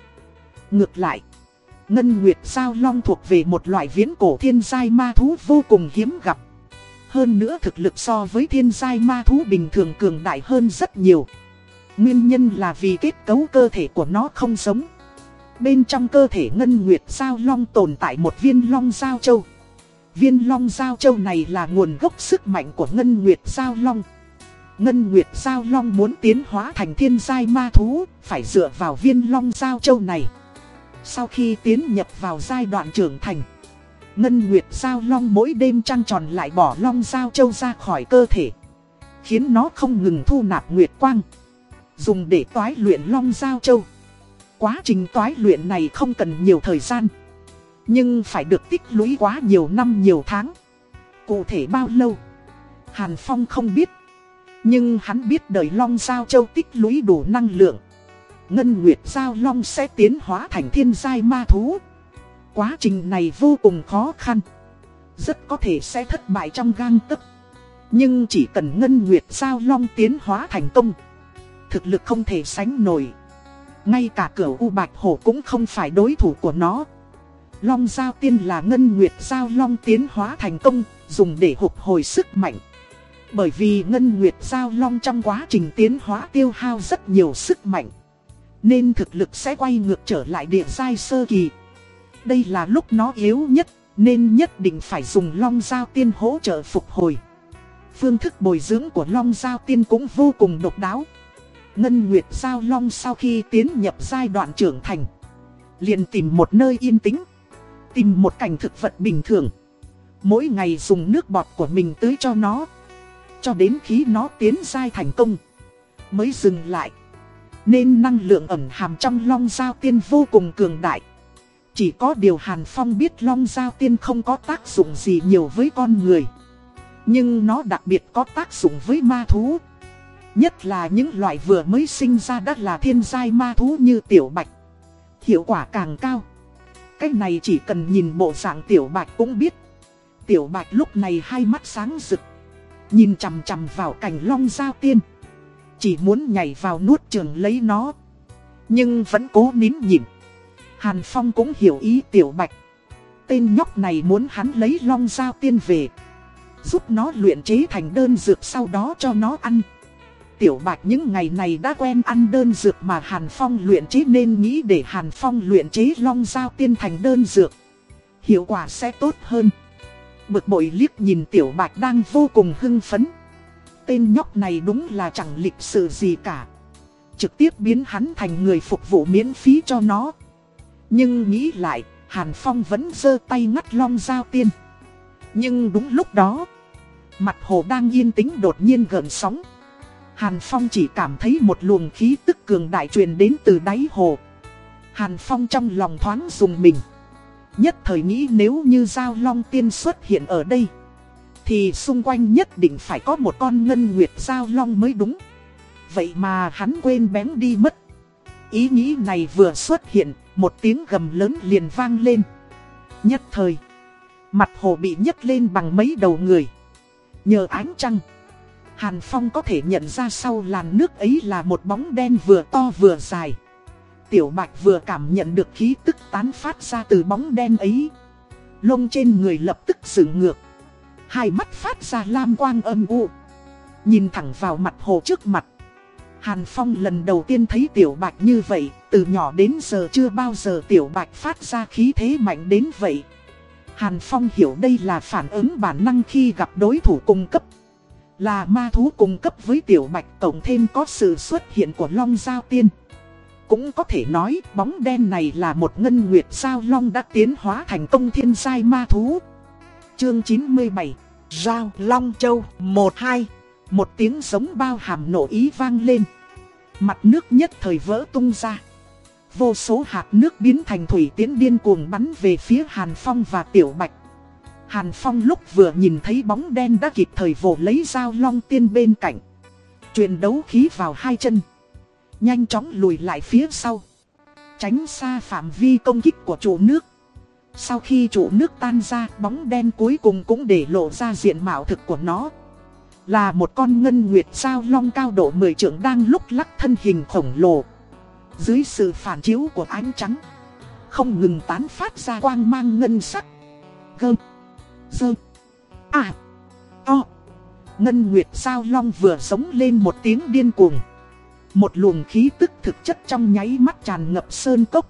Ngược lại, Ngân Nguyệt Giao Long thuộc về một loại viễn cổ thiên giai ma thú vô cùng hiếm gặp. Hơn nữa thực lực so với thiên giai ma thú bình thường cường đại hơn rất nhiều. Nguyên nhân là vì kết cấu cơ thể của nó không giống. Bên trong cơ thể Ngân Nguyệt Giao Long tồn tại một viên Long Giao Châu. Viên Long Giao Châu này là nguồn gốc sức mạnh của Ngân Nguyệt Giao Long. Ngân Nguyệt Giao Long muốn tiến hóa thành thiên giai ma thú, phải dựa vào viên Long Giao Châu này. Sau khi tiến nhập vào giai đoạn trưởng thành, Ngân Nguyệt Giao Long mỗi đêm trăng tròn lại bỏ Long Giao Châu ra khỏi cơ thể. Khiến nó không ngừng thu nạp Nguyệt Quang. Dùng để toái luyện Long Giao Châu. Quá trình toái luyện này không cần nhiều thời gian. Nhưng phải được tích lũy quá nhiều năm nhiều tháng. Cụ thể bao lâu? Hàn Phong không biết. Nhưng hắn biết đời Long Giao Châu tích lũy đủ năng lượng. Ngân Nguyệt Giao Long sẽ tiến hóa thành thiên giai ma thú. Quá trình này vô cùng khó khăn. Rất có thể sẽ thất bại trong gang tấc. Nhưng chỉ cần Ngân Nguyệt Giao Long tiến hóa thành công. Thực lực không thể sánh nổi. Ngay cả cửa U Bạch Hổ cũng không phải đối thủ của nó. Long Giao Tiên là Ngân Nguyệt Giao Long tiến hóa thành công, dùng để hphục hồi sức mạnh. Bởi vì Ngân Nguyệt Giao Long trong quá trình tiến hóa tiêu hao rất nhiều sức mạnh. Nên thực lực sẽ quay ngược trở lại địa giai sơ kỳ. Đây là lúc nó yếu nhất, nên nhất định phải dùng long giao tiên hỗ trợ phục hồi. Phương thức bồi dưỡng của long giao tiên cũng vô cùng độc đáo. Ngân Nguyệt Giao Long sau khi tiến nhập giai đoạn trưởng thành, liền tìm một nơi yên tĩnh, tìm một cảnh thực vật bình thường. Mỗi ngày dùng nước bọt của mình tưới cho nó, cho đến khi nó tiến giai thành công, mới dừng lại. Nên năng lượng ẩn hàm trong long giao tiên vô cùng cường đại. Chỉ có điều Hàn Phong biết Long Giao Tiên không có tác dụng gì nhiều với con người. Nhưng nó đặc biệt có tác dụng với ma thú. Nhất là những loại vừa mới sinh ra đã là thiên giai ma thú như tiểu bạch. Hiệu quả càng cao. Cái này chỉ cần nhìn bộ dạng tiểu bạch cũng biết. Tiểu bạch lúc này hai mắt sáng rực. Nhìn chằm chằm vào cảnh long giao tiên. Chỉ muốn nhảy vào nuốt trường lấy nó. Nhưng vẫn cố nín nhịn. Hàn Phong cũng hiểu ý Tiểu Bạch. Tên nhóc này muốn hắn lấy long giao tiên về. Giúp nó luyện chế thành đơn dược sau đó cho nó ăn. Tiểu Bạch những ngày này đã quen ăn đơn dược mà Hàn Phong luyện chế nên nghĩ để Hàn Phong luyện chế long giao tiên thành đơn dược. Hiệu quả sẽ tốt hơn. Bực bội liếc nhìn Tiểu Bạch đang vô cùng hưng phấn. Tên nhóc này đúng là chẳng lịch sự gì cả. Trực tiếp biến hắn thành người phục vụ miễn phí cho nó. Nhưng nghĩ lại, Hàn Phong vẫn giơ tay ngắt long giao tiên. Nhưng đúng lúc đó, mặt hồ đang yên tĩnh đột nhiên gần sóng. Hàn Phong chỉ cảm thấy một luồng khí tức cường đại truyền đến từ đáy hồ. Hàn Phong trong lòng thoáng dùng mình. Nhất thời nghĩ nếu như Giao Long Tiên xuất hiện ở đây, Thì xung quanh nhất định phải có một con ngân nguyệt Giao Long mới đúng Vậy mà hắn quên bén đi mất Ý nghĩ này vừa xuất hiện, Một tiếng gầm lớn liền vang lên Nhất thời, Mặt hồ bị nhấc lên bằng mấy đầu người Nhờ ánh trăng Hàn Phong có thể nhận ra sau làn nước ấy là một bóng đen vừa to vừa dài Tiểu Bạch vừa cảm nhận được khí tức tán phát ra từ bóng đen ấy. Lông trên người lập tức dựng ngược. Hai mắt phát ra lam quang âm u. Nhìn thẳng vào mặt hồ trước mặt. Hàn Phong lần đầu tiên thấy Tiểu Bạch như vậy, từ nhỏ đến giờ chưa bao giờ Tiểu Bạch phát ra khí thế mạnh đến vậy. Hàn Phong hiểu đây là phản ứng bản năng khi gặp đối thủ cung cấp. Là ma thú cung cấp với Tiểu Bạch tổng thêm có sự xuất hiện của Long Giao Tiên. Cũng có thể nói, bóng đen này là một ngân nguyệt sao long đã tiến hóa thành công thiên giai ma thú. Chương 97 Giao Long Châu 1-2 Một tiếng giống bao hàm nổ ý vang lên. Mặt nước nhất thời vỡ tung ra. Vô số hạt nước biến thành thủy tiến điên cuồng bắn về phía Hàn Phong và Tiểu Bạch. Hàn Phong lúc vừa nhìn thấy bóng đen đã kịp thời vồ lấy dao long tiên bên cạnh. Truyền đấu khí vào hai chân. Nhanh chóng lùi lại phía sau Tránh xa phạm vi công kích của trụ nước Sau khi trụ nước tan ra, Bóng đen cuối cùng cũng để lộ ra diện mạo thực của nó Là một con ngân nguyệt sao long cao độ 10 trượng đang lúc lắc thân hình khổng lồ Dưới sự phản chiếu của ánh trắng, Không ngừng tán phát ra quang mang ngân sắc Gơm. Dơ À O Ngân Nguyệt Sao Long vừa sống lên một tiếng điên cuồng một luồng khí tức thực chất trong nháy mắt tràn ngập sơn cốc.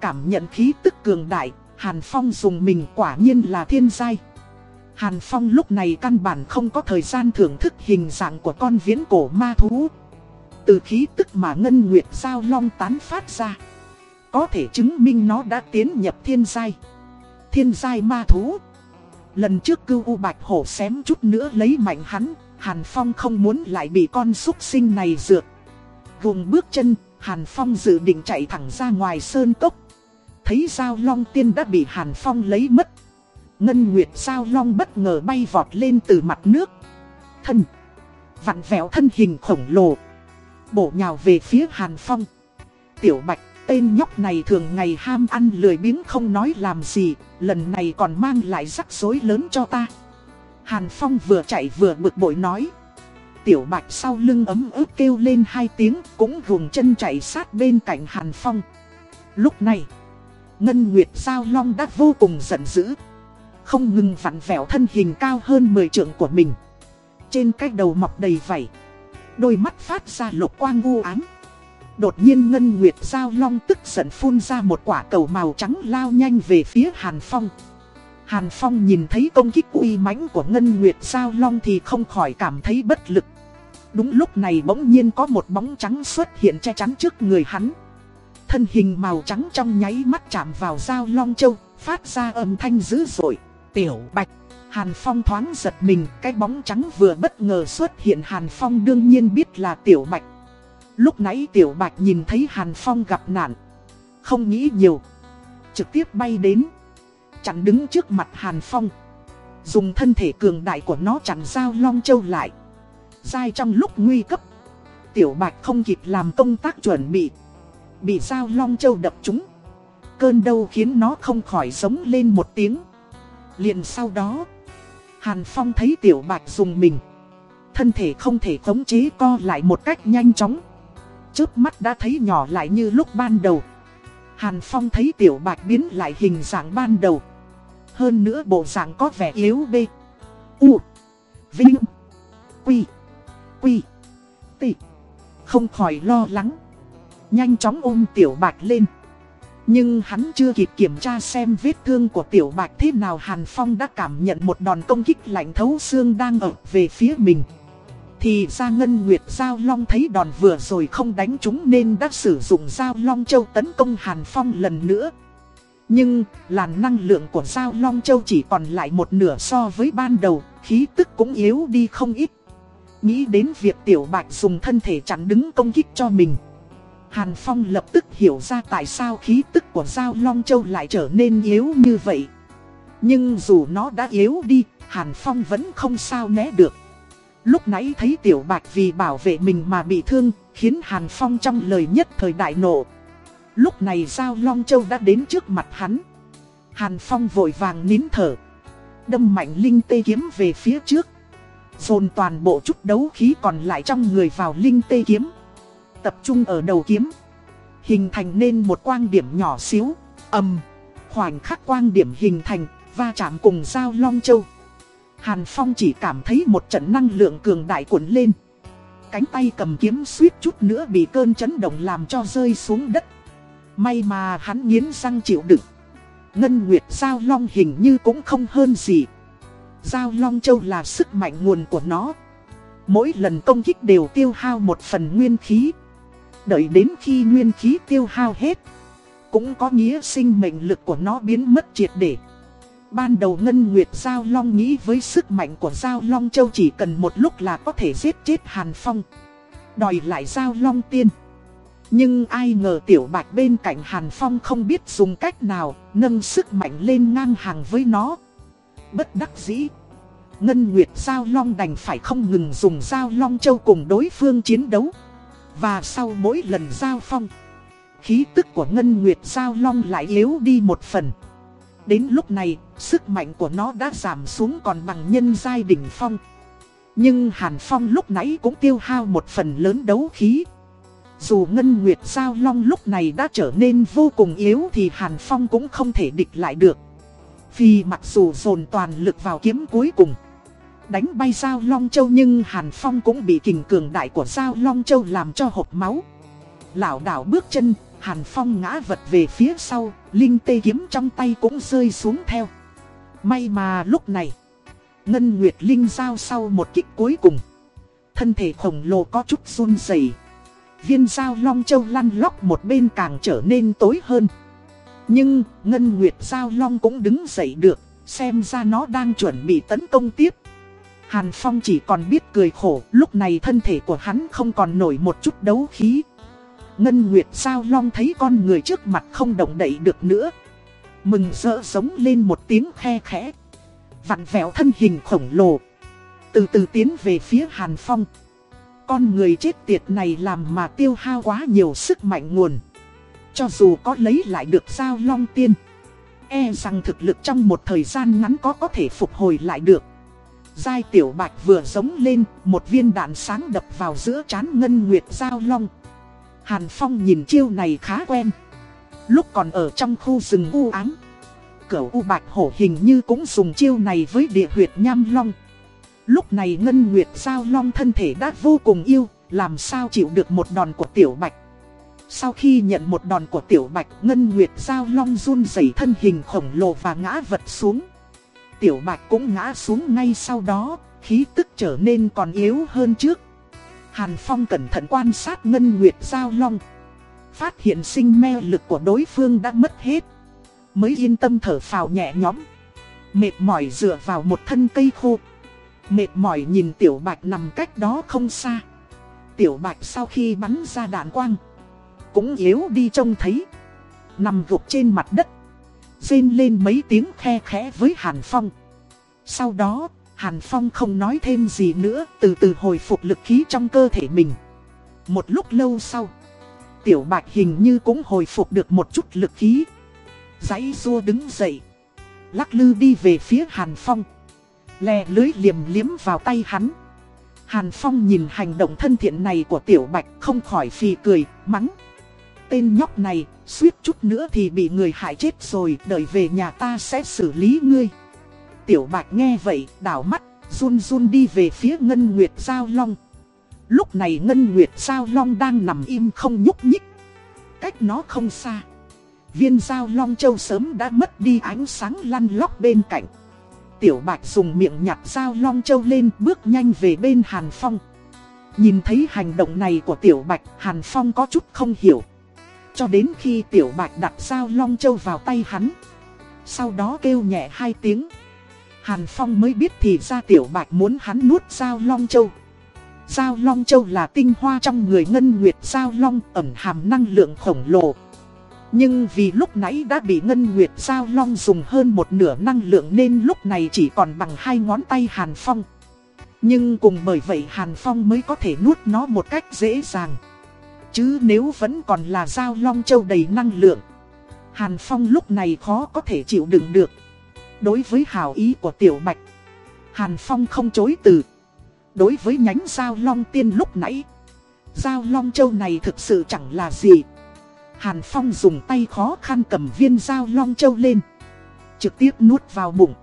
Cảm nhận khí tức cường đại, Hàn Phong dùng mình quả nhiên là thiên giai. Hàn Phong lúc này căn bản không có thời gian thưởng thức hình dạng của con viễn cổ ma thú. Từ khí tức mà Ngân Nguyệt Giao Long tán phát ra. Có thể chứng minh nó đã tiến nhập thiên giai. Thiên giai ma thú. Lần trước cưu u bạch hổ xém chút nữa lấy mạnh hắn, Hàn Phong không muốn lại bị con súc sinh này dược. Vùng bước chân, Hàn Phong dự định chạy thẳng ra ngoài sơn cốc. Thấy dao Long Tiên đã bị Hàn Phong lấy mất. Ngân Nguyệt sao Long bất ngờ bay vọt lên từ mặt nước. Thân, vặn vẹo thân hình khổng lồ. Bổ nhào về phía Hàn Phong. Tiểu Bạch, tên nhóc này thường ngày ham ăn lười biếng không nói làm gì, lần này còn mang lại rắc rối lớn cho ta. Hàn Phong vừa chạy vừa bực bội nói tiểu bạch sau lưng ấm ức kêu lên hai tiếng cũng vùng chân chạy sát bên cạnh Hàn Phong. Lúc này, Ngân Nguyệt Giao Long đã vô cùng giận dữ. Không ngừng vặn vẹo thân hình cao hơn 10 trượng của mình. Trên cái đầu mọc đầy vảy. Đôi mắt phát ra lục quang u ám. Đột nhiên Ngân Nguyệt Giao Long tức giận phun ra một quả cầu màu trắng lao nhanh về phía Hàn Phong. Hàn Phong nhìn thấy công kích uy mãnh của Ngân Nguyệt Giao Long thì không khỏi cảm thấy bất lực. Đúng lúc này bỗng nhiên có một bóng trắng xuất hiện che chắn trước người hắn. Thân hình màu trắng trong nháy mắt chạm vào Giao long châu, phát ra âm thanh dữ dội. Tiểu bạch, Hàn Phong thoáng giật mình, cái bóng trắng vừa bất ngờ xuất hiện Hàn Phong đương nhiên biết là tiểu bạch. Lúc nãy tiểu bạch nhìn thấy Hàn Phong gặp nạn, không nghĩ nhiều, trực tiếp bay đến, chặn đứng trước mặt Hàn Phong. Dùng thân thể cường đại của nó chặn dao long châu lại dai trong lúc nguy cấp. Tiểu Bạch không kịp làm công tác chuẩn bị. Bị dao Long Châu đập trúng. Cơn đau khiến nó không khỏi giống lên một tiếng. liền sau đó, Hàn Phong thấy Tiểu Bạch dùng mình. Thân thể không thể khống chế co lại một cách nhanh chóng. Trước mắt đã thấy nhỏ lại như lúc ban đầu. Hàn Phong thấy Tiểu Bạch biến lại hình dạng ban đầu. Hơn nữa bộ dạng có vẻ yếu bê. U. Vinh. Quy quy, tị. Không khỏi lo lắng. Nhanh chóng ôm tiểu bạch lên. Nhưng hắn chưa kịp kiểm tra xem vết thương của tiểu bạch thế nào Hàn Phong đã cảm nhận một đòn công kích lạnh thấu xương đang ở về phía mình. Thì ra Ngân Nguyệt Giao Long thấy đòn vừa rồi không đánh chúng nên đã sử dụng Giao Long Châu tấn công Hàn Phong lần nữa. Nhưng, làn năng lượng của Giao Long Châu chỉ còn lại một nửa so với ban đầu, khí tức cũng yếu đi không ít. Nghĩ đến việc Tiểu Bạch dùng thân thể chẳng đứng công kích cho mình Hàn Phong lập tức hiểu ra tại sao khí tức của Giao Long Châu lại trở nên yếu như vậy. Nhưng dù nó đã yếu đi, Hàn Phong vẫn không sao né được. Lúc nãy thấy Tiểu Bạch vì bảo vệ mình mà bị thương, khiến Hàn Phong trong lời nhất thời đại nộ. Lúc này Giao Long Châu đã đến trước mặt hắn. Hàn Phong vội vàng nín thở. Đâm mạnh linh tê kiếm về phía trước. Dồn toàn bộ chút đấu khí còn lại trong người vào linh tê kiếm. Tập trung ở đầu kiếm. Hình thành nên một quang điểm nhỏ xíu. ầm Khoảnh khắc quang điểm hình thành, va chạm cùng Giao Long Châu. Hàn Phong chỉ cảm thấy một trận năng lượng cường đại cuộn lên. Cánh tay cầm kiếm suýt chút nữa bị cơn chấn động làm cho rơi xuống đất. May mà hắn nghiến răng chịu đựng. Ngân Nguyệt Giao Long hình như cũng không hơn gì. Giao Long Châu là sức mạnh nguồn của nó. Mỗi lần công kích đều tiêu hao một phần nguyên khí. Đợi đến khi nguyên khí tiêu hao hết. Cũng có nghĩa sinh mệnh lực của nó biến mất triệt để. Ban đầu Ngân Nguyệt Giao Long nghĩ với sức mạnh của Giao Long Châu chỉ cần một lúc là có thể giết chết Hàn Phong. Đòi lại Giao Long Tiên. Nhưng ai ngờ Tiểu Bạch bên cạnh Hàn Phong không biết dùng cách nào nâng sức mạnh lên ngang hàng với nó. Bất đắc dĩ. Ngân Nguyệt Giao Long đành phải không ngừng dùng Giao Long Châu cùng đối phương chiến đấu. Và sau mỗi lần giao phong, khí tức của Ngân Nguyệt Giao Long lại yếu đi một phần. Đến lúc này, sức mạnh của nó đã giảm xuống còn bằng nhân giai đỉnh phong. Nhưng Hàn Phong lúc nãy cũng tiêu hao một phần lớn đấu khí. Dù Ngân Nguyệt Giao Long lúc này đã trở nên vô cùng yếu thì Hàn Phong cũng không thể địch lại được. Vì mặc dù dồn toàn lực vào kiếm cuối cùng Đánh bay Giao Long Châu nhưng Hàn Phong cũng bị kình cường đại của Giao Long Châu làm cho hộp máu Lão đảo bước chân, Hàn Phong ngã vật về phía sau, Linh tê kiếm trong tay cũng rơi xuống theo May mà lúc này Ngân Nguyệt Linh giao sau một kích cuối cùng Thân thể khổng lồ có chút run rẩy Viên dao Long Châu lăn lóc một bên càng trở nên tối hơn nhưng, Ngân Nguyệt Giao Long cũng đứng dậy được, xem ra nó đang chuẩn bị tấn công tiếp. Hàn Phong chỉ còn biết cười khổ, lúc này thân thể của hắn không còn nổi một chút đấu khí. Ngân Nguyệt Giao Long thấy con người trước mặt không động đậy được nữa. Mừng rỡ giống lên một tiếng khe khẽ. Vặn vẹo thân hình khổng lồ. Từ từ tiến về phía Hàn Phong. Con người chết tiệt này làm mà tiêu hao quá nhiều sức mạnh nguồn. Cho dù có lấy lại được Giao long tiên E rằng thực lực trong một thời gian ngắn có có thể phục hồi lại được Giai tiểu bạch vừa giống lên, Một viên đạn sáng đập vào giữa chán ngân nguyệt giao long Hàn Phong nhìn chiêu này khá quen Lúc còn ở trong khu rừng u ám Cửu u bạch hổ hình như cũng dùng chiêu này với địa huyệt nham long Lúc này ngân nguyệt giao long thân thể đã vô cùng yêu Làm sao chịu được một đòn của tiểu bạch sau khi nhận một đòn của Tiểu Bạch, Ngân Nguyệt Giao Long run rẩy thân hình khổng lồ và ngã vật xuống. Tiểu Bạch cũng ngã xuống ngay sau đó, khí tức trở nên còn yếu hơn trước. Hàn Phong cẩn thận quan sát Ngân Nguyệt Giao Long. Phát hiện sinh me lực của đối phương đã mất hết. Mới yên tâm thở phào nhẹ nhõm. Mệt mỏi dựa vào một thân cây khô. Mệt mỏi nhìn Tiểu Bạch nằm cách đó không xa. Tiểu Bạch sau khi bắn ra đạn quang cũng yếu đi trông thấy. Nằm gục trên mặt đất. Rên lên mấy tiếng khe khẽ với Hàn Phong. Sau đó, Hàn Phong không nói thêm gì nữa, từ từ hồi phục lực khí trong cơ thể mình. Một lúc lâu sau, Tiểu Bạch hình như cũng hồi phục được một chút lực khí. Giấy rua đứng dậy, lắc lư đi về phía Hàn Phong. Lè lưới liềm liếm vào tay hắn. Hàn Phong nhìn hành động thân thiện này của Tiểu Bạch không khỏi phì cười, mắng. Tên nhóc này, suýt chút nữa thì bị người hại chết rồi, đợi về nhà ta sẽ xử lý ngươi. Tiểu Bạch nghe vậy, đảo mắt, run run đi về phía Ngân Nguyệt Giao Long. Lúc này Ngân Nguyệt Giao Long đang nằm im không nhúc nhích. Cách nó không xa. Viên Giao Long Châu sớm đã mất đi ánh sáng lăn lóc bên cạnh. Tiểu Bạch dùng miệng nhặt Giao Long Châu lên bước nhanh về bên Hàn Phong. Nhìn thấy hành động này của Tiểu Bạch, Hàn Phong có chút không hiểu. Cho đến khi tiểu bạch đặt sao long châu vào tay hắn Sau đó kêu nhẹ hai tiếng Hàn Phong mới biết thì ra tiểu bạch muốn hắn nuốt Giao long châu Giao Long Châu là tinh hoa trong người Ngân Nguyệt Giao Long ẩn hàm năng lượng khổng lồ. Nhưng vì lúc nãy đã bị Ngân Nguyệt Giao Long dùng hơn một nửa năng lượng nên lúc này chỉ còn bằng hai ngón tay Hàn Phong. Nhưng cùng bởi vậy Hàn Phong mới có thể nuốt nó một cách dễ dàng. Chứ nếu vẫn còn là Giao Long Châu đầy năng lượng, Hàn Phong lúc này khó có thể chịu đựng được. Đối với hảo ý của Tiểu Bạch, Hàn Phong không chối từ. Đối với nhánh Giao Long Tiên lúc nãy, Giao Long Châu này thực sự chẳng là gì. Hàn Phong dùng tay khó khăn cầm viên Giao Long Châu lên. Trực tiếp nuốt vào bụng.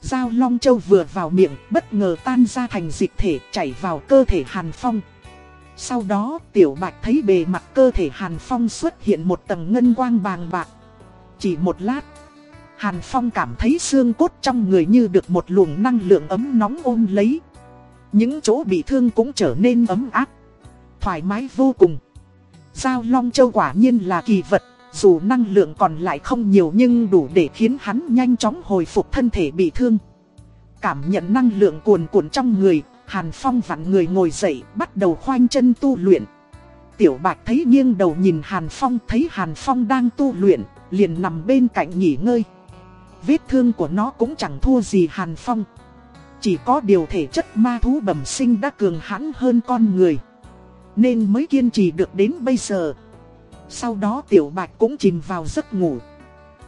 Giao Long Châu vừa vào miệng bất ngờ tan ra thành dịch thể chảy vào cơ thể Hàn Phong. Sau đó Tiểu Bạch thấy bề mặt cơ thể Hàn Phong xuất hiện một tầng ngân quang bàng bạc. Chỉ một lát, Hàn Phong cảm thấy xương cốt trong người như được một luồng năng lượng ấm nóng ôm lấy. Những chỗ bị thương cũng trở nên ấm áp, thoải mái vô cùng. Giao Long Châu quả nhiên là kỳ vật, dù năng lượng còn lại không nhiều nhưng đủ để khiến hắn nhanh chóng hồi phục thân thể bị thương. Cảm nhận năng lượng cuồn cuộn trong người, Hàn Phong vặn người ngồi dậy, bắt đầu khoanh chân tu luyện. Tiểu Bạch thấy nghiêng đầu nhìn Hàn Phong, thấy Hàn Phong đang tu luyện, liền nằm bên cạnh nghỉ ngơi. Vết thương của nó cũng chẳng thua gì Hàn Phong. Chỉ có điều thể chất ma thú bẩm sinh đã cường hãn hơn con người. Nên mới kiên trì được đến bây giờ. Sau đó Tiểu Bạch cũng chìm vào giấc ngủ.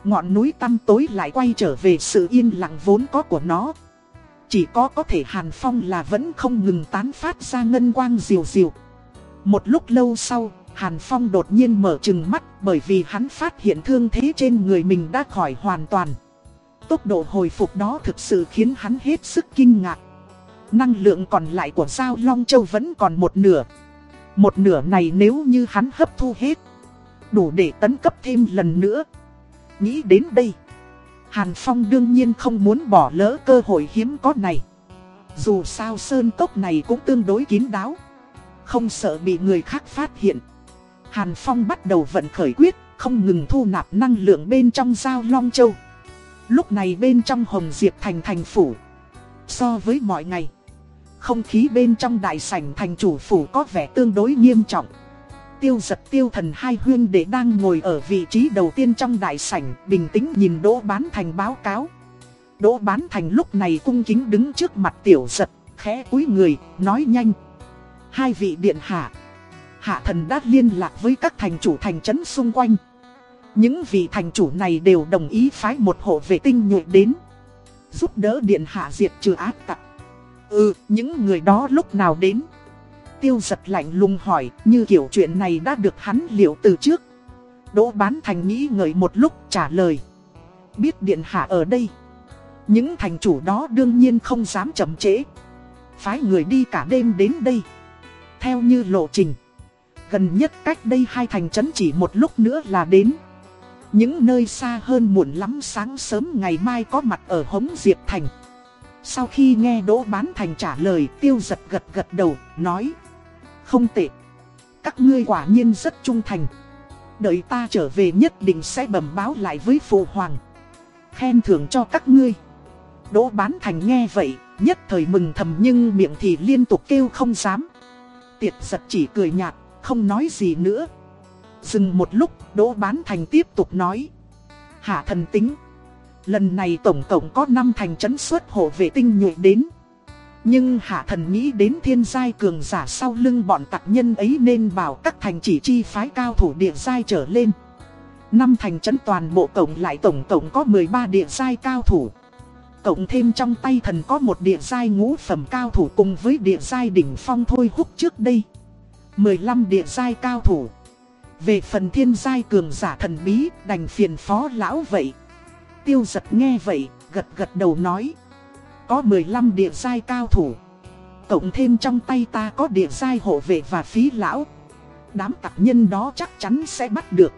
Ngọn núi tăm tối lại quay trở về sự yên lặng vốn có của nó. Chỉ có có thể Hàn Phong là vẫn không ngừng tán phát ra ngân quang diều diều. Một lúc lâu sau, Hàn Phong đột nhiên mở trừng mắt bởi vì hắn phát hiện thương thế trên người mình đã khỏi hoàn toàn. Tốc độ hồi phục đó thực sự khiến hắn hết sức kinh ngạc. Năng lượng còn lại của Giao Long Châu vẫn còn một nửa. Một nửa này nếu như hắn hấp thu hết, đủ để tấn cấp thêm lần nữa. Nghĩ đến đây, Hàn Phong đương nhiên không muốn bỏ lỡ cơ hội hiếm có này. Dù sao sơn cốc này cũng tương đối kín đáo, không sợ bị người khác phát hiện. Hàn Phong bắt đầu vận khởi quyết, không ngừng thu nạp năng lượng bên trong Giao Long Châu. Lúc này bên trong Hồng Diệp Thành thành phủ, so với mọi ngày, không khí bên trong đại sảnh thành chủ phủ có vẻ tương đối nghiêm trọng. Tiêu giật tiêu thần hai huyên đệ đang ngồi ở vị trí đầu tiên trong đại sảnh, bình tĩnh nhìn Đỗ Bán Thành báo cáo. Đỗ Bán Thành lúc này cung kính đứng trước mặt tiểu giật, khẽ cúi người, nói nhanh. Hai vị điện hạ. Hạ thần đã liên lạc với các thành chủ thành trấn xung quanh. Những vị thành chủ này đều đồng ý phái một hộ vệ tinh nhuệ đến. Giúp đỡ điện hạ diệt trừ ác tặc. Ừ, những người đó lúc nào đến? Tiêu giật lạnh lùng hỏi, như kiểu chuyện này đã được hắn liệu từ trước. Đỗ bán thành nghĩ ngợi một lúc trả lời. Biết điện hạ ở đây. Những thành chủ đó đương nhiên không dám chậm trễ. Phái người đi cả đêm đến đây. Theo như lộ trình. Gần nhất cách đây hai thành trấn chỉ một lúc nữa là đến. Những nơi xa hơn muộn lắm sáng sớm ngày mai có mặt ở Hống Diệp Thành. Sau khi nghe Đỗ Bán Thành trả lời tiêu giật gật gật đầu, nói Không tệ, các ngươi quả nhiên rất trung thành. Đợi ta trở về nhất định sẽ bẩm báo lại với phụ hoàng. Khen thưởng cho các ngươi. Đỗ Bán Thành nghe vậy, nhất thời mừng thầm nhưng miệng thì liên tục kêu không dám. Tiệt giật chỉ cười nhạt, không nói gì nữa. Dừng một lúc, Đỗ Bán Thành tiếp tục nói Hạ thần tính Lần này tổng tổng có 5 thành trấn xuất hộ vệ tinh nhuệ đến. Nhưng hạ thần nghĩ đến thiên giai cường giả sau lưng bọn tặc nhân ấy nên bảo các thành chỉ chi phái cao thủ địa giai trở lên. Năm thành trấn toàn bộ tổng lại tổng tổng có 13 địa giai cao thủ. Cộng thêm trong tay thần có một địa giai ngũ phẩm cao thủ cùng với địa giai đỉnh phong thôi hút trước đây. 15 địa giai cao thủ. Về phần thiên giai cường giả thần bí đành phiền phó lão vậy. Tiêu giật nghe vậy, gật gật đầu nói. Có 15 địa giai cao thủ. Cộng thêm trong tay ta có địa giai hộ vệ và phí lão. Đám tặc nhân đó chắc chắn sẽ bắt được.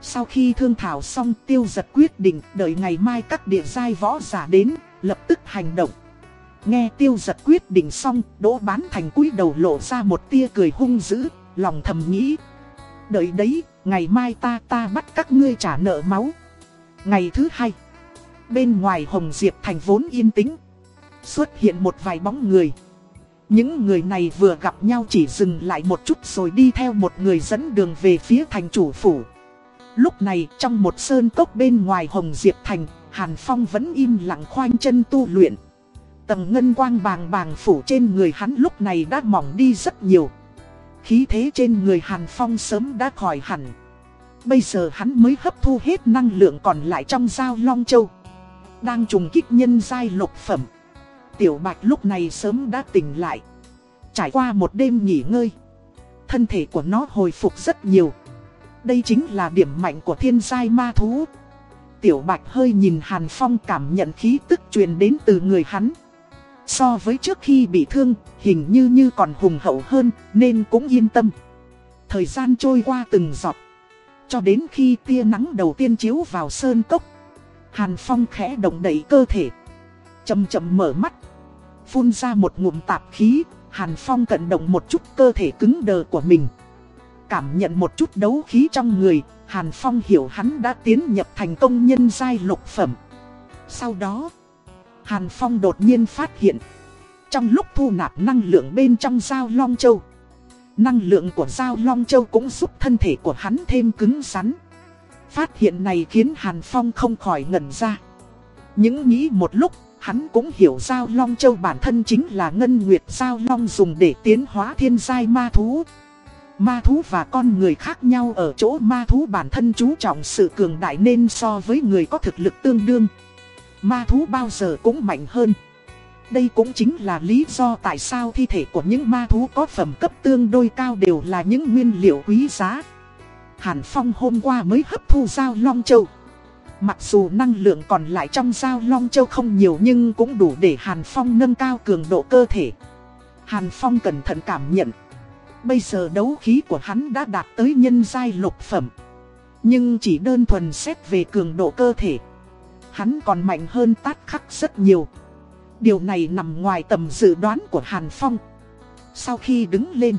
Sau khi thương thảo xong tiêu giật quyết định đợi ngày mai các địa giai võ giả đến, lập tức hành động. Nghe tiêu giật quyết định xong, đỗ bán thành cúi đầu lộ ra một tia cười hung dữ, lòng thầm nghĩ. Đợi đấy, ngày mai ta ta bắt các ngươi trả nợ máu. Ngày thứ hai, bên ngoài Hồng Diệp thành vốn yên tĩnh, xuất hiện một vài bóng người. Những người này vừa gặp nhau chỉ dừng lại một chút rồi đi theo một người dẫn đường về phía thành chủ phủ. Lúc này trong một sơn cốc bên ngoài Hồng Diệp Thành, Hàn Phong vẫn im lặng khoanh chân tu luyện. Tầng ngân quang bàng bàng phủ trên người hắn lúc này đã mỏng đi rất nhiều. Khí thế trên người Hàn Phong sớm đã khỏi hẳn. Bây giờ hắn mới hấp thu hết năng lượng còn lại trong dao Long Châu. Đang trùng kích nhân giai lục phẩm. Tiểu Bạch lúc này sớm đã tỉnh lại. Trải qua một đêm nghỉ ngơi. Thân thể của nó hồi phục rất nhiều. Đây chính là điểm mạnh của thiên giai ma thú. Tiểu Bạch hơi nhìn Hàn Phong cảm nhận khí tức truyền đến từ người hắn. So với trước khi bị thương, hình như như còn hùng hậu hơn, nên cũng yên tâm. Thời gian trôi qua từng giọt. Cho đến khi tia nắng đầu tiên chiếu vào sơn cốc. Hàn Phong khẽ động đẩy cơ thể. Chầm chậm mở mắt. Phun ra một ngụm tạp khí, Hàn Phong cận động một chút cơ thể cứng đờ của mình. Cảm nhận một chút đấu khí trong người, Hàn Phong hiểu hắn đã tiến nhập thành công nhân giai lục phẩm. Sau đó, Hàn Phong đột nhiên phát hiện, trong lúc thu nạp năng lượng bên trong dao Long Châu, năng lượng của dao Long Châu cũng giúp thân thể của hắn thêm cứng rắn. Phát hiện này khiến Hàn Phong không khỏi ngẩn ra. Những nghĩ một lúc, hắn cũng hiểu Giao Long Châu bản thân chính là Ngân Nguyệt Giao Long dùng để tiến hóa thiên giai ma thú. Ma thú và con người khác nhau ở chỗ ma thú bản thân chú trọng sự cường đại nên so với người có thực lực tương đương. Ma thú bao giờ cũng mạnh hơn. Đây cũng chính là lý do tại sao thi thể của những ma thú có phẩm cấp tương đối cao đều là những nguyên liệu quý giá. Hàn Phong hôm qua mới hấp thu dao Long Châu. Mặc dù năng lượng còn lại trong dao Long Châu không nhiều nhưng cũng đủ để Hàn Phong nâng cao cường độ cơ thể. Hàn Phong cẩn thận cảm nhận. Bây giờ đấu khí của hắn đã đạt tới nhân giai lục phẩm. Nhưng chỉ đơn thuần xét về cường độ cơ thể. Hắn còn mạnh hơn tát khắc rất nhiều. Điều này nằm ngoài tầm dự đoán của Hàn Phong. Sau khi đứng lên,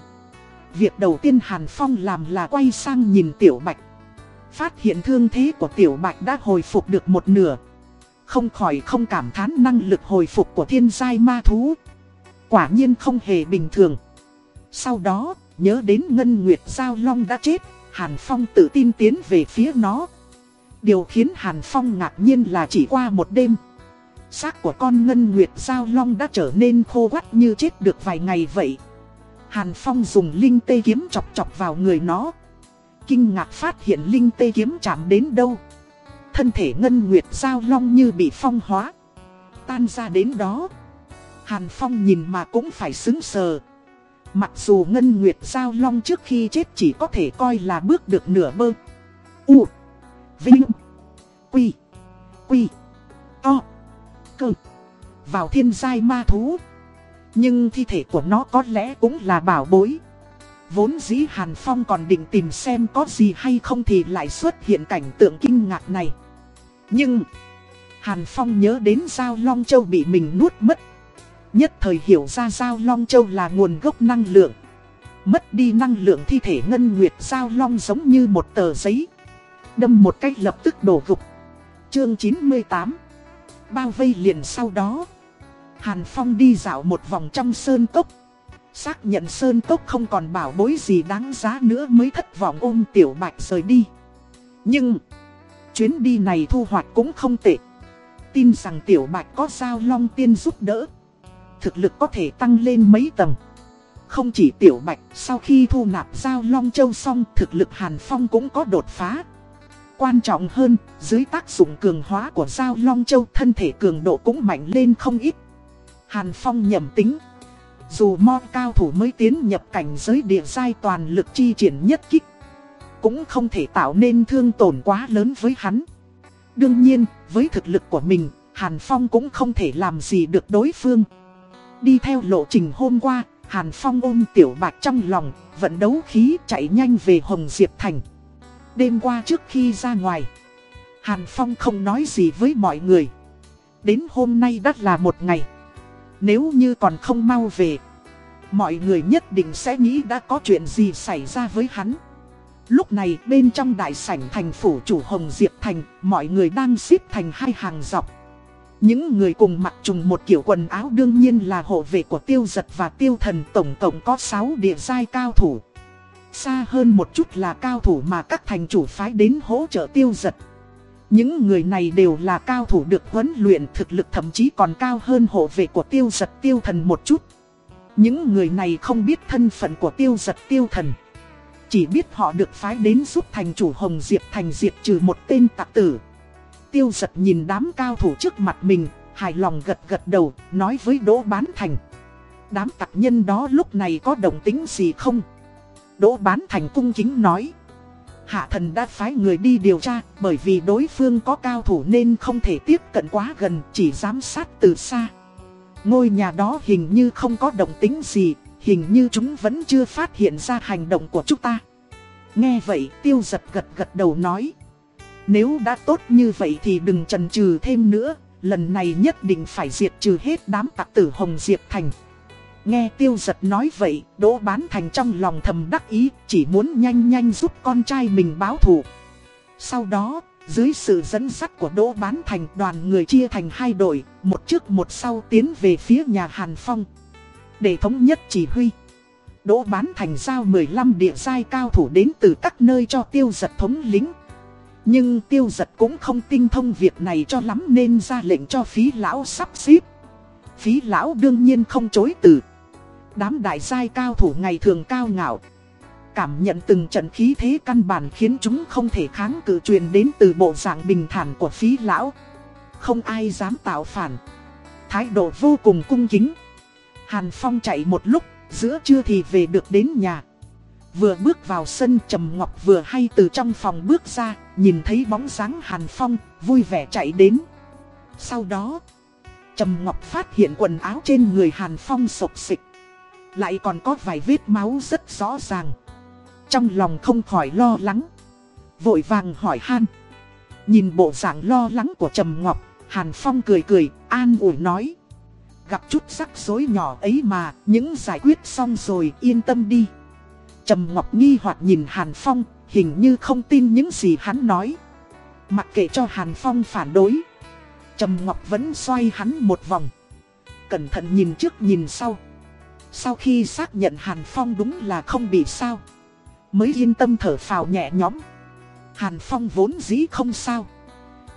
việc đầu tiên Hàn Phong làm là quay sang nhìn Tiểu Bạch. Phát hiện thương thế của Tiểu Bạch đã hồi phục được một nửa. Không khỏi không cảm thán năng lực hồi phục của thiên giai ma thú. Quả nhiên không hề bình thường. Sau đó, nhớ đến Ngân Nguyệt Giao Long đã chết, Hàn Phong tự tin tiến về phía nó. Điều khiến Hàn Phong ngạc nhiên là chỉ qua một đêm. Xác của con Ngân Nguyệt Giao Long đã trở nên khô quắt như chết được vài ngày vậy. Hàn Phong dùng linh tê kiếm chọc chọc vào người nó. Kinh ngạc phát hiện linh tê kiếm chạm đến đâu. Thân thể Ngân Nguyệt Giao Long như bị phong hóa. Tan ra đến đó. Hàn Phong nhìn mà cũng phải xứng sờ. Mặc dù Ngân Nguyệt Giao Long trước khi chết chỉ có thể coi là bước được nửa bơ. U. Vinh. Quy. Quy. To. Cơ. Vào thiên giai ma thú. Nhưng thi thể của nó có lẽ cũng là bảo bối. Vốn dĩ Hàn Phong còn định tìm xem có gì hay không thì lại xuất hiện cảnh tượng kinh ngạc này. Nhưng, Hàn Phong nhớ đến Giao Long Châu bị mình nuốt mất. Nhất thời hiểu ra Giao Long Châu là nguồn gốc năng lượng. Mất đi năng lượng thi thể Ngân Nguyệt Giao Long giống như một tờ giấy. Đâm một cách lập tức đổ gục. Chương 98 Bao vây liền sau đó. Hàn Phong đi dạo một vòng trong sơn cốc. Xác nhận sơn cốc không còn bảo bối gì đáng giá nữa mới thất vọng ôm tiểu bạch rời đi. Nhưng, chuyến đi này thu hoạch cũng không tệ. Tin rằng tiểu bạch có sao long tiên giúp đỡ. Thực lực có thể tăng lên mấy tầng. Không chỉ tiểu bạch, sau khi thu nạp giao long châu xong thực lực Hàn Phong cũng có đột phá. Quan trọng hơn, dưới tác dụng cường hóa của giao long châu thân thể cường độ cũng mạnh lên không ít. Hàn Phong nhầm tính. Dù mo cao thủ mới tiến nhập cảnh giới địa giai toàn lực chi triển nhất kích Cũng không thể tạo nên thương tổn quá lớn với hắn Đương nhiên, với thực lực của mình, Hàn Phong cũng không thể làm gì được đối phương Đi theo lộ trình hôm qua, Hàn Phong ôm tiểu bạch trong lòng, vận đấu khí chạy nhanh về Hồng Diệp Thành Đêm qua trước khi ra ngoài, Hàn Phong không nói gì với mọi người. Đến hôm nay đã là một ngày. Nếu như còn không mau về Mọi người nhất định sẽ nghĩ đã có chuyện gì xảy ra với hắn. Lúc này bên trong đại sảnh thành phủ chủ Hồng Diệp Thành Mọi người đang xếp thành hai hàng dọc. Những người cùng mặc trùng một kiểu quần áo đương nhiên là hộ vệ của tiêu giật và tiêu thần tổng cộng có 6 địa giai cao thủ. Xa hơn một chút là cao thủ mà các thành chủ phái đến hỗ trợ tiêu giật. Những người này đều là cao thủ được huấn luyện thực lực thậm chí còn cao hơn hộ vệ của tiêu giật tiêu thần một chút. Những người này không biết thân phận của tiêu giật tiêu thần. Chỉ biết họ được phái đến giúp thành chủ Hồng Diệp thành diệt trừ một tên tạc tử. Tiêu giật nhìn đám cao thủ trước mặt mình, hài lòng gật gật đầu, nói với Đỗ Bán Thành. Đám tạc nhân đó lúc này có đồng tính gì không? Đỗ Bán Thành cung kính nói. Hạ thần đã phái người đi điều tra, bởi vì đối phương có cao thủ nên không thể tiếp cận quá gần, chỉ giám sát từ xa. Ngôi nhà đó hình như không có động tính gì, hình như chúng vẫn chưa phát hiện ra hành động của chúng ta. Nghe vậy tiêu giật gật gật đầu nói. Nếu đã tốt như vậy thì đừng chần chừ thêm nữa, lần này nhất định phải diệt trừ hết đám tặc tử Hồng Diệp Thành. Nghe tiêu giật nói vậy, Đỗ Bán Thành trong lòng thầm đắc ý, chỉ muốn nhanh nhanh giúp con trai mình báo thù. Sau đó, dưới sự dẫn dắt của Đỗ Bán Thành đoàn người chia thành hai đội, một trước một sau tiến về phía nhà Hàn Phong. Để thống nhất chỉ huy. Đỗ Bán Thành giao 15 địa giai cao thủ đến từ các nơi cho tiêu giật thống lính. Nhưng tiêu giật cũng không tinh thông việc này cho lắm nên ra lệnh cho phí lão sắp xếp. Phí lão đương nhiên không chối từ. Đám đại giai cao thủ ngày thường cao ngạo. Cảm nhận từng trận khí thế căn bản khiến chúng không thể kháng cự truyền đến từ bộ dạng bình thản của phí lão. Không ai dám tạo phản. Thái độ vô cùng cung kính. Hàn Phong chạy một lúc, giữa trưa thì về được đến nhà. Vừa bước vào sân Trầm Ngọc vừa hay từ trong phòng bước ra, nhìn thấy bóng dáng Hàn Phong, vui vẻ chạy đến. Sau đó, Trầm Ngọc phát hiện quần áo trên người Hàn Phong sộc xịch. Lại còn có vài vết máu rất rõ ràng. Trong lòng không khỏi lo lắng. Vội vàng hỏi Han. Nhìn bộ dạng lo lắng của Trầm Ngọc, Hàn Phong cười cười, an ủi nói. Gặp chút rắc rối nhỏ ấy mà, những giải quyết xong rồi yên tâm đi. Trầm Ngọc nghi hoặc nhìn Hàn Phong, hình như không tin những gì hắn nói. Mặc kệ cho Hàn Phong phản đối. Trầm Ngọc vẫn xoay hắn một vòng. Cẩn thận nhìn trước nhìn sau. Sau khi xác nhận Hàn Phong đúng là không bị sao. Mới yên tâm thở phào nhẹ nhõm. Hàn Phong vốn dĩ không sao.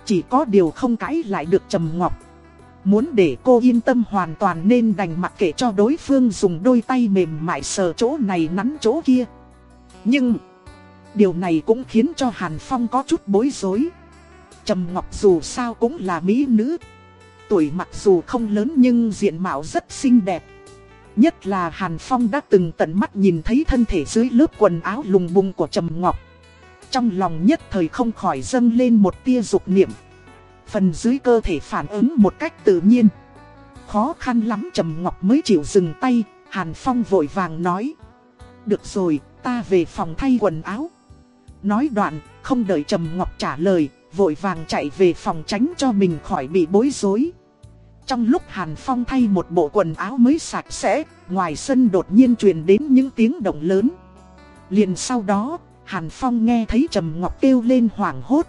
Chỉ có điều không cãi lại được Trầm Ngọc. Muốn để cô yên tâm hoàn toàn nên đành mặc kệ cho đối phương dùng đôi tay mềm mại sờ chỗ này nắn chỗ kia. Nhưng, điều này cũng khiến cho Hàn Phong có chút bối rối. Trầm Ngọc dù sao cũng là mỹ nữ. Tuổi mặc dù không lớn nhưng diện mạo rất xinh đẹp. Nhất là Hàn Phong đã từng tận mắt nhìn thấy thân thể dưới lớp quần áo lùng bùng của Trầm Ngọc. Trong lòng nhất thời không khỏi dâng lên một tia dục niệm. Phần dưới cơ thể phản ứng một cách tự nhiên. Khó khăn lắm Trầm Ngọc mới chịu dừng tay, Hàn Phong vội vàng nói. Được rồi, ta về phòng thay quần áo. Nói đoạn, không đợi Trầm Ngọc trả lời, vội vàng chạy về phòng tránh cho mình khỏi bị bối rối. Trong lúc Hàn Phong thay một bộ quần áo mới sạch sẽ, ngoài sân đột nhiên truyền đến những tiếng động lớn. Liền sau đó, Hàn Phong nghe thấy Trầm Ngọc kêu lên hoảng hốt.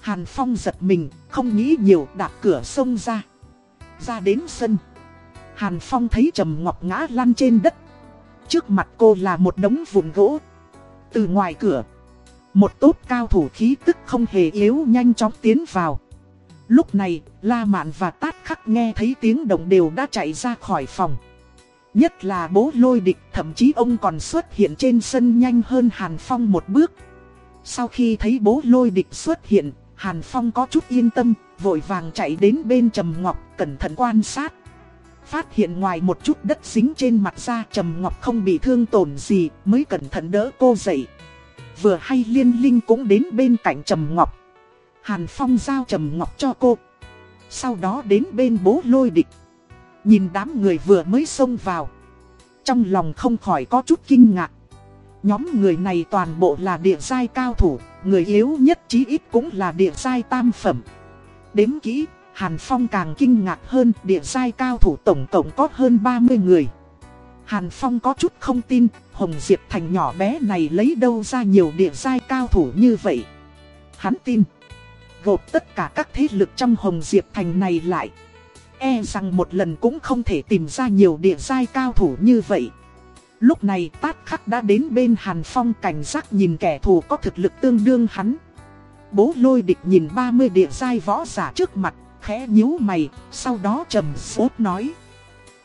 Hàn Phong giật mình, không nghĩ nhiều đạp cửa sông ra. Ra đến sân. Hàn Phong thấy Trầm Ngọc ngã lăn trên đất. Trước mặt cô là một đống vụn gỗ. Từ ngoài cửa, một tốt cao thủ khí tức không hề yếu nhanh chóng tiến vào. Lúc này, La Mạn và Tát Khắc nghe thấy tiếng động đều đã chạy ra khỏi phòng. Nhất là bố lôi địch, thậm chí ông còn xuất hiện trên sân nhanh hơn Hàn Phong một bước. Sau khi thấy bố lôi địch xuất hiện, Hàn Phong có chút yên tâm, vội vàng chạy đến bên Trầm Ngọc, cẩn thận quan sát. Phát hiện ngoài một chút đất dính trên mặt ra Trầm Ngọc không bị thương tổn gì, mới cẩn thận đỡ cô dậy. Vừa hay Liên Linh cũng đến bên cạnh Trầm Ngọc. Hàn Phong giao Trầm Ngọc cho cô. Sau đó đến bên bố lôi địch. Nhìn đám người vừa mới xông vào. Trong lòng không khỏi có chút kinh ngạc. Nhóm người này toàn bộ là địa giai cao thủ, người yếu nhất chí ít cũng là địa giai tam phẩm. Đếm kỹ, Hàn Phong càng kinh ngạc hơn, địa giai cao thủ tổng cộng có hơn 30 người. Hàn Phong có chút không tin, Hồng Diệp Thành nhỏ bé này lấy đâu ra nhiều địa giai cao thủ như vậy. Hắn tin, gộp tất cả các thế lực trong Hồng Diệp Thành này lại. E rằng một lần cũng không thể tìm ra nhiều địa giai cao thủ như vậy. Lúc này tát khắc đã đến bên Hàn Phong cảnh giác nhìn kẻ thù có thực lực tương đương hắn. Bố lôi địch nhìn 30 địa giai võ giả trước mặt, khẽ nhíu mày, sau đó trầm sốt nói.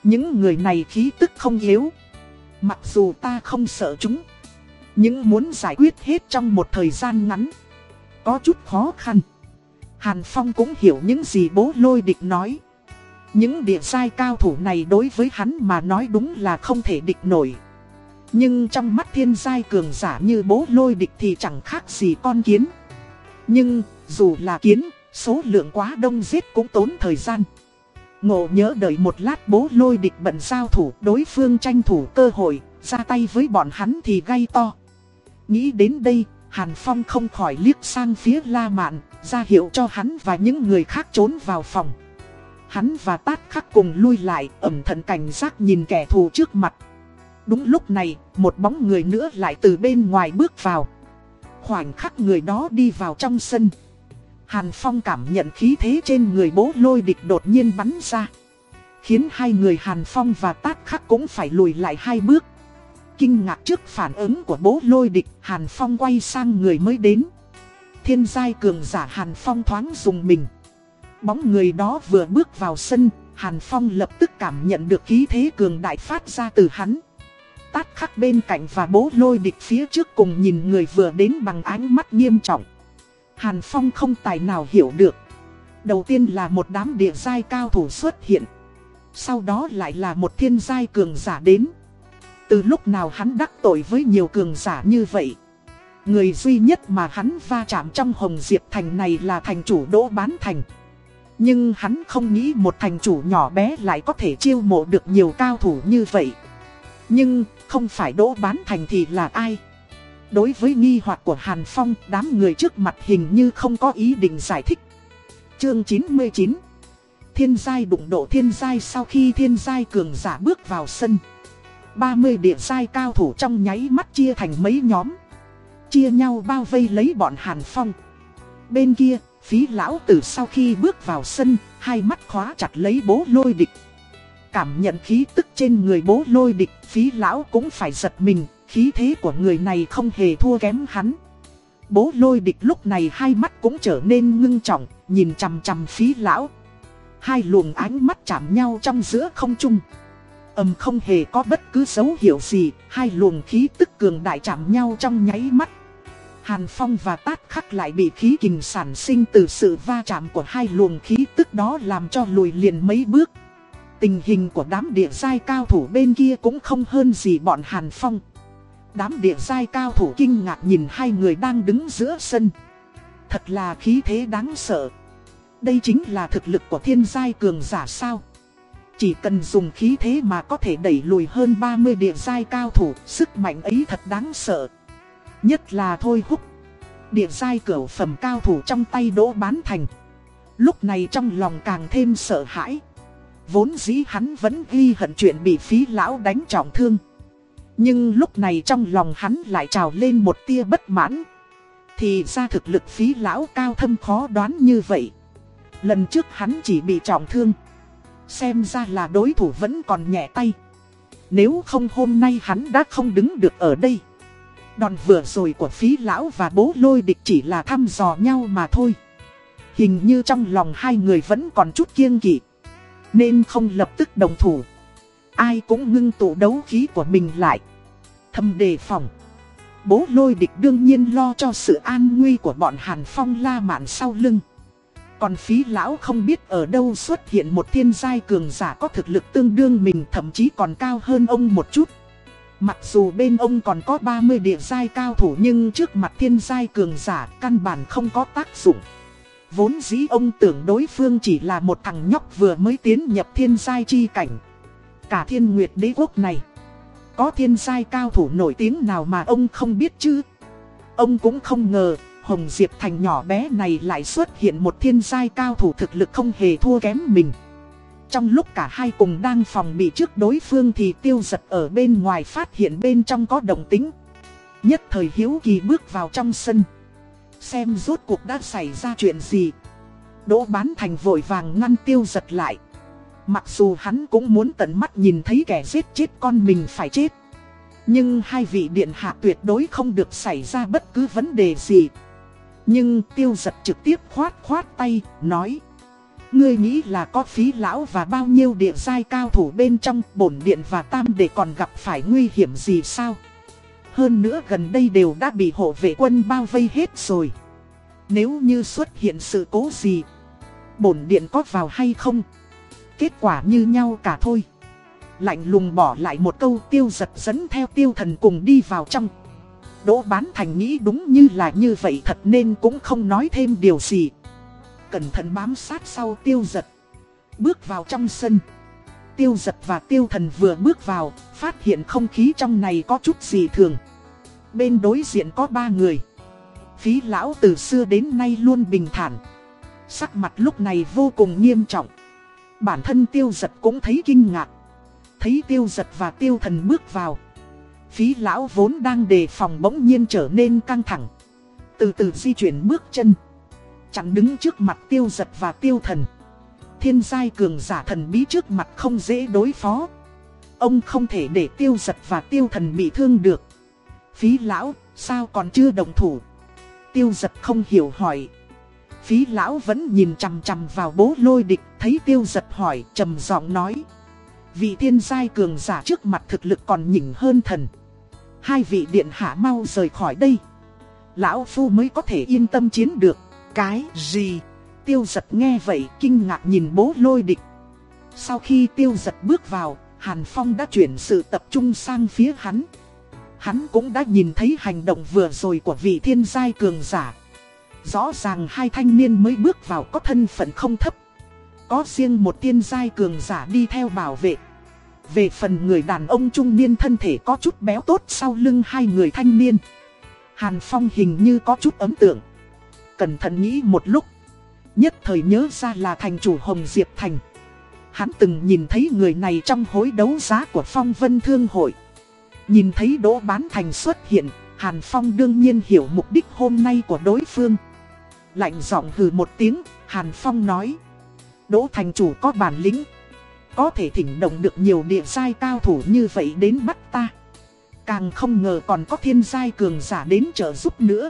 Những người này khí tức không yếu. Mặc dù ta không sợ chúng, nhưng muốn giải quyết hết trong một thời gian ngắn. Có chút khó khăn. Hàn Phong cũng hiểu những gì bố lôi địch nói. Những địa sai cao thủ này đối với hắn mà nói đúng là không thể địch nổi. Nhưng trong mắt thiên giai cường giả như bố lôi địch thì chẳng khác gì con kiến. Nhưng, dù là kiến, số lượng quá đông giết cũng tốn thời gian. Ngộ nhớ đợi một lát bố lôi địch bận giao thủ, đối phương tranh thủ cơ hội, ra tay với bọn hắn thì gay to. Nghĩ đến đây, Hàn Phong không khỏi liếc sang phía La Mạn, ra hiệu cho hắn và những người khác trốn vào phòng. Hắn và Tát Khắc cùng lui lại, ẩm thận cảnh giác nhìn kẻ thù trước mặt. Đúng lúc này, một bóng người nữa lại từ bên ngoài bước vào. Khoảnh khắc người đó đi vào trong sân. Hàn Phong cảm nhận khí thế trên người bố lôi địch đột nhiên bắn ra. Khiến hai người Hàn Phong và Tát Khắc cũng phải lùi lại hai bước. Kinh ngạc trước phản ứng của bố lôi địch, Hàn Phong quay sang người mới đến. Thiên giai cường giả Hàn Phong thoáng dùng mình. Bóng người đó vừa bước vào sân, Hàn Phong lập tức cảm nhận được khí thế cường đại phát ra từ hắn. Tát khắc bên cạnh và bố lôi địch phía trước cùng nhìn người vừa đến bằng ánh mắt nghiêm trọng. Hàn Phong không tài nào hiểu được. Đầu tiên là một đám địa giai cao thủ xuất hiện. Sau đó lại là một thiên giai cường giả đến. Từ lúc nào hắn đắc tội với nhiều cường giả như vậy. Người duy nhất mà hắn va chạm trong Hồng Diệp Thành này là thành chủ Đỗ Bán Thành. Nhưng hắn không nghĩ một thành chủ nhỏ bé lại có thể chiêu mộ được nhiều cao thủ như vậy. Nhưng, không phải Đỗ Bán Thành thì là ai? Đối với nghi hoặc của Hàn Phong, đám người trước mặt hình như không có ý định giải thích. Chương 99 Thiên giai đụng độ thiên giai sau khi thiên giai cường giả bước vào sân. 30 địa giai cao thủ trong nháy mắt chia thành mấy nhóm. Chia nhau bao vây lấy bọn Hàn Phong. Bên kia, phí lão tử sau khi bước vào sân, hai mắt khóa chặt lấy bố lôi địch. Cảm nhận khí tức trên người bố lôi địch, phí lão cũng phải giật mình, khí thế của người này không hề thua kém hắn. Bố lôi địch lúc này hai mắt cũng trở nên ngưng trọng, nhìn chằm chằm phí lão. Hai luồng ánh mắt chạm nhau trong giữa không trung. Âm không hề có bất cứ dấu hiệu gì, hai luồng khí tức cường đại chạm nhau trong nháy mắt. Hàn Phong và Tát Khắc lại bị khí kình sản sinh từ sự va chạm của hai luồng khí tức đó làm cho lùi liền mấy bước. Tình hình của đám địa giai cao thủ bên kia cũng không hơn gì bọn Hàn Phong. Đám địa giai cao thủ kinh ngạc nhìn hai người đang đứng giữa sân. Thật là khí thế đáng sợ. Đây chính là thực lực của thiên giai cường giả sao. Chỉ cần dùng khí thế mà có thể đẩy lùi hơn 30 địa giai cao thủ, sức mạnh ấy thật đáng sợ. Nhất là thôi húc. Địa giai cửu phẩm cao thủ trong tay đỗ bán thành. Lúc này trong lòng càng thêm sợ hãi. Vốn dĩ hắn vẫn ghi hận chuyện bị phí lão đánh trọng thương. Nhưng lúc này trong lòng hắn lại trào lên một tia bất mãn. Thì ra thực lực phí lão cao thâm khó đoán như vậy. Lần trước hắn chỉ bị trọng thương. Xem ra là đối thủ vẫn còn nhẹ tay. Nếu không hôm nay hắn đã không đứng được ở đây. Đòn vừa rồi của phí lão và bố lôi địch chỉ là thăm dò nhau mà thôi. Hình như trong lòng hai người vẫn còn chút kiêng kỵ. Nên không lập tức đồng thủ. Ai cũng ngưng tụ đấu khí của mình lại. Thâm đề phòng. Bố lôi địch đương nhiên lo cho sự an nguy của bọn Hàn Phong la mạn sau lưng. Còn phí lão không biết ở đâu xuất hiện một thiên giai cường giả có thực lực tương đương mình, thậm chí còn cao hơn ông một chút. Mặc dù bên ông còn có 30 địa giai cao thủ nhưng trước mặt thiên giai cường giả căn bản không có tác dụng. Vốn dĩ ông tưởng đối phương chỉ là một thằng nhóc vừa mới tiến nhập thiên giai chi cảnh. Cả thiên nguyệt đế quốc này. Có thiên giai cao thủ nổi tiếng nào mà ông không biết chứ? Ông cũng không ngờ Hồng Diệp Thành nhỏ bé này lại xuất hiện một thiên giai cao thủ thực lực không hề thua kém mình. Trong lúc cả hai cùng đang phòng bị trước đối phương thì tiêu giật ở bên ngoài phát hiện bên trong có đồng tính. Nhất thời hiếu kỳ bước vào trong sân. Xem rốt cuộc đã xảy ra chuyện gì. Đỗ bán thành vội vàng ngăn tiêu giật lại. Mặc dù hắn cũng muốn tận mắt nhìn thấy kẻ giết chết con mình phải chết. Nhưng hai vị điện hạ tuyệt đối không được xảy ra bất cứ vấn đề gì. Nhưng tiêu giật trực tiếp khoát khoát tay, nói Ngươi nghĩ là có phí lão và bao nhiêu địa giai cao thủ bên trong bổn điện và tam để còn gặp phải nguy hiểm gì sao? Hơn nữa gần đây đều đã bị hộ vệ quân bao vây hết rồi. Nếu như xuất hiện sự cố gì, bổn điện có vào hay không? Kết quả như nhau cả thôi. Lạnh lùng bỏ lại một câu tiêu giật dẫn theo tiêu thần cùng đi vào trong. Đỗ bán thành nghĩ đúng như là như vậy thật nên cũng không nói thêm điều gì. Cẩn thận bám sát sau tiêu giật. Bước vào trong sân. Tiêu giật và tiêu thần vừa bước vào, phát hiện không khí trong này có chút gì thường. Bên đối diện có ba người. Phí lão từ xưa đến nay luôn bình thản. Sắc mặt lúc này vô cùng nghiêm trọng. Bản thân tiêu giật cũng thấy kinh ngạc. Thấy tiêu giật và tiêu thần bước vào. Phí lão vốn đang đề phòng bỗng nhiên trở nên căng thẳng. Từ từ di chuyển bước chân. chẳng đứng trước mặt tiêu giật và tiêu thần. Thiên giai cường giả thần bí trước mặt không dễ đối phó. Ông không thể để tiêu giật và tiêu thần bị thương được. Phí lão, sao còn chưa đồng thủ? Tiêu giật không hiểu hỏi. Phí lão vẫn nhìn chằm chằm vào bố lôi địch, thấy tiêu giật hỏi, trầm giọng nói. Vị thiên giai cường giả trước mặt thực lực còn nhỉnh hơn thần. Hai vị điện hạ mau rời khỏi đây. Lão Phu mới có thể yên tâm chiến được. Cái gì? Tiêu giật nghe vậy kinh ngạc nhìn bố lôi địch. Sau khi tiêu giật bước vào, Hàn Phong đã chuyển sự tập trung sang phía hắn. Hắn cũng đã nhìn thấy hành động vừa rồi của vị thiên giai cường giả. Rõ ràng hai thanh niên mới bước vào có thân phận không thấp. Có riêng một thiên giai cường giả đi theo bảo vệ. Về phần người đàn ông trung niên thân thể có chút béo tốt sau lưng hai người thanh niên. Hàn Phong hình như có chút ấn tượng. Cẩn thận nghĩ một lúc. Nhất thời nhớ ra là thành chủ Hồng Diệp Thành. Hắn từng nhìn thấy người này trong hối đấu giá của Phong Vân Thương Hội. Nhìn thấy Đỗ Bán Thành xuất hiện, Hàn Phong đương nhiên hiểu mục đích hôm nay của đối phương. Lạnh giọng hừ một tiếng, Hàn Phong nói. Đỗ Thành chủ có bản lĩnh. Có thể thỉnh động được nhiều địa giai cao thủ như vậy đến bắt ta. Càng không ngờ còn có thiên giai cường giả đến trợ giúp nữa.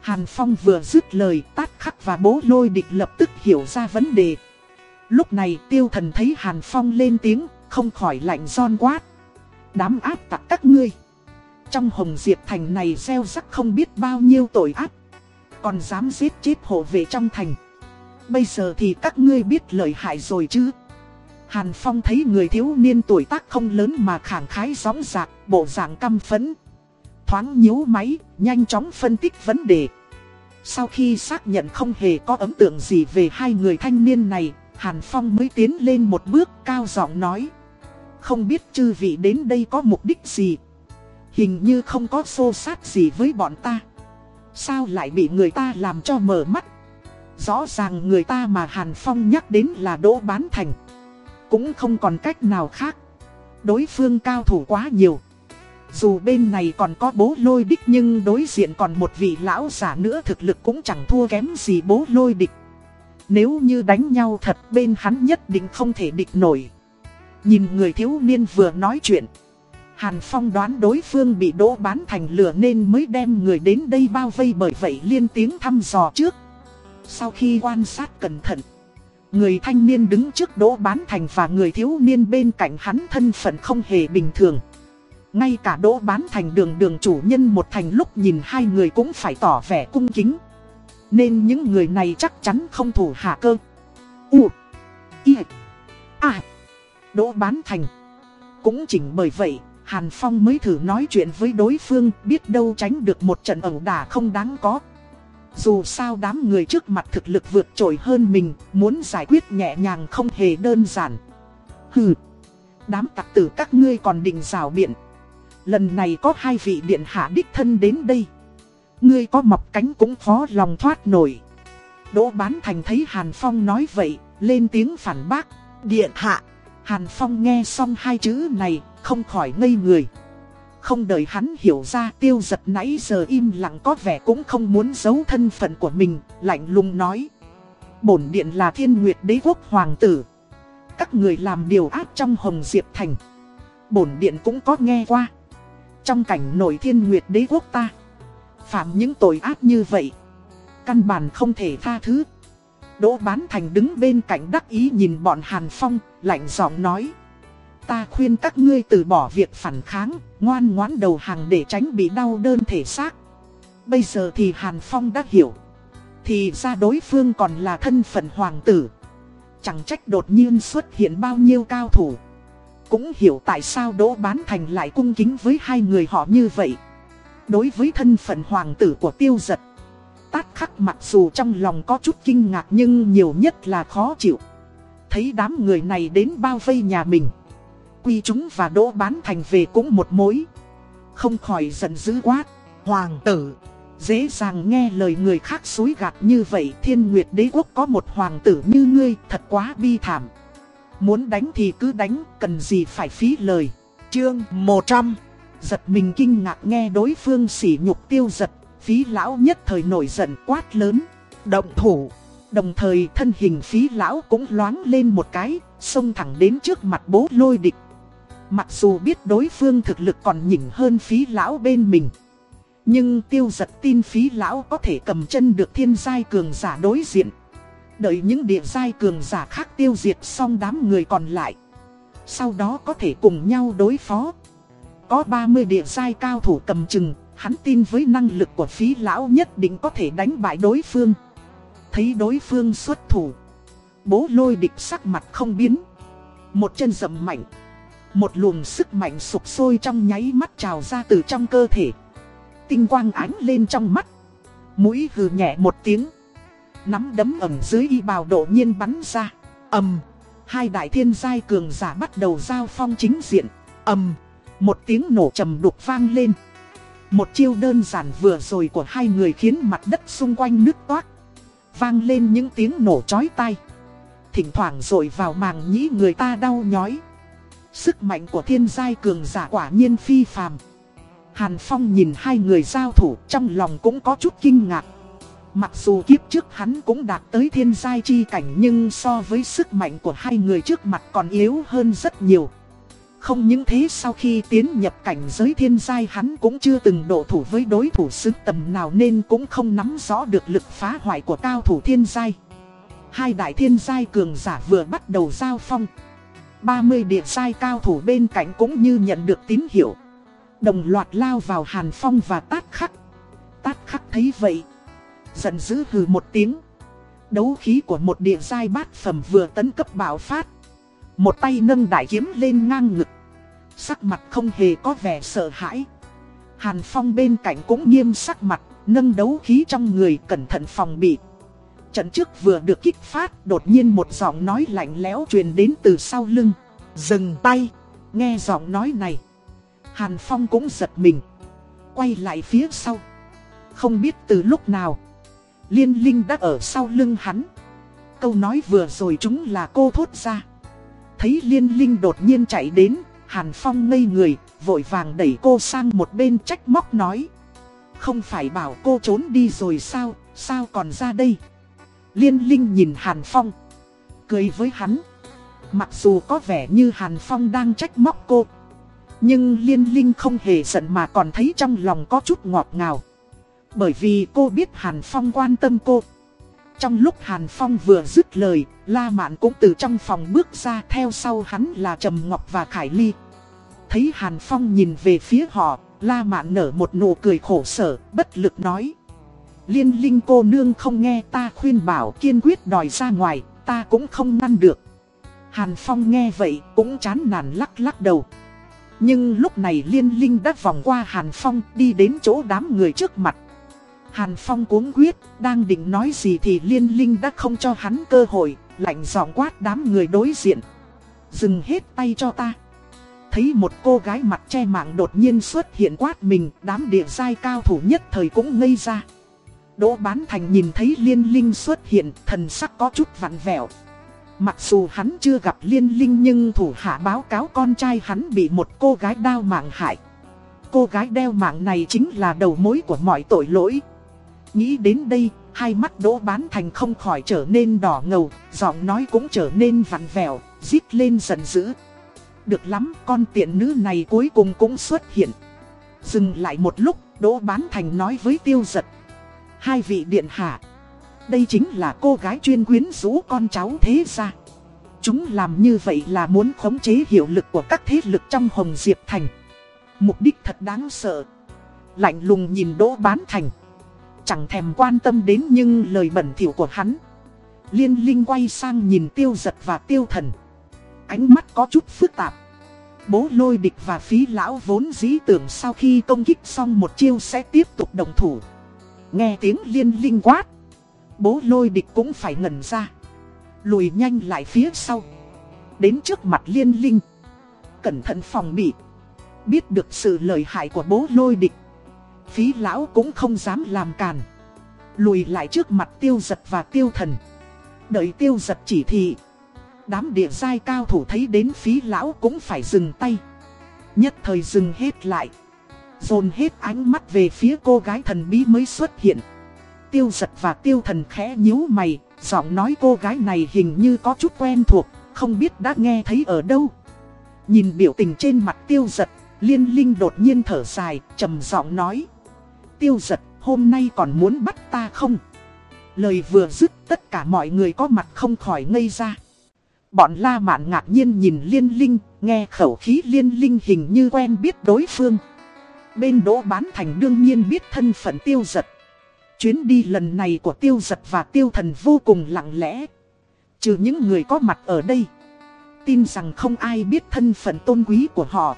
Hàn Phong vừa dứt lời tát khắc và bố lôi địch lập tức hiểu ra vấn đề. Lúc này tiêu thần thấy Hàn Phong lên tiếng, không khỏi lạnh giòn quát. Đám áp tặc các ngươi. Trong Hồng Diệp Thành này gieo rắc không biết bao nhiêu tội ác. Còn dám giết chết hộ vệ trong thành. Bây giờ thì các ngươi biết lời hại rồi chứ. Hàn Phong thấy người thiếu niên tuổi tác không lớn mà khẳng khái gióng dạc, bộ dạng căm phấn. Thoáng nhíu máy, nhanh chóng phân tích vấn đề. Sau khi xác nhận không hề có ấn tượng gì về hai người thanh niên này, Hàn Phong mới tiến lên một bước cao giọng nói. Không biết chư vị đến đây có mục đích gì. Hình như không có xô sát gì với bọn ta. Sao lại bị người ta làm cho mở mắt. Rõ ràng người ta mà Hàn Phong nhắc đến là Đỗ Bán Thành. Cũng không còn cách nào khác. Đối phương cao thủ quá nhiều. Dù bên này còn có bố lôi địch nhưng đối diện còn một vị lão giả nữa thực lực cũng chẳng thua kém gì bố lôi địch. Nếu như đánh nhau thật bên hắn nhất định không thể địch nổi. Nhìn người thiếu niên vừa nói chuyện. Hàn Phong đoán đối phương bị đỗ bán thành lửa nên mới đem người đến đây bao vây bởi vậy liên tiếng thăm dò trước. Sau khi quan sát cẩn thận, người thanh niên đứng trước đỗ bán thành và người thiếu niên bên cạnh hắn thân phận không hề bình thường. Ngay cả đỗ bán thành đường đường chủ nhân một thành lúc nhìn hai người cũng phải tỏ vẻ cung kính. Nên những người này chắc chắn không thủ hạ cơ. U. I. A. Đỗ bán thành. Cũng chỉnh bởi vậy, Hàn Phong mới thử nói chuyện với đối phương, biết đâu tránh được một trận ẩu đả không đáng có. Dù sao đám người trước mặt thực lực vượt trội hơn mình, muốn giải quyết nhẹ nhàng không hề đơn giản. Hừ, đám tặc tử các ngươi còn định rào biện. Lần này có hai vị điện hạ đích thân đến đây. Ngươi có mọc cánh cũng khó lòng thoát nổi. Đỗ Bán Thành thấy Hàn Phong nói vậy, lên tiếng phản bác. Điện hạ. Hàn Phong nghe xong hai chữ này, không khỏi ngây người. Không đợi hắn hiểu ra tiêu giật nãy giờ im lặng có vẻ cũng không muốn giấu thân phận của mình, lạnh lùng nói. Bổn điện là thiên nguyệt đế quốc hoàng tử. Các người làm điều ác trong Hồng Diệp Thành. Bổn điện cũng có nghe qua. Trong cảnh nổi thiên nguyệt đế quốc ta. Phạm những tội ác như vậy. Căn bản không thể tha thứ. Đỗ Bán Thành đứng bên cạnh đắc ý nhìn bọn Hàn Phong, lạnh giọng nói. Ta khuyên các ngươi từ bỏ việc phản kháng, ngoan ngoãn đầu hàng để tránh bị đau đơn thể xác. Bây giờ thì Hàn Phong đã hiểu. Thì ra đối phương còn là thân phận hoàng tử. Chẳng trách đột nhiên xuất hiện bao nhiêu cao thủ. Cũng hiểu tại sao Đỗ Bán Thành lại cung kính với hai người họ như vậy. Đối với thân phận hoàng tử của tiêu giật Tát khắc mặc dù trong lòng có chút kinh ngạc nhưng nhiều nhất là khó chịu Thấy đám người này đến bao vây nhà mình Quy chúng và đỗ bán thành về cũng một mối. Không khỏi giận dữ quát, Hoàng tử, Dễ dàng nghe lời người khác suối gạt như vậy, Thiên Nguyệt đế quốc có một hoàng tử như ngươi, Thật quá bi thảm. Muốn đánh thì cứ đánh, Cần gì phải phí lời. Chương 100 Giật mình kinh ngạc nghe đối phương sỉ nhục tiêu giật, Phí lão nhất thời nổi giận quát lớn, Động thủ. Đồng thời thân hình phí lão cũng loáng lên một cái, Xông thẳng đến trước mặt bố lôi địch. Mặc dù biết đối phương thực lực còn nhỉnh hơn phí lão bên mình, Nhưng tiêu giật tin phí lão có thể cầm chân được thiên giai cường giả đối diện. Đợi những địa giai cường giả khác tiêu diệt xong đám người còn lại, Sau đó có thể cùng nhau đối phó. Có 30 địa giai cao thủ cầm chừng, Hắn tin với năng lực của phí lão nhất định có thể đánh bại đối phương. Thấy đối phương xuất thủ, Bố lôi địch sắc mặt không biến, Một chân dậm mạnh một luồng sức mạnh sụp sôi trong nháy mắt trào ra từ trong cơ thể. Tinh quang ánh lên trong mắt. Mũi hừ nhẹ một tiếng. Nắm đấm ẩm dưới y bào độ nhiên bắn ra. Ầm. Hai đại thiên giai cường giả bắt đầu giao phong chính diện. Ầm. Một tiếng nổ trầm đục vang lên. Một chiêu đơn giản vừa rồi của hai người khiến mặt đất xung quanh nứt toát. Vang lên những tiếng nổ chói tai. Thỉnh thoảng rồi vào màng nhĩ người ta đau nhói. Sức mạnh của thiên giai cường giả quả nhiên phi phàm. Hàn Phong nhìn hai người giao thủ, trong lòng cũng có chút kinh ngạc. Mặc dù kiếp trước hắn cũng đạt tới thiên giai chi cảnh nhưng so với sức mạnh của hai người trước mặt còn yếu hơn rất nhiều. Không những thế, sau khi tiến nhập cảnh giới thiên giai hắn cũng chưa từng độ thủ với đối thủ xứng tầm nào nên cũng không nắm rõ được lực phá hoại của cao thủ thiên giai. Hai đại thiên giai cường giả vừa bắt đầu giao phong. 30 địa sai cao thủ bên cạnh cũng như nhận được tín hiệu. Đồng loạt lao vào hàn phong và tát khắc. Tát khắc thấy vậy. Giận dữ hừ một tiếng. Đấu khí của một địa giai bát phẩm vừa tấn cấp bạo phát. Một tay nâng đại kiếm lên ngang ngực. Sắc mặt không hề có vẻ sợ hãi. Hàn Phong bên cạnh cũng nghiêm sắc mặt, nâng đấu khí trong người cẩn thận phòng bị. Trận trước vừa được kích phát, đột nhiên một giọng nói lạnh lẽo truyền đến từ sau lưng. Dừng tay, nghe giọng nói này. Hàn Phong cũng giật mình. Quay lại phía sau. Không biết từ lúc nào. Liên Linh đã ở sau lưng hắn. Câu nói vừa rồi chúng là cô thốt ra. Thấy Liên Linh đột nhiên chạy đến, Hàn Phong ngây người, vội vàng đẩy cô sang một bên trách móc nói. Không phải bảo cô trốn đi rồi sao, sao còn ra đây? Liên Linh nhìn Hàn Phong, cười với hắn. Mặc dù có vẻ như Hàn Phong đang trách móc cô, nhưng Liên Linh không hề giận mà còn thấy trong lòng có chút ngọt ngào. Bởi vì cô biết Hàn Phong quan tâm cô. Trong lúc Hàn Phong vừa dứt lời, La Mạn cũng từ trong phòng bước ra theo sau hắn là Trầm Ngọc và Khải Ly. Thấy Hàn Phong nhìn về phía họ, La Mạn nở một nụ cười khổ sở, bất lực nói. Liên linh cô nương không nghe ta khuyên bảo kiên quyết đòi ra ngoài, ta cũng không ngăn được. Hàn Phong nghe vậy cũng chán nản lắc lắc đầu. Nhưng lúc này liên linh đã vòng qua Hàn Phong đi đến chỗ đám người trước mặt. Hàn Phong cuống quyết, đang định nói gì thì liên linh đã không cho hắn cơ hội, lạnh giọng quát đám người đối diện. Dừng hết tay cho ta. Thấy một cô gái mặt che mạng đột nhiên xuất hiện quát mình, đám địa giai cao thủ nhất thời cũng ngây ra. Đỗ Bán Thành nhìn thấy liên linh xuất hiện, thần sắc có chút vặn vẹo. Mặc dù hắn chưa gặp liên linh nhưng thủ hạ báo cáo con trai hắn bị một cô gái đao mạng hại. cô gái đeo mạng này chính là đầu mối của mọi tội lỗi. Nghĩ đến đây, hai mắt Đỗ Bán Thành không khỏi trở nên đỏ ngầu, giọng nói cũng trở nên vặn vẹo, rít lên giận dữ. Được lắm, con tiện nữ này cuối cùng cũng xuất hiện. Dừng lại một lúc, Đỗ Bán Thành nói với tiêu giật. Hai vị điện hạ. Đây chính là cô gái chuyên quyến rũ con cháu thế gia. Chúng làm như vậy là muốn khống chế hiệu lực của các thế lực trong Hồng Diệp Thành. Mục đích thật đáng sợ. Lạnh lùng nhìn Đỗ Bán Thành. Chẳng thèm quan tâm đến nhưng lời bẩn thỉu của hắn. Liên Linh quay sang nhìn tiêu giật và tiêu thần. Ánh mắt có chút phức tạp. Bố lôi địch và phí lão vốn dĩ tưởng sau khi công kích xong một chiêu sẽ tiếp tục đồng thủ. Nghe tiếng liên linh quát. Bố lôi địch cũng phải ngẩn ra. Lùi nhanh lại phía sau. Đến trước mặt liên linh. Cẩn thận phòng bị. Biết được sự lợi hại của bố lôi địch. Phí lão cũng không dám làm càn. Lùi lại trước mặt tiêu giật và tiêu thần. Đợi tiêu giật chỉ thị. Đám địa giai cao thủ thấy đến phí lão cũng phải dừng tay. Nhất thời dừng hết lại. Dồn hết ánh mắt về phía cô gái thần bí mới xuất hiện. Tiêu giật và tiêu thần khẽ nhíu mày, giọng nói cô gái này hình như có chút quen thuộc, không biết đã nghe thấy ở đâu. Nhìn biểu tình trên mặt tiêu giật, liên linh đột nhiên thở dài, trầm giọng nói. Tiêu giật, hôm nay còn muốn bắt ta không? Lời vừa dứt tất cả mọi người có mặt không khỏi ngây ra. Bọn La Mạn ngạc nhiên nhìn Liên Linh, nghe khẩu khí Liên Linh hình như quen biết đối phương. Bên Đỗ Bán Thành đương nhiên biết thân phận tiêu giật. Chuyến đi lần này của tiêu giật và tiêu thần vô cùng lặng lẽ. Trừ những người có mặt ở đây. Tin rằng không ai biết thân phận tôn quý của họ.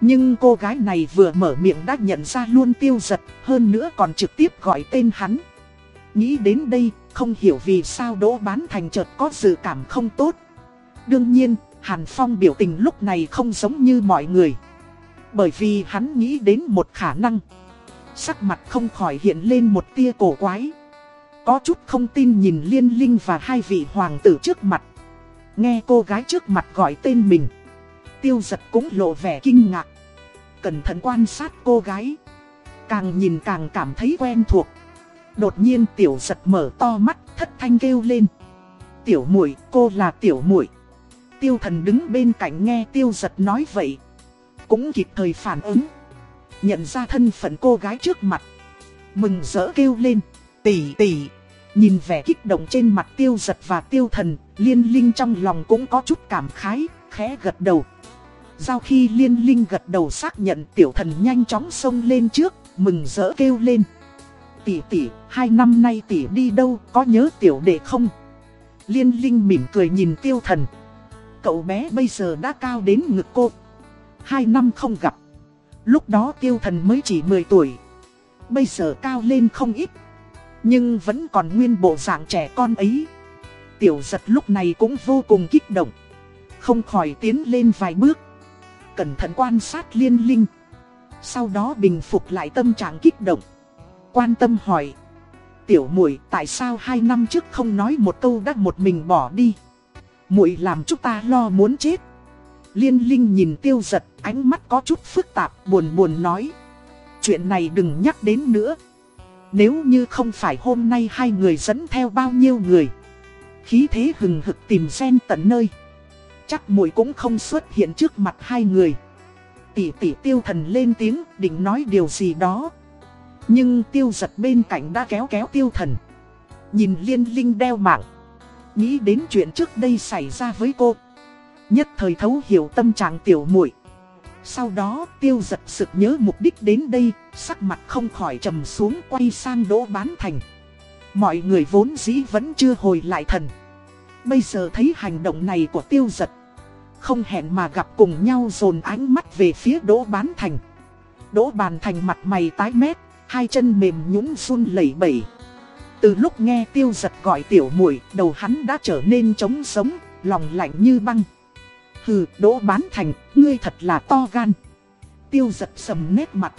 Nhưng cô gái này vừa mở miệng đã nhận ra luôn tiêu giật, hơn nữa còn trực tiếp gọi tên hắn. Nghĩ đến đây, không hiểu vì sao Đỗ Bán Thành chợt có dự cảm không tốt. Đương nhiên, Hàn Phong biểu tình lúc này không giống như mọi người. Bởi vì hắn nghĩ đến một khả năng. Sắc mặt không khỏi hiện lên một tia cổ quái. Có chút không tin nhìn Liên Linh và hai vị hoàng tử trước mặt. Nghe cô gái trước mặt gọi tên mình. Tiêu giật cũng lộ vẻ kinh ngạc. Cẩn thận quan sát cô gái. Càng nhìn càng cảm thấy quen thuộc. Đột nhiên tiểu giật mở to mắt, thất thanh kêu lên. Tiểu muội, cô là tiểu muội Tiêu thần đứng bên cạnh nghe tiêu giật nói vậy. Cũng kịp thời phản ứng. Nhận ra thân phận cô gái trước mặt. Mừng rỡ kêu lên. Tỷ tỷ. Nhìn vẻ kích động trên mặt tiêu giật và tiêu thần. Liên linh trong lòng cũng có chút cảm khái. Khẽ gật đầu. Sau khi liên linh gật đầu xác nhận tiểu thần nhanh chóng xông lên trước. Mừng rỡ kêu lên. Tỷ tỷ, hai năm nay tỷ đi đâu, có nhớ tiểu đệ không? Liên linh mỉm cười nhìn tiêu thần. Cậu bé bây giờ đã cao đến ngực cô. Hai năm không gặp. Lúc đó tiêu thần mới chỉ 10 tuổi. Bây giờ cao lên không ít. Nhưng vẫn còn nguyên bộ dạng trẻ con ấy. Tiểu giật lúc này cũng vô cùng kích động. Không khỏi tiến lên vài bước. Cẩn thận quan sát liên linh. Sau đó bình phục lại tâm trạng kích động. Quan tâm hỏi. Tiểu muội, tại sao hai năm trước không nói một câu đã một mình bỏ đi muội làm chúng ta lo muốn chết. Liên Linh nhìn tiêu giật, ánh mắt có chút phức tạp, buồn buồn nói. Chuyện này đừng nhắc đến nữa. Nếu như không phải hôm nay hai người dẫn theo bao nhiêu người. Khí thế hừng hực tìm sen tận nơi. Chắc muội cũng không xuất hiện trước mặt hai người. Tỷ tỷ tiêu thần lên tiếng định nói điều gì đó. Nhưng tiêu giật bên cạnh đã kéo kéo tiêu thần. Nhìn liên linh đeo mạng. Nghĩ đến chuyện trước đây xảy ra với cô Nhất thời thấu hiểu tâm trạng tiểu muội. Sau đó tiêu giật sực nhớ mục đích đến đây Sắc mặt không khỏi trầm xuống quay sang đỗ bán thành. Mọi người vốn dĩ vẫn chưa hồi lại thần. Bây giờ thấy hành động này của tiêu giật Không hẹn mà gặp cùng nhau dồn ánh mắt về phía đỗ bán thành. Đỗ bàn thành mặt mày tái mét Hai chân mềm nhũn run lẩy bẩy. Từ lúc nghe tiêu giật gọi tiểu muội đầu hắn đã trở nên trống sống, lòng lạnh như băng. Hừ, đỗ bán thành, ngươi thật là to gan. Tiêu giật sầm nét mặt.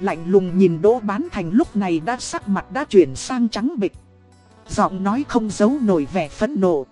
Lạnh lùng nhìn đỗ bán thành lúc này đã sắc mặt đã chuyển sang trắng bịch. Giọng nói không giấu nổi vẻ phẫn nộ.